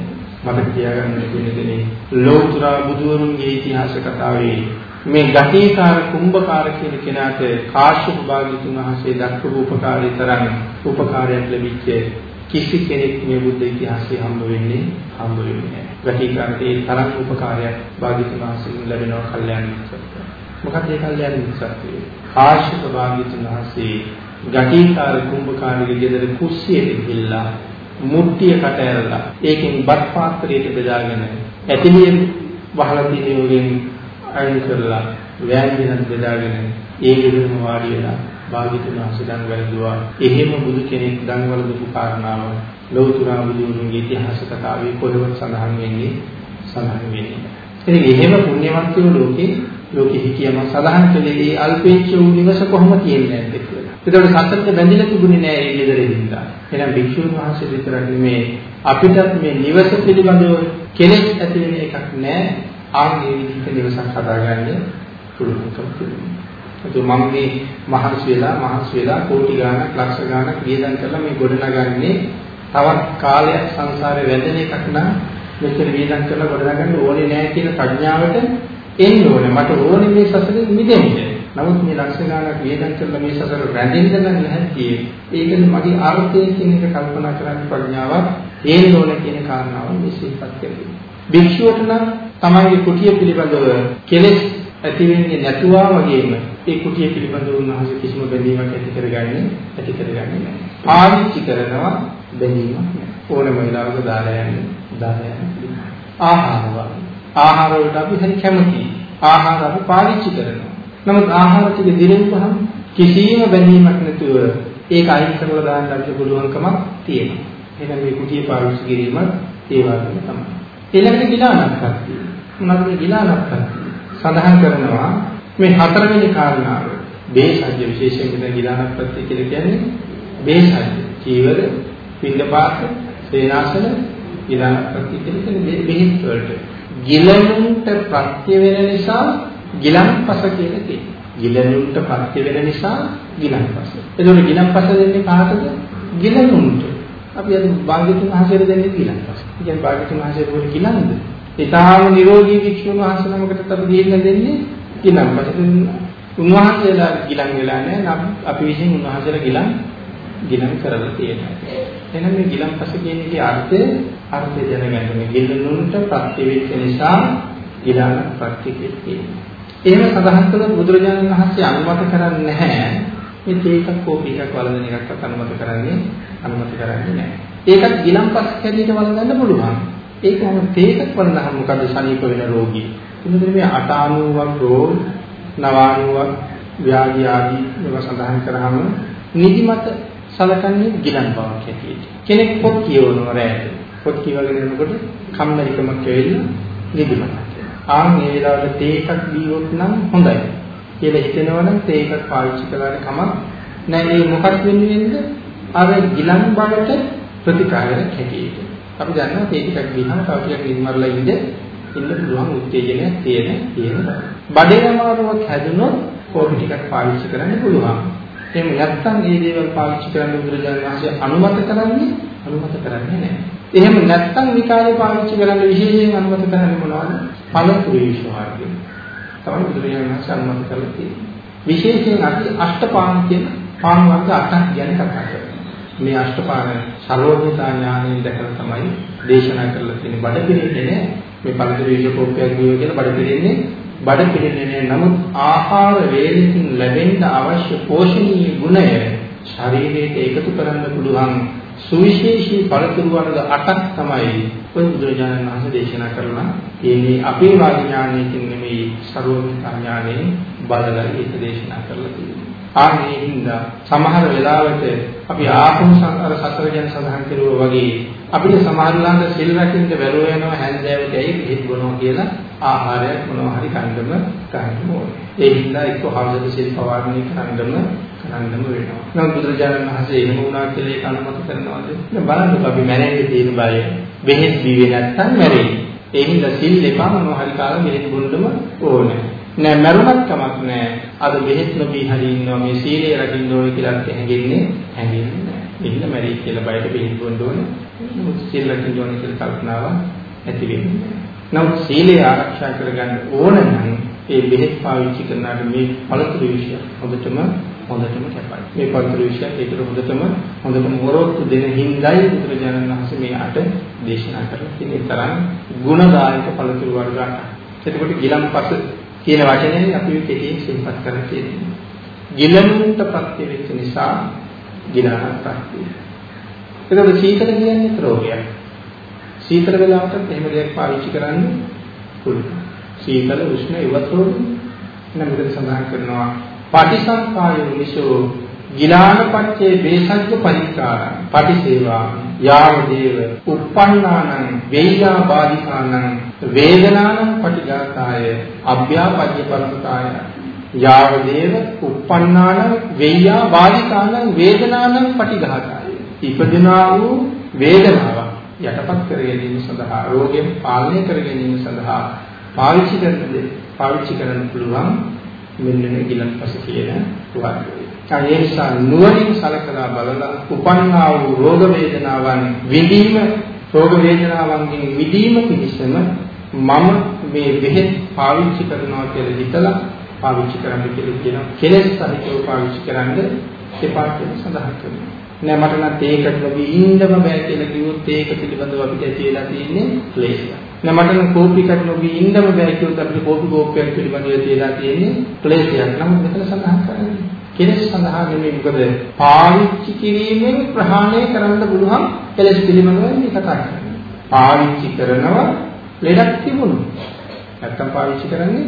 මතක තියාගන්න දෙන්නේ ලෝතර බුදුවරුන්ගේ ඉතිහාස කතාවේ මේ ගටිකාර කුම්භකාර කියන කෙනාට කාශ්‍යප භාග්‍යතුන් වහන්සේ දක්වපු උපකාරී තරම් උපකාරයක් ලැබිච්ච කිසි කෙනෙක් මේ බුද්ධ ඉතිහාසයේ හම්බ වෙන්නේ හම්බ වෙන්නේ නැහැ. ගටිකාරේ තරම් උපකාරයක් භාග්‍යතුන් වහන්සේගෙන් ලැබෙනවා කල්යාණ මිත්‍රත්වය. මොකක්ද ඒ කල්යාණ මිත්‍රත්වය? කාශ්‍යප භාග්‍යතුන් වහන්සේ ගටිකාර කුම්භකාරගේ ගෙදර කුස්සියට ගිහිල්ලා මුට්ටිය කට ඇරලා ඒකෙන් බත් පාත්‍රයට බෙදාගෙන ඇතිලිය වහලා තියෙන වලින් අයින් කරලා වෑංජනත් බෙදාගෙන ඒ ගෙදරම වාඩි වෙලා භාග්‍යතුන් වහන්සේ දන් වැළඳුවා. එහෙම බුදු කෙනෙක් දන් වළඳපු කාරණාව ලෞතර බුදුන්ගේ ඉතිහාස කතාවේ කොහෙවත් සඳහන් වෙන්නේ සඳහන් වෙන්නේ. ඉතින් එහෙම පුණ්‍යවන්තයෝ ලෝකේ ලෝකෙ හිටියම සඳහන් කළේ ඒ අල්පේච්ඡ වූ නිවස කොහොම තියෙන්නේ නැද්ද කියලා. ඒතකොට සත්‍යයට බැඳිලා තිබුණේ නෑ ඒ ගෙදරින්ද. එහෙනම් භික්ෂුන් වහන්සේ විතරක් නෙමේ අපිටත් මේ නිවස පිළිබඳව කෙලෙස් ඇති වෙන එකක් නෑ. ආන්නේ විදිහට නිවසක් හදාගන්න පුළුවන්කම තිබුණා. ඒ මම මේ මහන්සි වෙලා මහන්සි වෙලා කෝටි ගාණක් ලක්ෂ ගාණක් වියදම් කරලා මේ ගොඩනගන්නේ තවත් කාලයක් සංසාරේ වැදෙන එකක් නම් මෙච්චර වියදම් කරලා ගොඩනගන්න ඕනේ නැහැ කියන ප්‍රඥාවට එන්න ඕනේ. මට ඕනේ මේ සසරෙන් මිදෙන්න. නමුත් මේ ලක්ෂ ගාණක් වියදම් කරලා මේ සසර රැඳෙන්න නම් නැහැටි. ඒකද මගේ ආර්ථය කියන එක කල්පනා කරන්න ප්‍රඥාවක් හේන්න ඕනේ කියන කාරණාව මේ සිහිපත් කරගන්න. භික්ෂුවට නම් තමන්ගේ කුටිය පිළිබඳව කෙලෙස් ඇති වෙන්නේ නැතුවා වගේම ඒ කුටිය පිළිබඳව උන්වහන්සේ කිසිම බැඳීමක් ඇති කරගන්නේ ඇති කරගන්නේ නැහැ. පාවිච්චි කරනවා බැඳීමක් නැහැ. ඕනම වෙලාවක දාලා යන්නේ දාලා යන්නේ. ආහාර ආහාර වලට අපි හරි කැමතියි. ආහාර අපි පාවිච්චි කරනවා. නමුත් ආහාර ටික දිරෙන්නහම කිසිම බැඳීමක් නැතුව ඒක අයින් කරලා දාන්න අපිට පුළුවන්කමක් තියෙනවා. එහෙනම් මේ කුටිය පාවිච්චි කිරීම ඒ වගේම තමයි. ඊළඟට ගිලානක්කත් මොනවද මේ ගිලානක්කත් සඳහන් කරනවා මේ හතරවෙනි කාරණාව. බේසජ්‍ය විශේෂයෙන් කියන ගිලානක්කත් කියලා කියන්නේ බේසජ්‍ය. චීවර පින්නපාත සේනාසන ගිලානක්කත් කියලා කියන්නේ බෙහෙත් වලට. ගිලනුන්ට ප්‍රත්‍ය වෙන නිසා ගිලන්පස කියලා කියනවා. ගිලනුන්ට ප්‍රත්‍ය වෙන නිසා ගිලන්පස. එතකොට ගිලන්පස දෙන්නේ කාටද? ගිලනුන්ට. අපි අද භාග්‍යතුන් වහන්සේට දෙන්නේ ගිලන්පස කියන්නේ භාග්‍යතුන් වහන්සේට පොඩි ගිලන්ද ඊටාම නිරෝගී වික්ෂුන් වහන්සේ නමකට අපි දීලා දෙන්නේ ගිලන්. උන්වහන්සේලා ගිලන් වෙලා නැහැ. අපි විසින් උන්වහන්සේලා ගිලන් ගිලන් කරලා තියෙනවා. එහෙනම් මේ ගිලන්පස කියන එකේ අර්ථය අර්ථය දැනගන්න මේ ගිලනුන්ට ප්‍රත්‍ය වෙච්ච නිසා ගිලන ප්‍රත්‍ය කියනවා. එහෙම සඳහන් කළ බුදුරජාණන් වහන්සේ අනුමත කරන්නේ නැහැ. මේ තේකක් කෝපි එකක් වළඳන එකක්වත් අනුමත කරන්නේ අනුමත කරන්නේ නැහැ. ඒකත් ගිලන්පස් හැටියට වළඳන්න පුළුවන්. ඒක මොන තේකක් වළඳහම මොකද සනීප වෙන රෝගී. එතකොට මේ 890ක් රෝග 90ක් ව්‍යාධි ආදී ඒවා සඳහන් කරාම නිදිමත සලකන්නේ ගිලන් බවක් හැටියට. කෙනෙක් පොත් කියවනවා රැයට. පොත් කියවගෙන යනකොට කම්මැලිකමක් ඇවිල්ලා නිදිමතක්. ආන් මේ වෙලාවට තේ එකක් දීවොත් නම් හොඳයි. කියලා හිතනවනම් තේ එකක් පාවිච්චි කළාට කමක් නැහැ. මේ මොකක් වෙන්නේද? අර ගිලන් බවට ප්‍රතිකාරයක් හැටියට. අපි දන්නවා තේ ටිකක් දීහම තව ටිකක් නිර්මලලා ඉඳ ඉන්න පුළුවන් උත්තේජනයක් තියෙන තියෙන බඩේ අමාරුවක් හැදුනොත් කෝපි ටිකක් පාවිච්චි කරන්න පුළුවන්. එහෙම නැත්නම් මේ දේවල් පාවිච්චි කරන්න බුදුරජාණන් වහන්සේ අනුමත කරන්නේ අනුමත කරන්නේ නැහැ. එහෙම නැත්නම් විකාරය පාවිච්චි කරන්න විශේෂයෙන් අනුමත කරන්නේ මොනවද? පළතුරු විශ්වාසය. තමයි බුදුරජාණන් වහන්සේ අනුමත කරලා තියෙන්නේ. විශේෂයෙන් අපි අෂ්ටපාන කියන පාන වර්ග අටක් ගැන කතා කරනවා. මේ අෂ්ටපාන සර්වඥතා ඥානයෙන් දැකලා තමයි දේශනා කරලා තියෙන්නේ. බඩ පිරෙන්නේ නැහැ. මේ පළතුරු විශ්වාසෝපයක් ගියෝ කියලා බඩ පිරෙන්නේ බඩ පිරෙන්නේ නමුත් ආහාර වේලකින් ලැබෙන්න අවශ්‍ය පෝෂණීය ගුණය ශරීරයට එකතු කරන්න පුළුවන් සුවිශේෂී පළතුරු වර්ග 8ක් තමයි ඔය බුදුරජාණන් වහන්සේ දේශනා කරලා තියෙන්නේ අපේ වාග් ඥානයකින් නෙමෙයි ਸਰවඥතා ඥානයෙන් බලලා ඒක දේශනා කරලා තියෙන්නේ. ආන්නේ හින්දා සමහර වෙලාවට අපි ආපහු අර සතර ගැන සඳහන් කරුවා වගේ අපිට සමහරලාට සිල් රැකින්න බැරුව යනවා හැන්දෑවට ඇයි පිළිත් බොනවා කියලා ආහාරයක් මොනවා හරි කන්නම ගන්න ඕනේ. ඒ හින්දා එක්ක හවසට සිල් පවාරණය කරන්නම කරන්නම වෙනවා. නමුත් බුදුරජාණන් වහන්සේ එහෙම වුණා කියලා ඒක අනුමත කරනවාද? දැන් බලන්නකෝ අපි මැරෙන්න තියෙන බය. බෙහෙත් බීවේ නැත්තම් මැරෙයි. ඒ හින්දා සිල් එපා මොනවා හරි කාලා බෙහෙත් බොන්නම ඕනේ. නෑ මරුණත් කමක් නෑ. අද බෙහෙත් නොබී හරි ඉන්නවා මේ සීලය රකින්න ඕනේ කියලා හැඟෙන්නේ හැඟෙන්නේ නෑ. එන්න මැරෙයි කියලා බයට බෙහෙත් බොන්න ඕනේ. සීල රකින්න ඕනේ කියලා කල්පනාව ඇති වෙන්නේ. නමුත් සීලය ආරක්ෂා කරගන්න ඕන නම් ඒ බෙහෙත් පාවිච්චි කරනාට මේ පළතුරු විෂය හොඳටම හොඳටම කැපයි. මේ පළතුරු විෂය ඒකට හොඳටම හොඳටම වරොත්තු දෙන හිඳයි බුදුරජාණන් වහන්සේ මේ අට දේශනා කරලා තියෙන තරම් ගුණදායක පළතුරු වර්ග අටක්. එතකොට ගිලම්පස කියන වචනේ අපි කෙටියෙන් සිහිපත් කරලා තියෙනවා. ගිලනුන්ට ප්‍රත්‍ය වෙච්ච නිසා ගිලහන ප්‍රත්‍ය. එතකොට සීතල කියන්නේ රෝගයක්. සීතල වෙලාවටත් එහෙම දෙයක් පාවිච්චි කරන්න පුළුවන්. සීතල උෂ්ණ ඉවත් රෝග නම් මෙතන සඳහන් කරනවා පටිසංකායෝ නිසෝ ගිලානපච්චේ බේසජ්ජ පරික්කාරං පටිසේවා යාව දේව uppannānaṁ veiyā bādhikānaṁ වේදනානං පටිඝාතාය අභ්‍යාපජ්ජ පරමතාය යාව දේව uppannānaṁ veiyā bādhikānaṁ වේදනානං පටිඝාතාය ඉපදිනා වූ වේදනාව යටපත් කර ගැනීම සඳහා රෝගයෙන් පාලනය කර ගැනීම සඳහා පාවිච්චි කරන පාවිච්චි කරන්න පුළුවන් මෙන්න මේ ගිලන්පස කියන වර්ගය. ඒ නිසා නුවණින් සලකලා බලලා උපන්නා වූ රෝග වේදනාවන් විඳීම රෝග වේදනාවන්ගෙන් විඳීම පිණිසම මම මේ බෙහෙත් පාවිච්චි කරනවා කියලා හිතලා පාවිච්චි කරන්න කියලා කියන කෙලෙස් සහිතව පාවිච්චි කරන්න එපා කියලා සඳහන් කරනවා. නෑ මට නම් තේකට නොවී ඉන්නම බෑ කියලා කිව්වොත් ඒක පිළිබඳව අපිට ඇති වෙලා තියෙන්නේ ක්ලේශය. නෑ මට නම් කෝපිකට නොවී ඉන්නම බෑ කිව්වොත් අපිට කෝපි කෝපයක් පිළිබඳව ඇති වෙලා තියෙන්නේ ක්ලේශයක්. නමුත් මෙතන සඳහන් කරන්නේ කෙලෙස් සඳහා නෙමෙයි මොකද පාවිච්චි කිරීමෙන් ප්‍රහාණය කරන්න පුළුවන් කෙලෙස් පිළිබඳව මේ කතා කරන්නේ. පාවිච්චි කරනවා ලෙඩක් තිබුණු. නැත්තම් පාවිච්චි කරන්නේ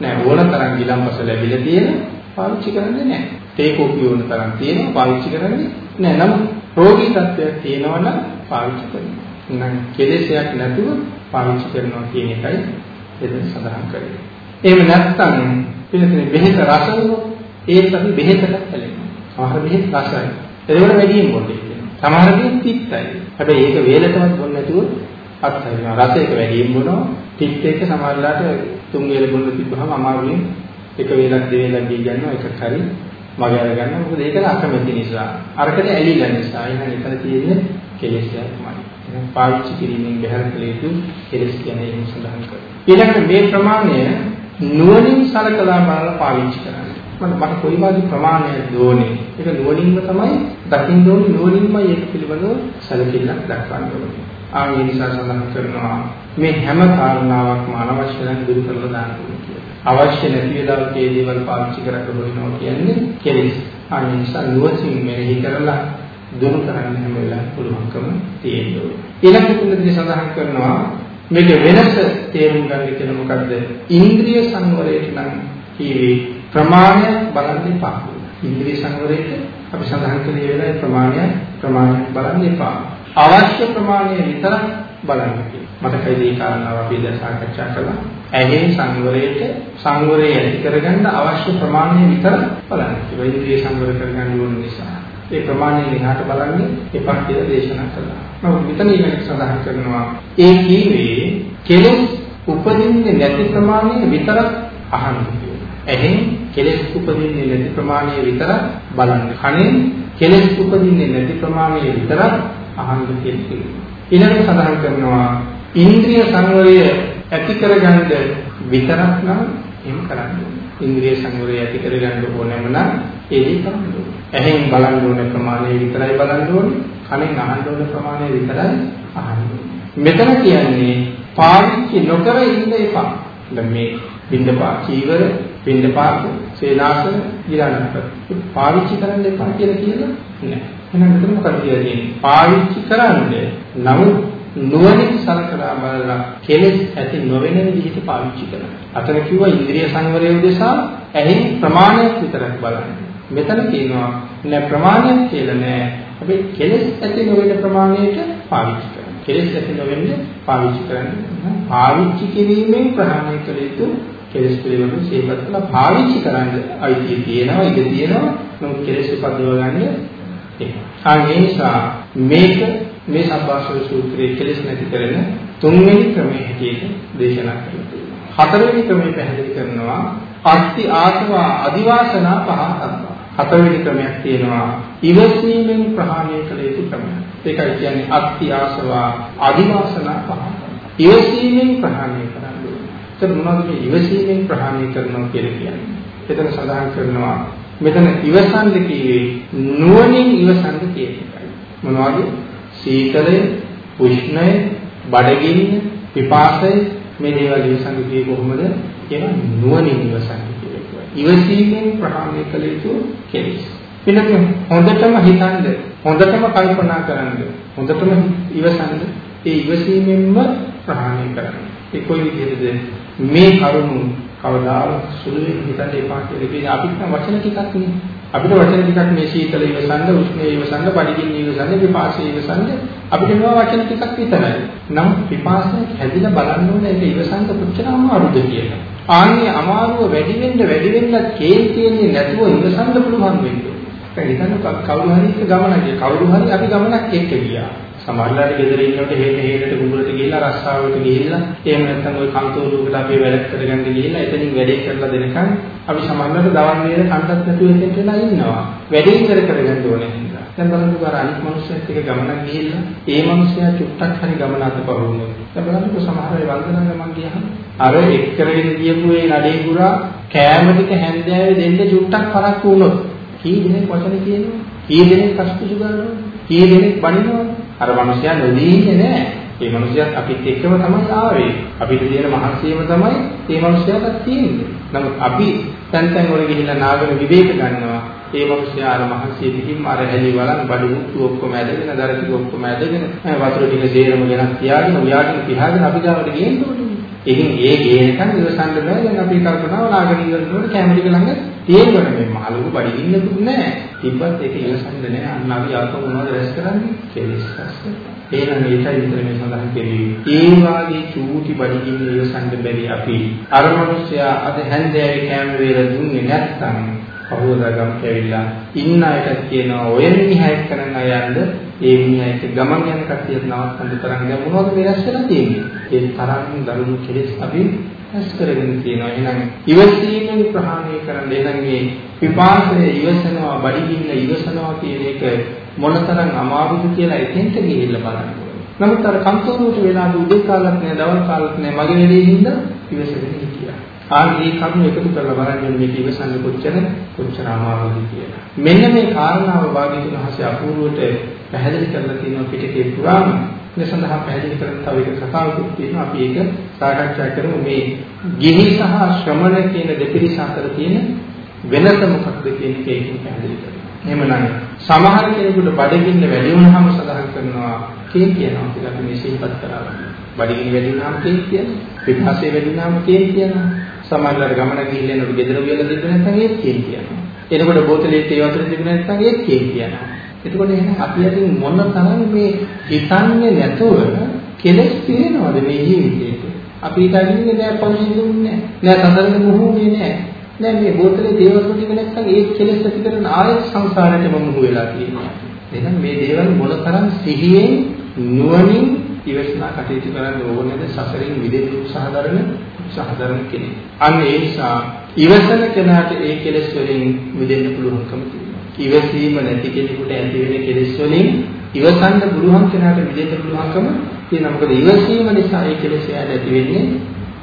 නෑ ඕන තරම් ගිලම්පස ලැබිලා තියෙන පාවිච්චි කරන්නේ නෑ. තේ කෝපි ඕන තරම් තියෙනවා පාවිච්චි කරන්නේ නෑ. නමුත් රෝගී තත්ත්වයක් තියෙනවා නම් පාවිච්චි කරනවා. නම් කෙලෙසයක් නැතුව පාවිච්චි කරනවා කියන එකයි එතන සඳහන් කරන්නේ. එහෙම නැත්නම් පිළිතුරේ බෙහෙත රස වුණොත් ඒත් අපි බෙහෙතකට හැලෙනවා. සමහර බෙහෙත් රසයි. ඒකට වැඩියෙන් බොන්නේ කියනවා. සමහර බෙහෙත් තිත්තයි. හැබැයි ඒක වේලටවත් බොන්නේ නැතුව අත්හැරෙනවා. රසයක වැඩියෙන් බොනවා. තිත් එක සමහරලාට තුන් වේල බොන්න තිබ්බහම අමාරුවෙන් එක වේලක් දෙවේලක් දී ගන්නවා එකක් හරි මග අර ගන්නවා. මොකද ඒක අකමැති නිසා. අරකට ඇලිලා නිසා. එහෙනම් එතන තියෙන්නේ කෙලෙස්යක්මයි. එහෙනම් පාවිච්චි කිරීමෙන් බැහැර කළ යුතු කෙලෙස් කියන එක සඳහන් කරනවා. ඊළඟට මේ ප්‍රමාණය නුවණින් සලකලා බලලා පාවිච්චි කරන්න. මට මට කොයි වගේ ප්‍රමාණයක්ද ඕනේ. ඒක නුවණින්ම තමයි දකින්න ඕනේ නුවණින්මයි ඒක පිළිබඳව සැලකිල්ලක් දක්වන්න ඕනේ. ආ ඒ නිසා සඳහන් කරනවා මේ හැම කාරණාවක්ම අනවශ්‍ය නම් දුරු කරලා දාන්න ඕනේ කියලා. අවශ්‍ය නැති වෙලාවට මේ දේවල් පාවිච්චි කරන්න හොයනවා කියන්නේ කෙලෙස්. ආ ඒ නිසා නුවණින් මෙනෙහි කරලා දුරු කරන්න හැම වෙලාවෙම පුළුවන්කම තියෙනවා. ඊළඟ තුනදී සඳහන් කරනවා මේක වෙනස තේරුම් ගන්න කියන මොකද්ද? ඉන්ද්‍රිය සංවරයට නම් කීවේ ප්‍රමාණයක් බලන්න එපා. ඉන්ද්‍රිය සංවරයට අපි සඳහන් කළේ වෙලාවේ ප්‍රමාණයක් ප්‍රමාණයක් බලන්න එපා. අවශ්‍ය ප්‍රමාණය විතරක් බලන්න මතකයි මේ කාරණාව අපි දැන් සාකච්ඡා කළා. ඇහෙන් සංවරයට සංවරය ඇති කරගන්න අවශ්‍ය ප්‍රමාණය විතර බලන්න. ඒ ඉන්ද්‍රිය සංවර කරගන්න ඕන නිසා. ඒ ප්‍රමාණය එහාට බලන්නේ එපා කියලා දේශනා කළා. නමුත් මෙතන ඊළඟට සඳහන් කරනවා ඒ කීවේ කෙලෙස් උපදින්නේ නැති ප්‍රමාණය විතරක් අහන්න ඇහෙන් කෙලෙස් උපදින්නේ නැති ප්‍රමාණය විතරක් බලන්න. කනෙන් කෙලෙස් උපදින්නේ නැති ප්‍රමාණය විතරක් අහන්න කියලා ඊළඟට සඳහන් කරනවා ඉන්ද්‍රිය සංවරය ඇති කරගන්න විතරක් නම් එහෙම කරන්න ඕනේ. ඉන්ද්‍රිය සංවරය ඇති කරගන්න ඕනෑම නම් ඒ දේ කරන්න ඕනේ. ඇහෙන් බලන්න ඕන ප්‍රමාණය විතරයි බලන්න ඕනේ. කනෙන් අහන්න ඕන ප්‍රමාණය විතරයි අහන්න ඕනේ. මෙතන කියන්නේ පාවිච්චි නොකර ඉන්න එපා. දැන් මේ බින්දපා චීවර බින්දපාත සේනාසන ඊළඟට පාවිච්චි කරන්න එපා කියලා කියලා නෑ. එහෙනම් මෙතන මොකක්ද කියන්නේ? පාවිච්චි කරන්නේ නමුත් නුවණින් සලකලා බලලා කෙලෙස් ඇති නොවන විදිහට පාවිච්චි කරනවා. අතන කිව්වා ඉන්ද්‍රිය සංවරය උදෙසා ඇහෙන් ප්‍රමාණයක් විතරක් බලන්න. මෙතන කියනවා නෑ ප්‍රමාණයක් කියලා නෑ. අපි කෙලෙස් ඇති නොවන ප්‍රමාණයට පාවිච්චි කරනවා. කෙලෙස් ඇති නොවෙන්න පාවිච්චි කරන්න. පාවිච්චි කිරීමෙන් ප්‍රහාණය කළ යුතු කෙලෙස් පිළිබඳව සිහිපත් කළා පාවිච්චි කරන්න අයිතිය තියෙනවා, ඉඩ තියෙනවා. නමුත් කෙලෙස් උපදව ගන්න ඒක. ආ ඒ නිසා මේක මේ සම්භාෂණ සූත්‍රයේ කෙලෙස් නැති කරන තුන්වෙනි ක්‍රමයේ හැටියට දේශනා කරලා තියෙනවා. හතරවෙනි ක්‍රමයේ පැහැදිලි කරනවා අත්ති ආත්මා අදිවාසනා පහතනවා. හතරවෙනි ක්‍රමයක් තියෙනවා ඉවසීමෙන් ප්‍රහාණය කළ යුතු ක්‍රමයක්. ඒකයි කියන්නේ අත්ති ආසවා අදිවාසනා පහතනවා. ඉවසීමෙන් ප්‍රහාණය කරන්න ඕනේ. ඒක මොනවද මේ ඉවසීමෙන් ප්‍රහාණය කරනවා කියලා කියන්නේ? එතන සඳහන් කරනවා මෙතන ඉවසන්න කියේ නුවණින් ඉවසන්න කියන එකයි. මොනවද? සීතලය, උෂ්ණය, බඩගින්න, පිපාසය මේ දේවල් ඉවසන්න කියේ කොහොමද? ඒවා නුවණින් ඉවසන්න කියලා. ඉවසීමෙන් ප්‍රහාණය කළ යුතු කෙලෙස්. එනකම් හොඳටම හිතන්න, හොඳටම කල්පනා කරන්න, හොඳටම ඉවසන්න, ඒ ඉවසීමෙන්ම ප්‍රහාණය කරන්න. ඒ කොයි විදිහටද මේ කරුණු කවදාවත් සුළුවෙන් හිතන්න එපා කියලා කියන්නේ අපිට නම් වචන ටිකක් නේ. අපිට වචන ටිකක් මේ සීතල ඉවසන්න, උෂ්ණ ඉවසන්න, බඩගින්න ඉවසන්න, පිපාසය ඉවසන්න අපිට මේවා වචන ටිකක් විතරයි. නම් පිපාසය හැදිලා බලන්න ඕනේ ඒක ඉවසන්න කොච්චර අමාරුද කියලා. ආන්නේ අමාරුව වැඩි වෙන්න වැඩි වෙන්න කේන්තියන්නේ නැතුව ඉවසන්න පුළුවන් වෙන්නේ. දැන් හිතන්න කවුරු හරි එක ගමනක් කවුරු හරි අපි ගමනක් එක්ක ගියා. සමහරවිට ගෙදර ඉන්නකොට හේත හේතට කුඹරට ගිහිල්ලා රස්සාවට ගිහිල්ලා එහෙම නැත්නම් ওই කන්තෝරුවකට අපි වැඩ කරගන්න ගිහිල්ලා එතනින් වැඩේ කරලා දෙනකන් අපි සමහරවිට දවල් වේල කන්ටත් නැතුව එතෙන්ට වෙලා ඉන්නවා. වැඩේ ඉවර කරගන්න ඕනේ හින්දා. දැන් බලන්නකෝ අර අනිත් මිනිස්සුත් එක්ක ගමනක් ගිහිල්ලා ඒ මිනිස්සයා චුට්ටක් හරි ගමන අතපහු වුණා. දැන් බලන්නකෝ සමහර අය වන්දනා ගමන් ගියහම අර එක් කරගෙන ගියපු ඒ නඩේ පුරා කෑම ටික හැන්දෑවේ දෙන්න චුට්ටක් පරක් වුණොත් කී දෙනෙක් වචන කියනවා? කී දෙනෙක් කස්තුසු ගන්නවා? කී දෙනෙක් බනිනවා? අර මිනිසයා නොදී ඉන්නේ නැහැ. ඒ මිනිසයාත් අපිත් එක්කම තමයි ආවේ. අපිට තියෙන මහන්සියම තමයි ඒ මිනිසයාට තියෙන්නේ. නමුත් අපි තැන් තැන් වල ගිහිල්ලා නාගන විවේක ගන්නවා. ඒ මිනිසයා අර මහන්සිය පිටින්ම අර හැලි වලන් බඩු මුට්ටු ඔක්කොම ඇදගෙන, දර ටික ඔක්කොම ඇදගෙන, වතුර ටික සේරම ගෙනත් තියාගෙන, උයාගෙන පියාගෙන අපි ගාවට ගේන්න ඕනේ. ඉතින් ඒ ගේනකන් ඉවසන්න බෑ. දැන් අපි කල්පනාව නාගන ඉවරනකොට කැමරි එක ළඟ තියෙනවනේ මේ මහලුක බඩගින්නකුත් නැහැ. තිබ්බත් ඒක ඉවසන්න නෑ. අන්න අපි ආතෝ මොනවද රැස් කරන්නේ? කෙලෙස් රැස් එහෙනම් ඒකයි විතර මේ සඳහන් කෙරේ. ඒ වාගේ චූටි බඩගින්න ඉවසන්න බැරි අපි අර මිනිස්සයා අද හැන්දෑවේ කැම වේල දුන්නේ නැත්තම් පහවදා ගම් කැවිලා ඉන්න අයට කියනවා ඔය මිනිහා කරන අය යන්න ඒ මිනිහා එක්ක ගමන් යන කට්ටිය නවත්තන්න තරම් දැන් මොනවද මේ රැස් වෙලා තියෙන්නේ? ඒ තරම් දරුණු කෙලෙස් අපි රැස් කරගෙන තියෙනවා. එහෙනම් ඉවසීමෙන් ප්‍රහාණය කරන්න එහෙනම් මේ විපාකය ඉවසනවා, බඩගින්න ඉවසනවා කියන එක මොනතරම් අමාරුද කියලා එතෙන්ට ගිහිල්ලා බලන්න නමුත් අර කන්තෝරුවට වෙලා උදේ කාලත් නෑ, දවල් කාලත් නෑ, මගේ වැඩේ හින්දා ඉවසගෙන හිටියා. ආන්ගේ කරුණු එකතු කරලා බලන්න මේක ඉවසන්න කොච්චර කොච්චර අමාරුද කියලා. මෙන්න මේ කාරණාව වාග්යතුන් හසේ අපූර්වට පැහැදිලි කරලා තියෙනවා පිටකේ පුරාම. මේ සඳහා පැහැදිලි කරන තව එක කතාවකුත් තියෙනවා. අපි ඒක සාකච්ඡා කරමු. මේ ගිහි සහ ශ්‍රමණ කියන දෙපිරිස අතර තියෙන වෙනස මොකක්ද කියන එක ඒකෙන් පැහැදිලි කරනවා. එහෙමනම් සමහර කෙනෙකුට බඩගින්න වැඩි වුණාම සඳහන් කරනවා කේ කියනවා කියලා අපි මේ සිහිපත් කරා. බඩගින්න වැඩි වුණාම කේ කියනවා. පිපාසය වැඩි වුණාම කේ කියනවා. සමහරවල් ගමන ගිහිල්ලා නේද ගෙදර වියලා දෙන්න නැත්නම් ඒත් කේ කියනවා. එතකොට බෝතලේ තේ වතුර දෙන්න නැත්නම් ඒත් කේ කියනවා. එතකොට එහෙනම් අපි අදින් මොන තරම් මේ හිතන්නේ නැතුව කෙලස් පිරෙනවද මේ ජීවිතේට? අපි හිතන්නේ නෑ පරිසුදුන්නේ නෑ. නෑ සතරක මුහුනේ නෑ. නෑ මේ බෝතලේ තේ වතුර ටික නැත්නම් ඒ කෙලස් ඇති කරන ආයෙත් සංසාරයට මොමුහු වෙලා තියෙනවා. එහෙනම් මේ දේවල් මොනතරම් සිහියෙන් නුවණින් ඉවසනා කටයුතු කරන්න ඕනේද සසරින් මිදෙන්න උත්සාහ කරන උත්සාහ කරන කෙනෙක්. අන්න ඒ නිසා ඉවසන කෙනාට ඒ කෙලෙස් වලින් මිදෙන්න පුළුවන්කම තියෙනවා. ඉවසීම නැති කෙනෙකුට ඇති වෙන කෙලෙස් වලින් ඉවසන්න පුළුවන් කෙනාට මිදෙන්න පුළුවන්කම තියෙනවා. මොකද ඉවසීම නිසා ඒ කෙලෙස් එයාට ඇති වෙන්නේ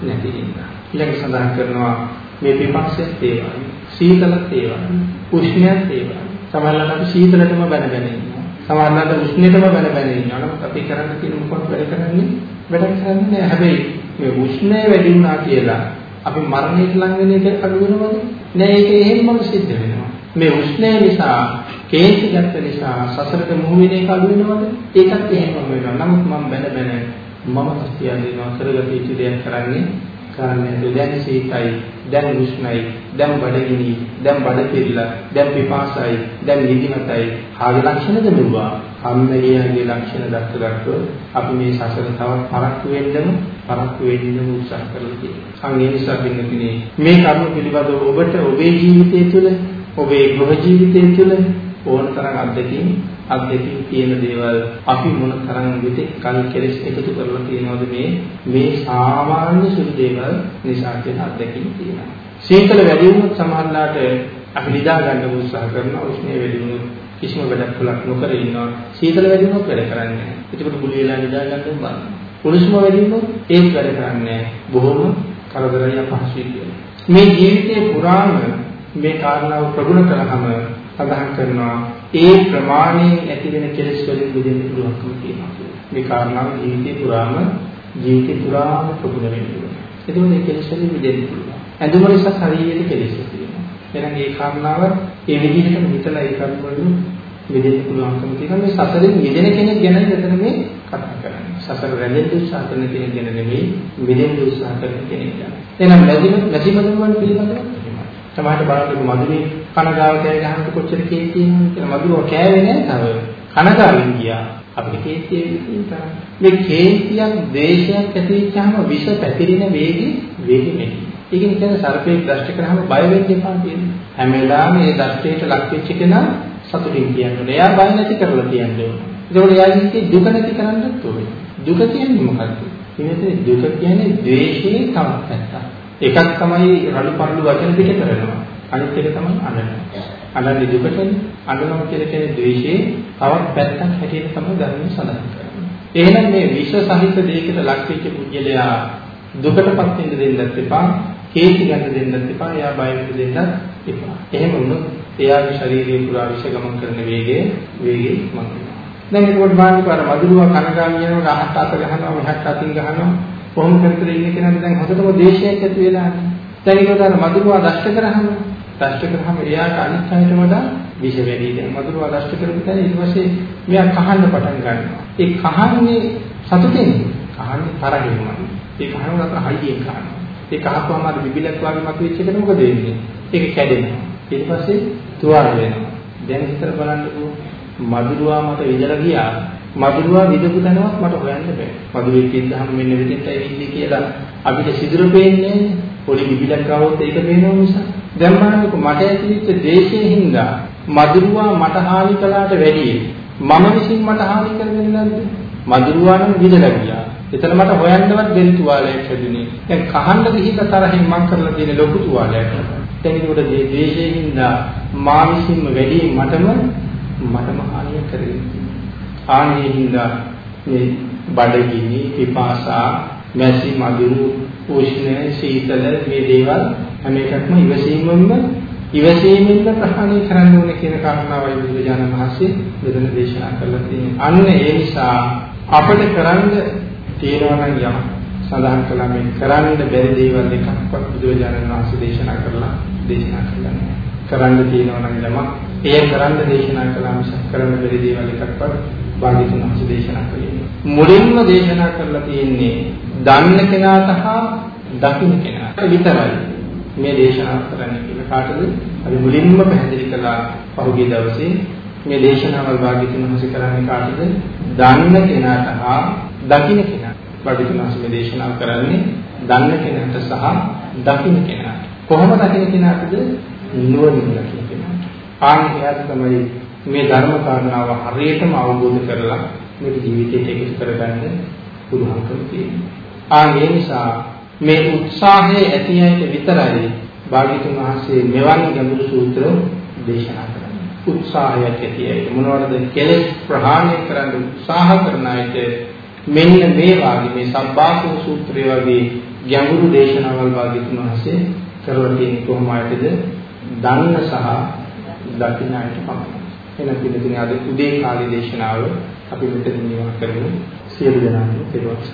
නැති නිසා. ඊළඟ සඳහන් කරනවා මේ විපක්ෂයත් ඒ වගේ. සීතලත් ඒ වගේ. උෂ්ණයත් ඒ වගේ. සමහරවිට අපි සීතලටම බැන බැන ඉන්නවා. සමහරවිට උෂ්ණයටම බැන බැන ඉන්නවා. නමුත් අපි කරන්න තියෙන මොකක්ද වැඩ කරන්නේ? වැඩ කරන්නේ නැහැ. හැබැයි මේ උෂ්ණය වැඩි වුණා කියලා අපි මරණයට ලං වෙන එක අඩු වෙනවද? නෑ ඒක එහෙමම සිද්ධ වෙනවා. මේ උෂ්ණය නිසා කේන්ති ගත්ත නිසා සසරට මුහු වෙන එක අඩු වෙනවද? ඒකත් එහෙමම වෙනවා. නමුත් මම බැන බැන මම කියන්නේ කරගත යුතු දෙයක් කරන්නේ කරන්නේ දැන් සීතයි දැන් උෂ්ණයි දැන් බඩගිනි දැන් බඩ පිරিলা දැන් පිපාසයි දැන් නිදිමතයි. ආගේ ලක්ෂණද මෙවුවා? කම්මැලියගේ ලක්ෂණ දක්වගත්තොත් අපි මේ සසර තවත් පරක්කු වෙන්නම පරක්කු වෙන්නම උත්සාහ කරලා තියෙනවා. අන් ඒ නිසා පින්නකිනේ මේ කර්ම පිළිබඳව ඔබට ඔබේ ජීවිතය තුළ ඔබේ ගෘහ ජීවිතය තුළ ඕන තරම් අත්දැකීම් අත්දැකීම් තියෙන දේවල් අපි මොන තරම් විතේ කල් කෙලස් එකතු කරලා තියෙනවද මේ මේ සාමාන්‍ය සුළු දේවල් නිසා කියන අත්දැකීම් තියෙනවා. සීතල වැඩි වුණොත් සමහරලාට අපි නිදා ගන්න උත්සාහ කරනවා උෂ්ණය වැඩි වුණොත් කිසිම වැඩක් කලක් නොකර ඉන්නවා. සීතල වැඩි වුණොත් වැඩ කරන්නේ නැහැ. ඒකට බුළි වෙලා නිදා ගන්න බෑ. උණුසුම වැඩි වුණොත් ඒත් වැඩ කරන්නේ බොහොම කරදරයි අපහසුයි මේ ජීවිතේ පුරාම මේ කාරණාව ප්‍රගුණ කළාම සඳහන් කරනවා ඒ ප්‍රමාණයෙන් ඇති වෙන කෙලෙස් වලින් මිදෙන්න පුළුවන්කම තියෙනවා. මේ කාරණාව ජීවිතේ පුරාම ජීවිතේ පුරාම ප්‍රගුණ වෙන්න ඕනේ. එතකොට මේ කෙලෙස් වලින් මිදෙන්න පුළුවන්. ඇඳුම නිසා ශරීරයේ කෙලෙස් තියෙනවා. එහෙනම් මේ කාරණාව ඒ විදිහටම හිතලා ඒ කර්ම වලින් මිදෙන්න පුළුවන්කම තියෙනවා. මේ සසරින් මිදෙන කෙනෙක් ගැන මෙතන මේ කතා කරන්නේ. සසර රැඳෙන්න උත්සාහ කරන කෙනෙක් ගැන නෙමෙයි මිදෙන්න උත්සාහ කරන කෙනෙක් ගැන. එහෙනම් ලැබීම ලැබීම පිළිබඳව සමහරට බලන්න මధుරේ කනගාව කෑ ගහනකොට කොච්චර කේස් තියෙනවද කියලා මధుරව කෑවේ නෑ තව. කනගාවෙන් ගියා. අපිට කේස් තියෙන්නේ මේ කේසියක් දේශයක් ඇති වෙච්චාම විෂ පැතිරෙන වේගي වේගෙ මෙහි ඒකෙන් කියන්නේ සර්පේ දෂ්ට කරාම බය වෙන්න එපා කියන්නේ හැම වෙලාවෙම මේ දෂ්ටයට ලක් වෙච්ච කෙනා සතුටින් කියන්නේ එයා බය නැති කරලා කියන්නේ. ඒකෝට එයාගේ දුක නැති කරන්නත් ඕනේ. දුක කියන්නේ මොකක්ද ඉතින් දුක කියන්නේ ද්වේෂයේ තවත් පැත්තක්. එකක් තමයි රළු පරළු වචන පිට කරනවා. අනිත් එක තමයි අඬනවා. අඬන්නේ දුකටනේ. අඬනවා කියලා කියන්නේ ද්වේෂයේ තවත් පැත්තක් හැටියට තමයි ධර්මයේ සඳහන් කරන්නේ. එහෙනම් මේ විෂ සහිත දෙයකට ලක් වෙච්ච පුජ්‍යලයා දුකටපත් වෙන්න දෙන්නත් එපා. කේති ගන්න දෙන්නත් එපා. එයා බය වෙන්න දෙන්නත් එපා. එහෙම වුණොත් එයාගේ ශරීරයේ පුරා විෂ ගමන් කරන වේගය වේගෙ මත වෙනවා. දැන් ඒකෝට මානක අර මදුරුව කනගාමී යනවා අහත් අත ගහනවා මෙහත් අතින් ගහනවා කොහොම කර කර ඉන්න කෙනාට දැන් හොඳටම දේශයක් ඇති වෙලානේ. දැන් ඒක උදාන මధుරවා දෂ්ට කරාම දෂ්ට කරාම එයාට අනිත් අයට වඩා විෂ වැඩි දෙනවා. මధుරව දෂ්ට කරපු තැන ඊට පස්සේ මෙයා කහන්න පටන් ගන්නවා. ඒ කහන්නේ සතුටින් කහන්නේ තරහින්ම. ඒ කහනකොට හයියෙන් කහනවා. ඒ කහපුවම අර බිබිලක් වගේ මතුවෙච්ච එකට මොකද වෙන්නේ? ඒක කැඩෙනවා. ඊට පස්සේ තුවාල වෙනවා. දැන් විතර බලන්නකෝ මధుරවා මට විදලා ගියා. මధుරවා විදපු තැනවත් මට හොයන්න බෑ. මధుරේ තියෙනහම මෙන්න මෙතෙන්ටයි ඉන්නේ කියලා අපිට සිදුරු පේන්නේ පොඩි බිබිලක් ආවොත් ඒක පේනව නිසා. දැන් බලන්නකො මට ඇතිවෙච්ච දේශයෙන් හින්දා මధుරුවා මට හානි කළාට වැඩිය මම විසින් මට හානි කරගෙන නැද්ද? මధుරුවා නම් විදලා ගියා. එතන මට හොයන්නවත් බැරි තුවාලයක් හැදුනේ. දැන් කහන්න ගිහින් තරහින් මං කරලා තියෙන ලොකු තුවාලයක්. දැන් ඒකට මේ දේශයෙන් හින්දා මා විසින්ම වැඩි මටම මටම හානිය කරගෙන ආන්නේ හින්දා මේ බඩගිනි පිපාසා මැසි මදුරු උෂ්ණ සීතල මේ දේවල් හැම එකක්ම ඉවසීමෙන්ම ඉවසීමෙන්ම ප්‍රහාණය කරන්න ඕනේ කියන කාරණාවයි බුදුරජාණන් වහන්සේ මෙතන දේශනා කරලා තියෙන්නේ. අන්න ඒ නිසා අපිට කරන්න තියෙනවා නම් යම සඳහන් කළා මේ කරන්න බැරි දේවල් එකක්වත් බුදුරජාණන් වහන්සේ දේශනා කරලා දේශනා කළා නෑ. කරන්න තියෙනවා නම් යමක් එය කරන්න දේශනා කළා මිසක් කරන්න බැරි දේවල් එකක්වත් භාග්‍යතුන් වහන්සේ දේශනා කළේ. මුලින්ම දේශනා කරලා තියෙන්නේ දන්න කෙනාට හා දකින්න කෙනාට විතරයි මේ දේශනාව කරන්න කියලා. කාටද? අපි මුලින්ම පැහැදිලි කළා පහුගිය දවසේ මේ දේශනාවල් භාග්‍යතුන් වහන්සේ කරන්නේ කාටද? දන්න කෙනාට හා දකින්න කෙනාට. භාග්‍යතුන් වහන්සේ මේ දේශනාව කරන්නේ දන්න කෙනාට සහ දකින්න කෙනාට. කොහොම දකින්න කෙනාටද? නුවණින් දකින්න කෙනාට. ආන්නේ තමයි මේ ධර්ම කාරණාව හරියටම අවබෝධ කරලා මේක ජීවිතයට එකතු කරගන්න පුළුවන්කම තියෙනවා. ආ මේ නිසා මේ උත්සාහයේ ඇති අයට විතරයි භාග්‍යතුන් වහන්සේ මෙවන් ගැඹුරු සූත්‍ර දේශනා කරන්නේ. උත්සාහයක් ඇතියි. මොනවද කෙලෙස් ප්‍රහාණය කරන්න උත්සාහ කරන අයට මෙන්න මේ වාගේ මේ සබ්බාසව සූත්‍රය වගේ ගැඹුරු දේශනාවල් වාගේ තුනහසේ කරලා තියෙන කොහොම ආයතද දන්න සහ දකින්න අයට පමණයි. එන පිළිතුරේ අද උදේ කාලේ දේශනාව අපි මෙතන නිවා කරමු. සියලු දෙනාට පෙරවස්.